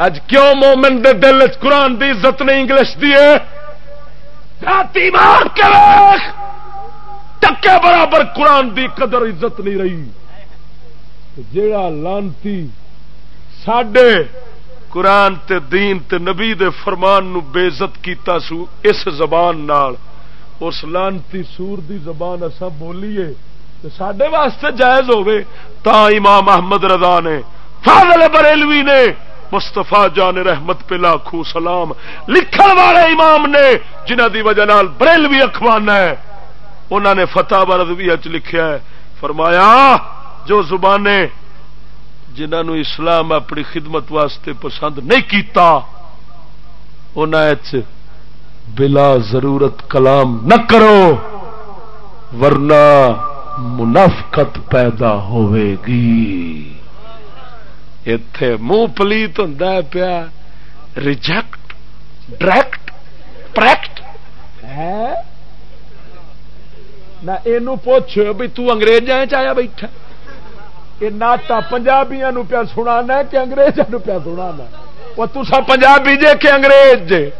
[SPEAKER 2] اج کیوں مومن دے دل قرآن دی عزت نے انگلش دیے ٹکے برابر قرآن دی قدر عزت نہیں رہی۔ جیڑا لانتی ساڈے قرآن تے دین تے نبی دے فرمان نو بےزت کیتا سو، اس زبان نال، اس لانتی سور دی زبان اصا بولیے۔ سڈے واسطے جائز ہوے تا امام محمد رضا نے، فاضل بریلوی نے مستفا جان رحمت پہ لاکھو سلام لکھن والے امام نے، جنہ دی وجہ نال بریلوی اخوان ہے۔ انہوں نے فتح برد چ لکھیا ہے، فرمایا، جو زبانیں جنہوں اسلام اپنی خدمت واسطے پسند نہیں کیتا انہیں بلا ضرورت کلام نہ کرو، ورنہ منافقت پیدا ہوئے گی۔ اتے منہ پلیت ہوں پیا۔ ریجیکٹ ڈائریکٹ پریکٹ۔ نہ یہ پوچھ بھی تنگریز چایا بیٹھا۔ یہ ناٹا پنجابیا پیا سنا کہ اگریزوں پیا سنا وہ تسا پنجابی جے کہ انگریز جے؟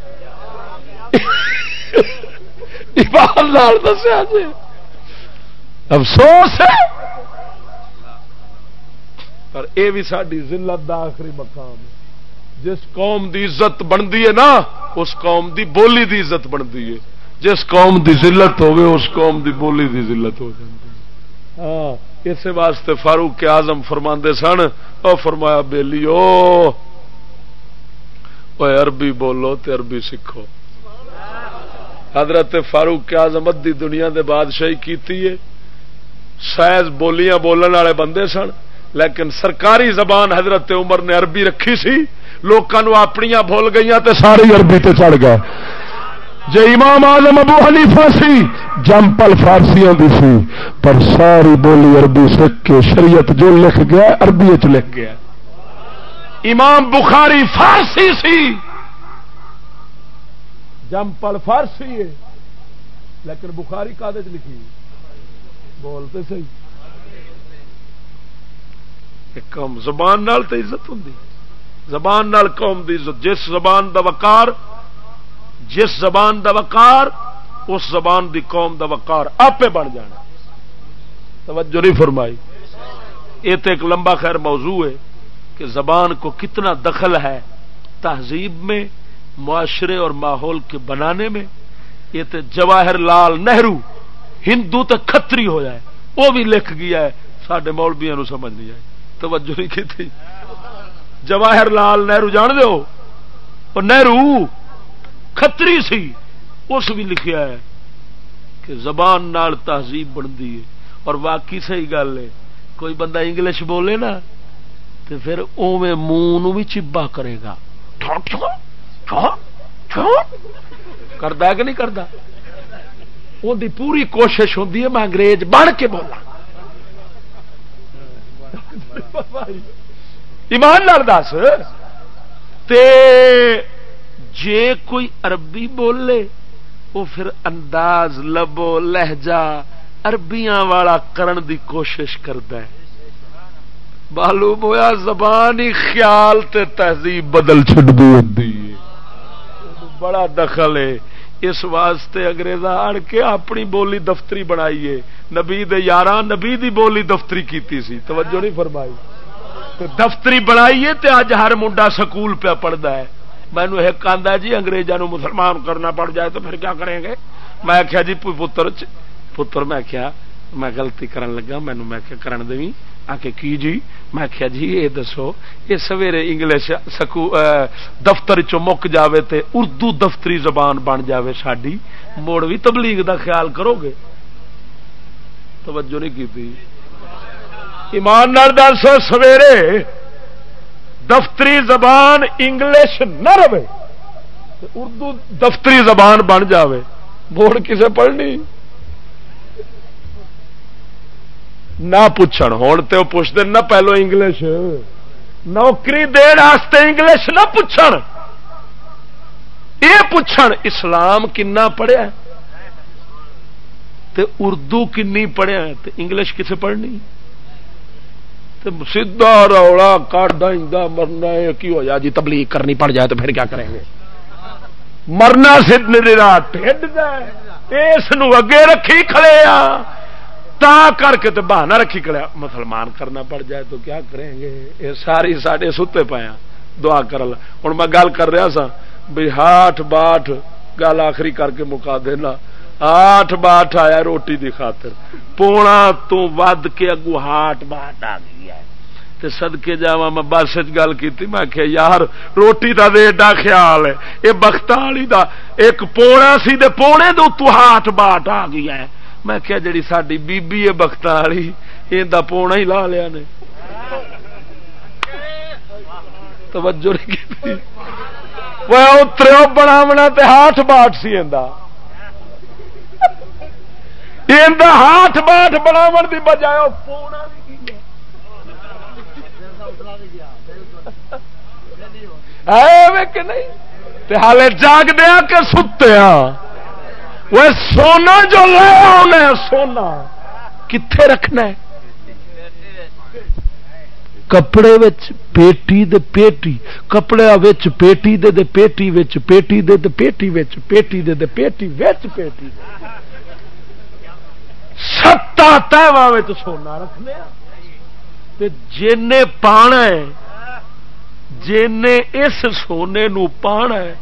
[SPEAKER 2] [LAUGHS] دسیا جی افسوس ہے۔ پر اے بھی ساری ذلت دا آخری مقام ہے۔ جس قوم دی عزت بنتی ہے نا، اس قوم دی بولی دی عزت بنتی ہے۔ جس قوم دی ذلت ہوگی اس قوم دی بولی دی ذلت ہو جاتی ہاں اس واسطے فاروق آزم فرما سن اور فرمایا بےلی عربی بولو تے عربی سیکھو۔ حضرت فاروق آزم ادی دنیا دے بادشاہی کیتی ہے۔ سائز بولیاں بولن والے بندے سن، لیکن سرکاری زبان حضرت عمر نے عربی رکھی سی لوگوں اپنیا بھول گئی تے ساری عربی تے چڑھ گئے جی امام آزم ابو حنیفہ سی، جمپل فارسیاں دی سی، پر ساری بولی عربی سکھ کے شریعت جو لکھ گیا، عربی چ لکھ گیا۔ امام بخاری فارسی سی۔ جمپل فارسی ہے، لیکن بخاری کا لکھی بولتے صحیح۔ کم زبان نال تو عزت ہوں زبان نال قوم دی عزت۔ جس زبان دا وقار، جس زبان دا وقار، اس زبان دی قوم دا وقار۔ آپ بن جانا۔ توجہ نہیں فرمائی۔ یہ تو ایک لمبا خیر موضوع ہے کہ زبان کو کتنا دخل ہے تہذیب میں، معاشرے اور ماحول کے بنانے میں۔ یہ تو جواہر لال نہرو ہندو تو کتری ہو جائے۔ وہ بھی لکھ گیا ہے۔ سڈے مولبیا نو سمجھ نہیں آئی۔ توجہ نہیں کی تھی جواہر لال نہرو جان دو اور نہرو کتری سی۔ اس بھی لکھیا ہے کہ زبان نال تہذیب بنتی ہے۔ اور واقعی صحیح گل ہے۔ کوئی بندہ انگلش بولے نا تو پھر اوے منہ بھی چبا کرے گا۔ کرتا ہے کہ نہیں کرتا ان پوری کوشش ہوتی ہے، میں انگریز بن کے بولا ایمان لال دس۔ جے کوئی عربی بولے وہ پھر انداز لبو، لہجہ عربیاں والا کرن دی کوشش کرتا ہے۔ معلوم ہوا زبان ہی خیال تے تہذیب بدل چڑتی بڑا دخل ہے۔ اس واسطے اگریزا اڑ کے اپنی بولی دفتری بنائیے۔ نبی دے یارہ نبی دی بولی دفتری کیتی سی۔ توجہ نہیں فرمائی۔ تو دفتری بنائیے تے اج ہر منڈا سکول پہ پڑھتا ہے۔ مینو ایک آدھا جی انگریزوں مسلمان کرنا پڑ جائے تو پھر کیا کریں گے؟ میں آخیا جی پتر پتر میں کیا میں گلتی کرن لگا مینو میں کرن دیں آ کے کی جی میں کیا جی یہ دسو، یہ سویرے انگلش سکو دفتر چ مک جاوے تے اردو دفتری زبان بن جاوے ساڈی۔ موڑ بھی تبلیغ دا خیال کرو گے توجہ نہیں کی تھی ایمان دسو، سویرے، دفتری زبان انگلش نہ رہے، اردو دفتری زبان بن جاوے۔ بوڑ کسے پڑھنی؟ نہ پوچھن ہوں تو پوچھتے نہ پہلو انگلش۔ نوکری دن انگلش نہ پوچھن۔ یہ پوچھن، اسلام کنا پڑھیا تے اردو کنی پڑھیا تے انگلش کسے پڑھنی؟ سیدا رولا کٹ مرنا کی ہو جائے جی تبلیغ کرنی پڑ جائے تو پھر کیا کریں گے؟ مرنا سدھ سد رات اس اگے رکھی کھڑے آ۔ تا کر کے تو بہانا رکھی کھڑے مسلمان کرنا پڑ جائے تو کیا کریں گے؟ یہ ساری ساڈے ستے پایا دعا کر ہوں میں گل کر رہا سا بھی ہاٹ باٹ گل آخری کر کے مکا دینا۔ آٹھ باٹ آیا روٹی دی خاطر۔ پونا تو ود کے اگو ہاٹ باٹ آ گیا تے سدکے جا میں بس گل کی میں کہ یار، روٹی دا دے ایڈا خیال ہے یہ بخت والی دا، ایک پونا سی دے پونے دو تو ہاٹ باٹ آ گیا ہے۔ میں کیا جڑی ساری بیبی ہے بخت والی یہ پونا ہی لا لیا نے۔ توجہ نہیں کی وہ اترو بناونا تے ہاتھ باٹ سی اندہ ہاتھ باٹ بناو کی بجائے ہالے جاگ دیا کہ ستیا وہ سونا جو لے آنا سونا۔ کتنے رکھنا ہے؟ کپڑے پیٹی دے پیٹی، کپڑے پیٹی دے دے پیٹی پیٹی دے دے پیٹی پیٹی دے دے پیٹی پیٹی۔ ستا تہ سونا رکھنے جن پانا ہے جن اس سونے نو پانا ہے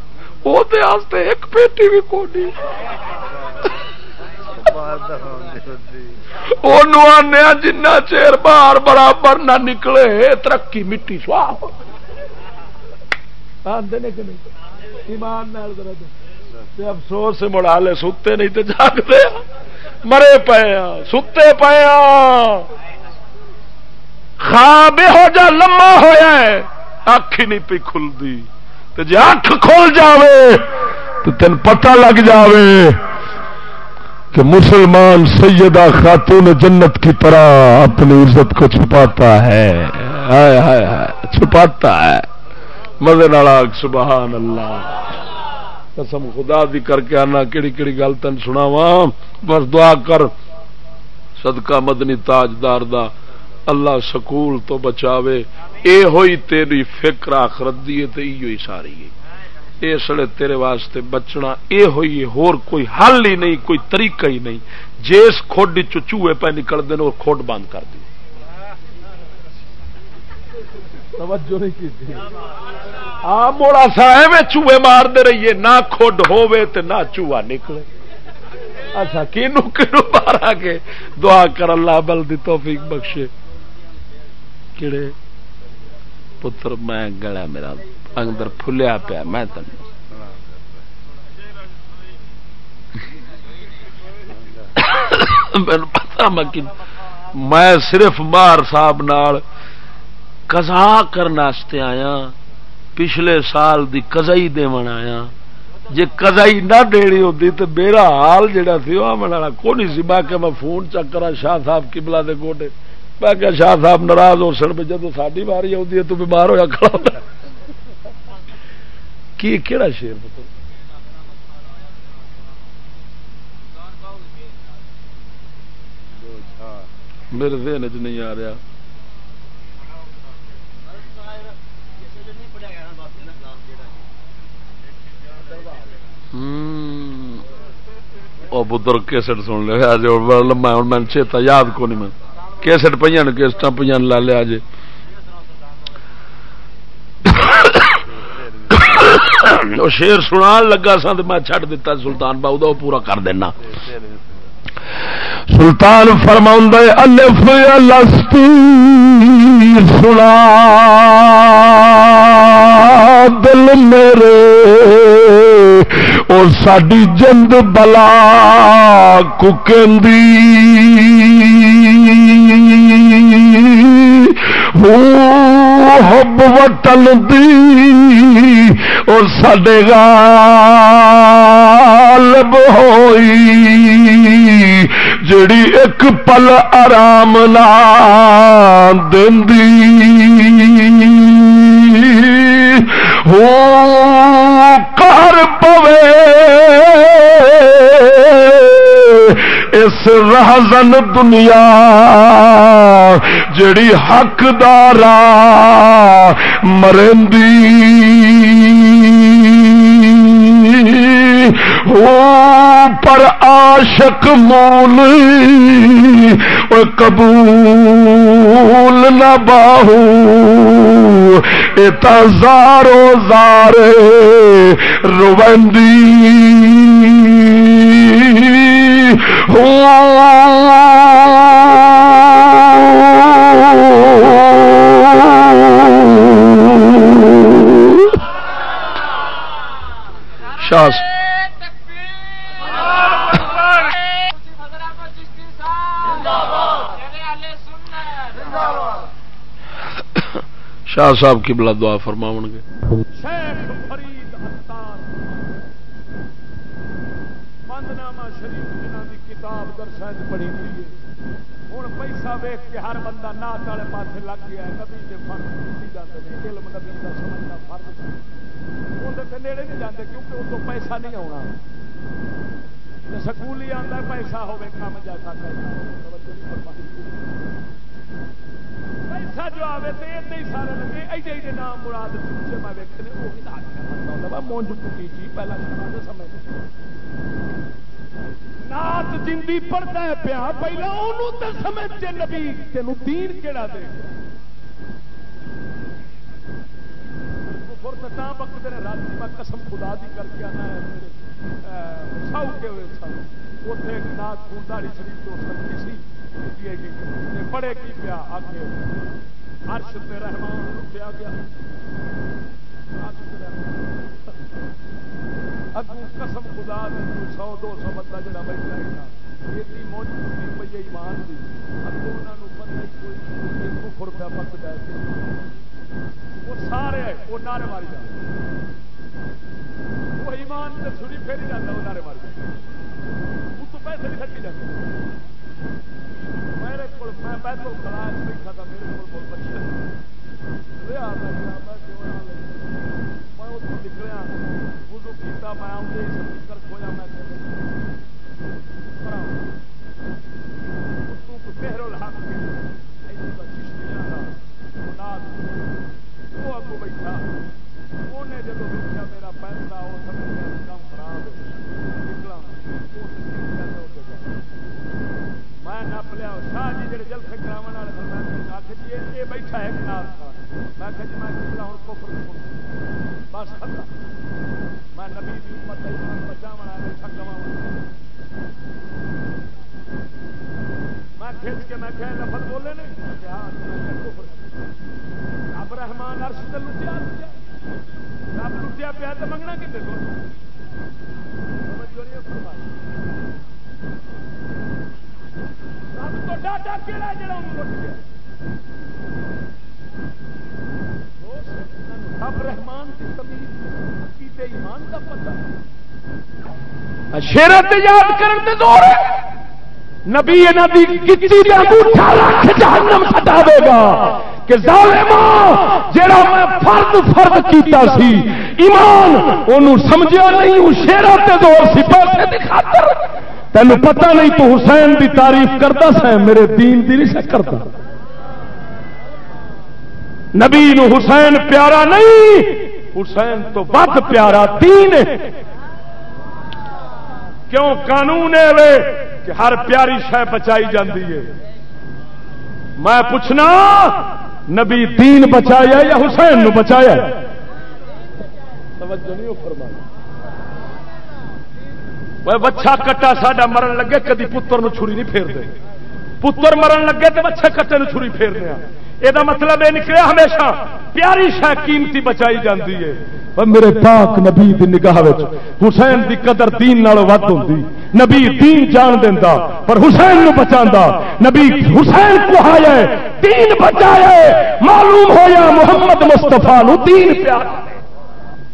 [SPEAKER 2] وہ ایک پیٹی بھی کونی آنے جنا چیر بار برابر نہ نکلے ترقی مٹی سواہ آدھے کہ نہیں ایمان افسوس سے مڑا لے ستے نہیں تو جاگتے مرے پے پیا ستے پے پیا خواب ہو جا لما ہوا اکھ ہی نہیں پی کھلتی جی اکھ کھل جاوے تو تین پتہ لگ جاوے کہ مسلمان سیدہ خاتون جنت کی طرح اپنی عزت کو چھپاتا ہے۔ ہائے ہائے ہائے، چھپاتا ہے۔ مزے نالا سبحان اللہ۔ قسم خدا دی کر کے آنا کہڑی کہڑی گل تین سنا وا بس دعا کر۔ صدقہ مدنی تاجدار دا اللہ سکول تو بچاوے۔ اے ہوئی تیری فکر آخرت دی تے ہوئی ساری۔ ہے اس لیے تیرے واسطے بچنا اے ہوئی ہور کوئی حل ہی نہیں، کوئی طریقہ ہی نہیں۔ جس کھوڈ چوہے پہ نکل دے اور کھوڈ بند کر دی موڑا سا ایویں چوہے مار دے رہیے، نہ کھڈ ہوے تے نہ چوہا نکلے۔ اچھا کینو کینو مارا کے دعا کر اللہ بل دی توفیق بخشے۔ کہڑے پتر، میں گلا میرا اندر پھلیا پیا، میں تین پتا میں میں صرف مار صاحب نال قضا کرنے آیا، پچھلے سال دی قزائی دون آیا۔ جی قزائی نہ دینی ہوتی تو میرا حال جہا سی وہ والا کو نہیں سی؟ میں کہ میں فون چکرا شاہ صاحب کبلا دے گوٹے میں کہ شاہ صاحب ناراض ہو سن جب ساری باری آتی ہے تو بیمار ہوا کھڑا کی کہڑا شیر میرے ذہن چ نہیں آ رہا۔ بدر کیسٹ سن لیا۔ لما ہوں، میں چیتا یاد کو نہیں، میں کیسٹ پہ کیسٹ پہ لا لیا جی شیر سنا لگا سا تو میں چڈ دتا سلطان باؤ وہ پورا کر دینا۔ سلطان فرما الف لستی، سنا۔ دل میرے، اور ساری جند بلا ککندی ہب وٹل دی اور سڈے غالب ہوئی، جڑی ایک پل آرام لا دندی ہو کر پوے۔ اس رہزن دنیا جڑی حقدار مرندی پر عاشق مول قبول نہ باہو زارو زارے روندی شاس [LAUGHS] شاہ صاحب کی بلا دعا فرماؤ گے کتاب درشن پڑھی ہوئی ہوں پیسہ ویخ کے ہر بندہ نات والے پاس لگ گیا نبی کے فرد کی جاتے ہیں علم نبی کا سمجھنا فرد اندر نیڑے نہیں جاتے کیونکہ اس کو پیسہ نہیں آنا سکول ہی آتا پیسہ ہوے کام جیسا پیسہ جو آئے تو ادے ہی سارے لگے ایڈے ایڈے نام مراد پوچھے میں ویکنے وہ بھی مونج پٹی چی پہلا سمے نات جی پڑھتا ہے پیا، پہلا انہوں تو سمجھتے نبی تین دین کہڑا دے؟ وقت رات میں قسم خدا دی کر کے آنا ہے کے ہوئے سب اتنے ایک نات شریف تو سکتی سی جی، جی، جی، بڑے کی پیا آ کے رحمان لٹیا گیا۔ اگو قسم خدا سو دو سو بندہ جڑا بیٹھا ہے۔ ایڈی موجود پی ایمان کی اگو انہوں پتہ کوئی کفر پہ پکتا ہے وہ سارے وہ نعرے ماری جا وہ ایمان سے چھری پھیری جاتا وہ نعرے ماری اس تو پیسے بھی کھٹی جاتے میرے کو میں بیٹھو کھڑا بیٹھا تھا، میرے کو بہت اچھا میں اتوں نکلیا کیتا میں آؤں کر کھویا میں پہرو الحق وہ اگو بیٹھا انہیں جب دیکھا میرا پیسہ وہ سمجھ کام خراب نکلا میں نپ لیا شاہ جی جی جلسے کرا والے میں آخر جی یہ بیٹھا ہے نات میں کہ جی میں کتنا ہوں کفر بس ختم میں نبی کی امت ایمان بچاو بیٹھا گوا میں کھچ کے میں کہ لفظ بولے نے رب رحمان ارش سے لٹیا رب لٹیا پیا تو منگنا کتنے کو شیرت یاد کرنے دور نبی جہنم ہٹاوے گا۔ کہ جڑا میں فرد فرد کیتا سی، ایمان انہوں سمجھا نہیں شیرا دور سی پیسے دی خاطر۔ تینوں پتہ نہیں تو حسین دی تعریف کرتا سا میرے دین دی نہیں کرتا نبی نو حسین پیارا نہیں، حسین تو بد پیارا دین ہے۔ کیوں قانون ہے کہ ہر پیاری شہ بچائی جاتی ہے؟ میں پوچھنا، نبی دین بچایا یا حسین نو بچایا؟ بچا کٹا ساڈا مرن لگے، کدی پتر چھری نہیں پھیر دے پتر مرن لگے تو بچے کٹے چھری پھیر دیا یہ مطلب یہ نکلیا ہمیشہ، پیاری شہ قیمتی بچائی جاتی ہے۔ میرے پاک نبی دی نگاہ حسین دی قدر دین نالوں ود ہوتی نبی دین جان دینا پر حسین نو بچا نبی حسین کو آیا دین بچایا معلوم ہویا محمد مستفا نو دین پیار۔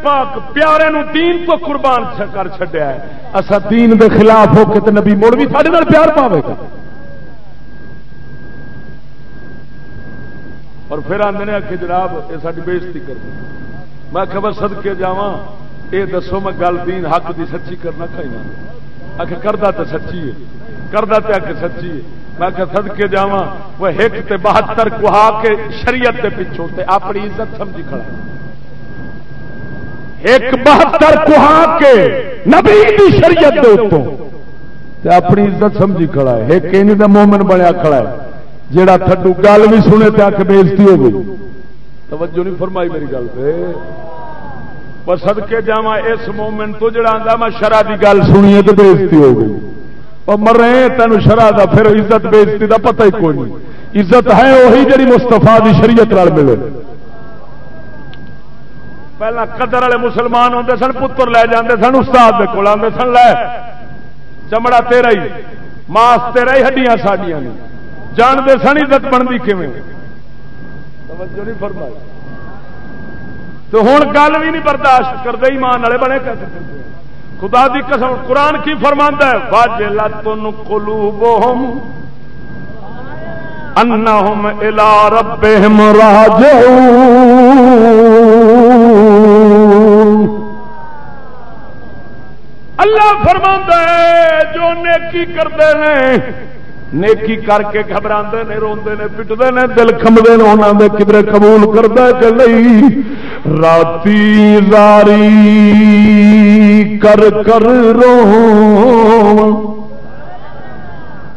[SPEAKER 2] پاک پیارے نو دین تو قربان کر چڈیا ہے۔ اصا دین دے خلاف ہو کے نبی مڑ بھی سارے پیار پاوے گا۔ اور پھر آدھے آ کے جناب یہ ساری بےزتی کر میں خبر سد کے جا یہ دسو میں گل دین حق دی سچی کرنا کھائی آخ کردہ تو سچی ہے۔ کردہ تو آ سچی ہے۔ میں کہ سد کے جا وہ ایک تے بہتر کہا کے شریعت کے پچھوں تے اپنی عزت سمجھی کھڑا ایک بہتر کہا کے نبی دی شریعت دے اپنی عزت سمجھی کھڑا ہے۔ ایک مومن بنیا کھڑا ہے۔ جیڑا تھڈو گل بھی سنے تے آ بےزتی ہو گئی۔ توجہ نہیں فرمائی میری گل سے پر سد کے جا اس مومنٹ تو جڑا آتا میں شرح کی گل سنی تو بےزتی ہو گئی۔ اور مر رہے تین شرح کا پھر عزت بےزتی کا پتہ ہی کوئی نہیں۔ عزت ہے وہی جی مستفا کی شریعت نال ملے۔ پہلا قدر والے مسلمان ہوتے سن، پتر لے جاندے سن، استاد کے کول آتے سن، لے۔ چمڑا تیرا ہی، ماس تیرا ہی، ہڈیاں ساڈیاں جانتے سن عزت بنتی کیون تو ہوں گل بھی نہیں برداشت کرتے ایمان والے بنے خدا دی قسم قرآن کی فرماندہ ہے واج لتن قلوبہم انہم الى ربہم راجعون۔ اللہ فرماندہ ہے جو نیکی کرتے ہیں نیکی کر کے گھبرا نے، روندے نے پٹتے نے، دل کمدے نے انہوں نے کدھر قبول کرتا کہ نہیں؟ راتی زاری کر کر رو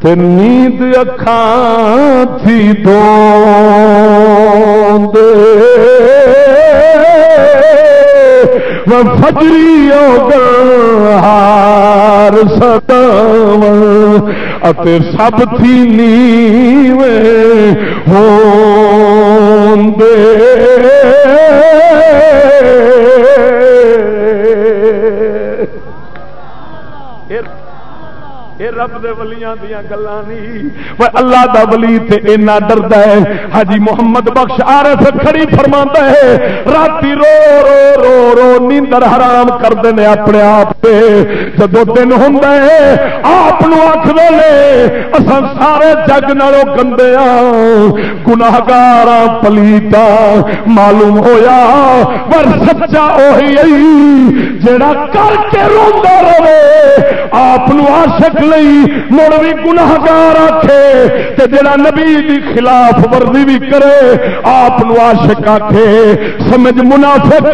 [SPEAKER 2] نیند اکھان تھی دو دے فجری ہار سدم سب تھی نیوے ہوں دے رب دے ولیاں دیا گلا نہیں اللہ دا ولی تے اینا ڈردا ہے۔ حاجی محمد بخش عارف کھڑی فرماندا ہے۔ راتی رو رو رو رو نیندر حرام کر دے اپنے آپ پہ جدو دن ہوندا ہے، آپ نو آکھدے نے، اساں سارے جگ نالوں گندے ہاں گناہگار پلیتا معلوم ہویا۔ پر سچا اوہی جڑا کر کے روندا رہے۔ آپ نو عاشق نہیں، مڑ بھی گناہگار آخے جڑا نبی دی خلاف ورزی بھی کرے، آپ آشک آخے سمجھ منافق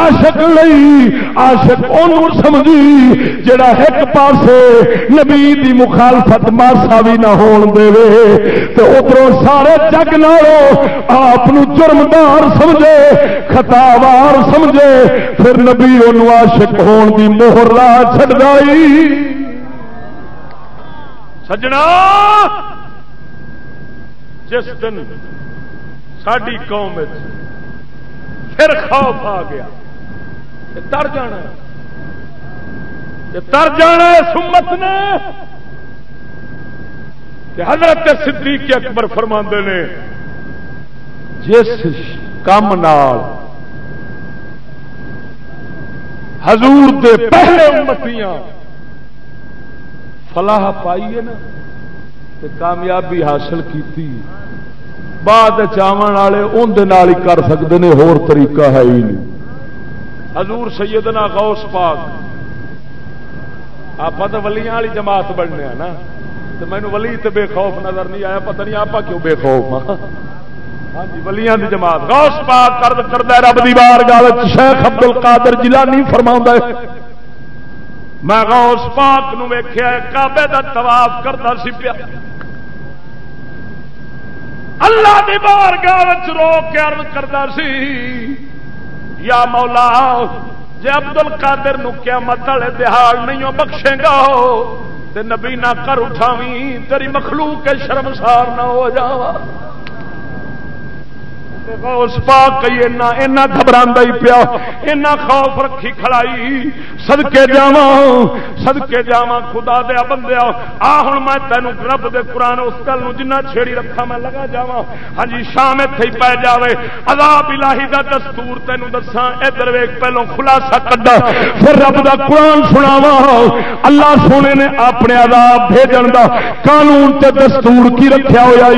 [SPEAKER 2] آشک نہیں آشک ان سمجھی، جڑا ایک پاسے نبی دی مخالفت ماسا بھی نہ ہون دے تو ادھر سارے جگ نالو آپ جرمدار سمجھے، خطاوار سمجھے، پھر نبی ان عاشق ہون دی موہر لا چڑ گئی سجنا۔ جس دن ساری قوم پھر خوف آ گیا تر جانا تر جانا سمت نے۔ حضرت صدیق اکبر فرما نے، جس کام نال حضور دے پہلے امتیاں فلاح پائی ہے نا کامیابی حاصل کی بعد چاون والے اندر ہی کر سکتے ہیں ہور طریقہ ہے ہی نہیں۔ حضور سیدنا غوث پاک آپ تو ولیاں والی جماعت بننے نا۔ تو مینو ولی تو بے خوف نظر نہیں آیا، پتہ نہیں آپ کیوں بے خوف ہاں۔, ہاں۔ جی ولیاں دی جماعت۔ غوث پاک کرد کردا رب دی بارگاہ وچ، شیخ عبد القادر جیلانی فرماوندا ہے میں غوث پاک نو ویکھیا کعبے دا طواف کردا سی پیا۔ اللہ دی بارگاہ وچ رو کے عرض کردا سی، یا مولا جی ابدل کادر نکیا مت والے دہاڑ نہیں بخشے گا تے نبی نہ کر اٹھاوی تیری مخلوق کے شرمسار نہ ہو جاوا اس پاک کئی اینا گھبرا ہی پیا، اینا خوف رکھی کھڑائی۔ سدکے جا سدکے جا خدا دیا بندیا آ ہوں میں تینوں رب دے قرآن اس گل جنہ چھیڑی رکھا میں لگا جا ہاں جی شام اتنے ہی پی جائے عذاب الہی دا دستور تینوں دسا ادھر ویک پہلو خلاصہ کڈا پھر رب دا قرآن سناوا اللہ سونے نے اپنے عذاب بھیجن دا قانون تے دستور کی رکھا ہوا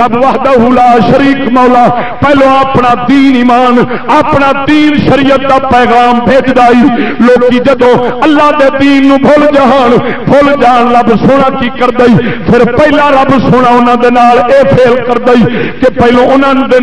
[SPEAKER 2] رب وحدہ لا شریک مولا پہ پہلو اپنا دین ایمان، اپنا دین شریعت کا پیغام بھیج دائی لوگ جدو اللہ دے دین نو بھول جان بھول جان رب سونا کی کر دئی پھر پہلا رب سونا انہوں دے نال اے فیل کر دئی کہ پہلو انہوں دے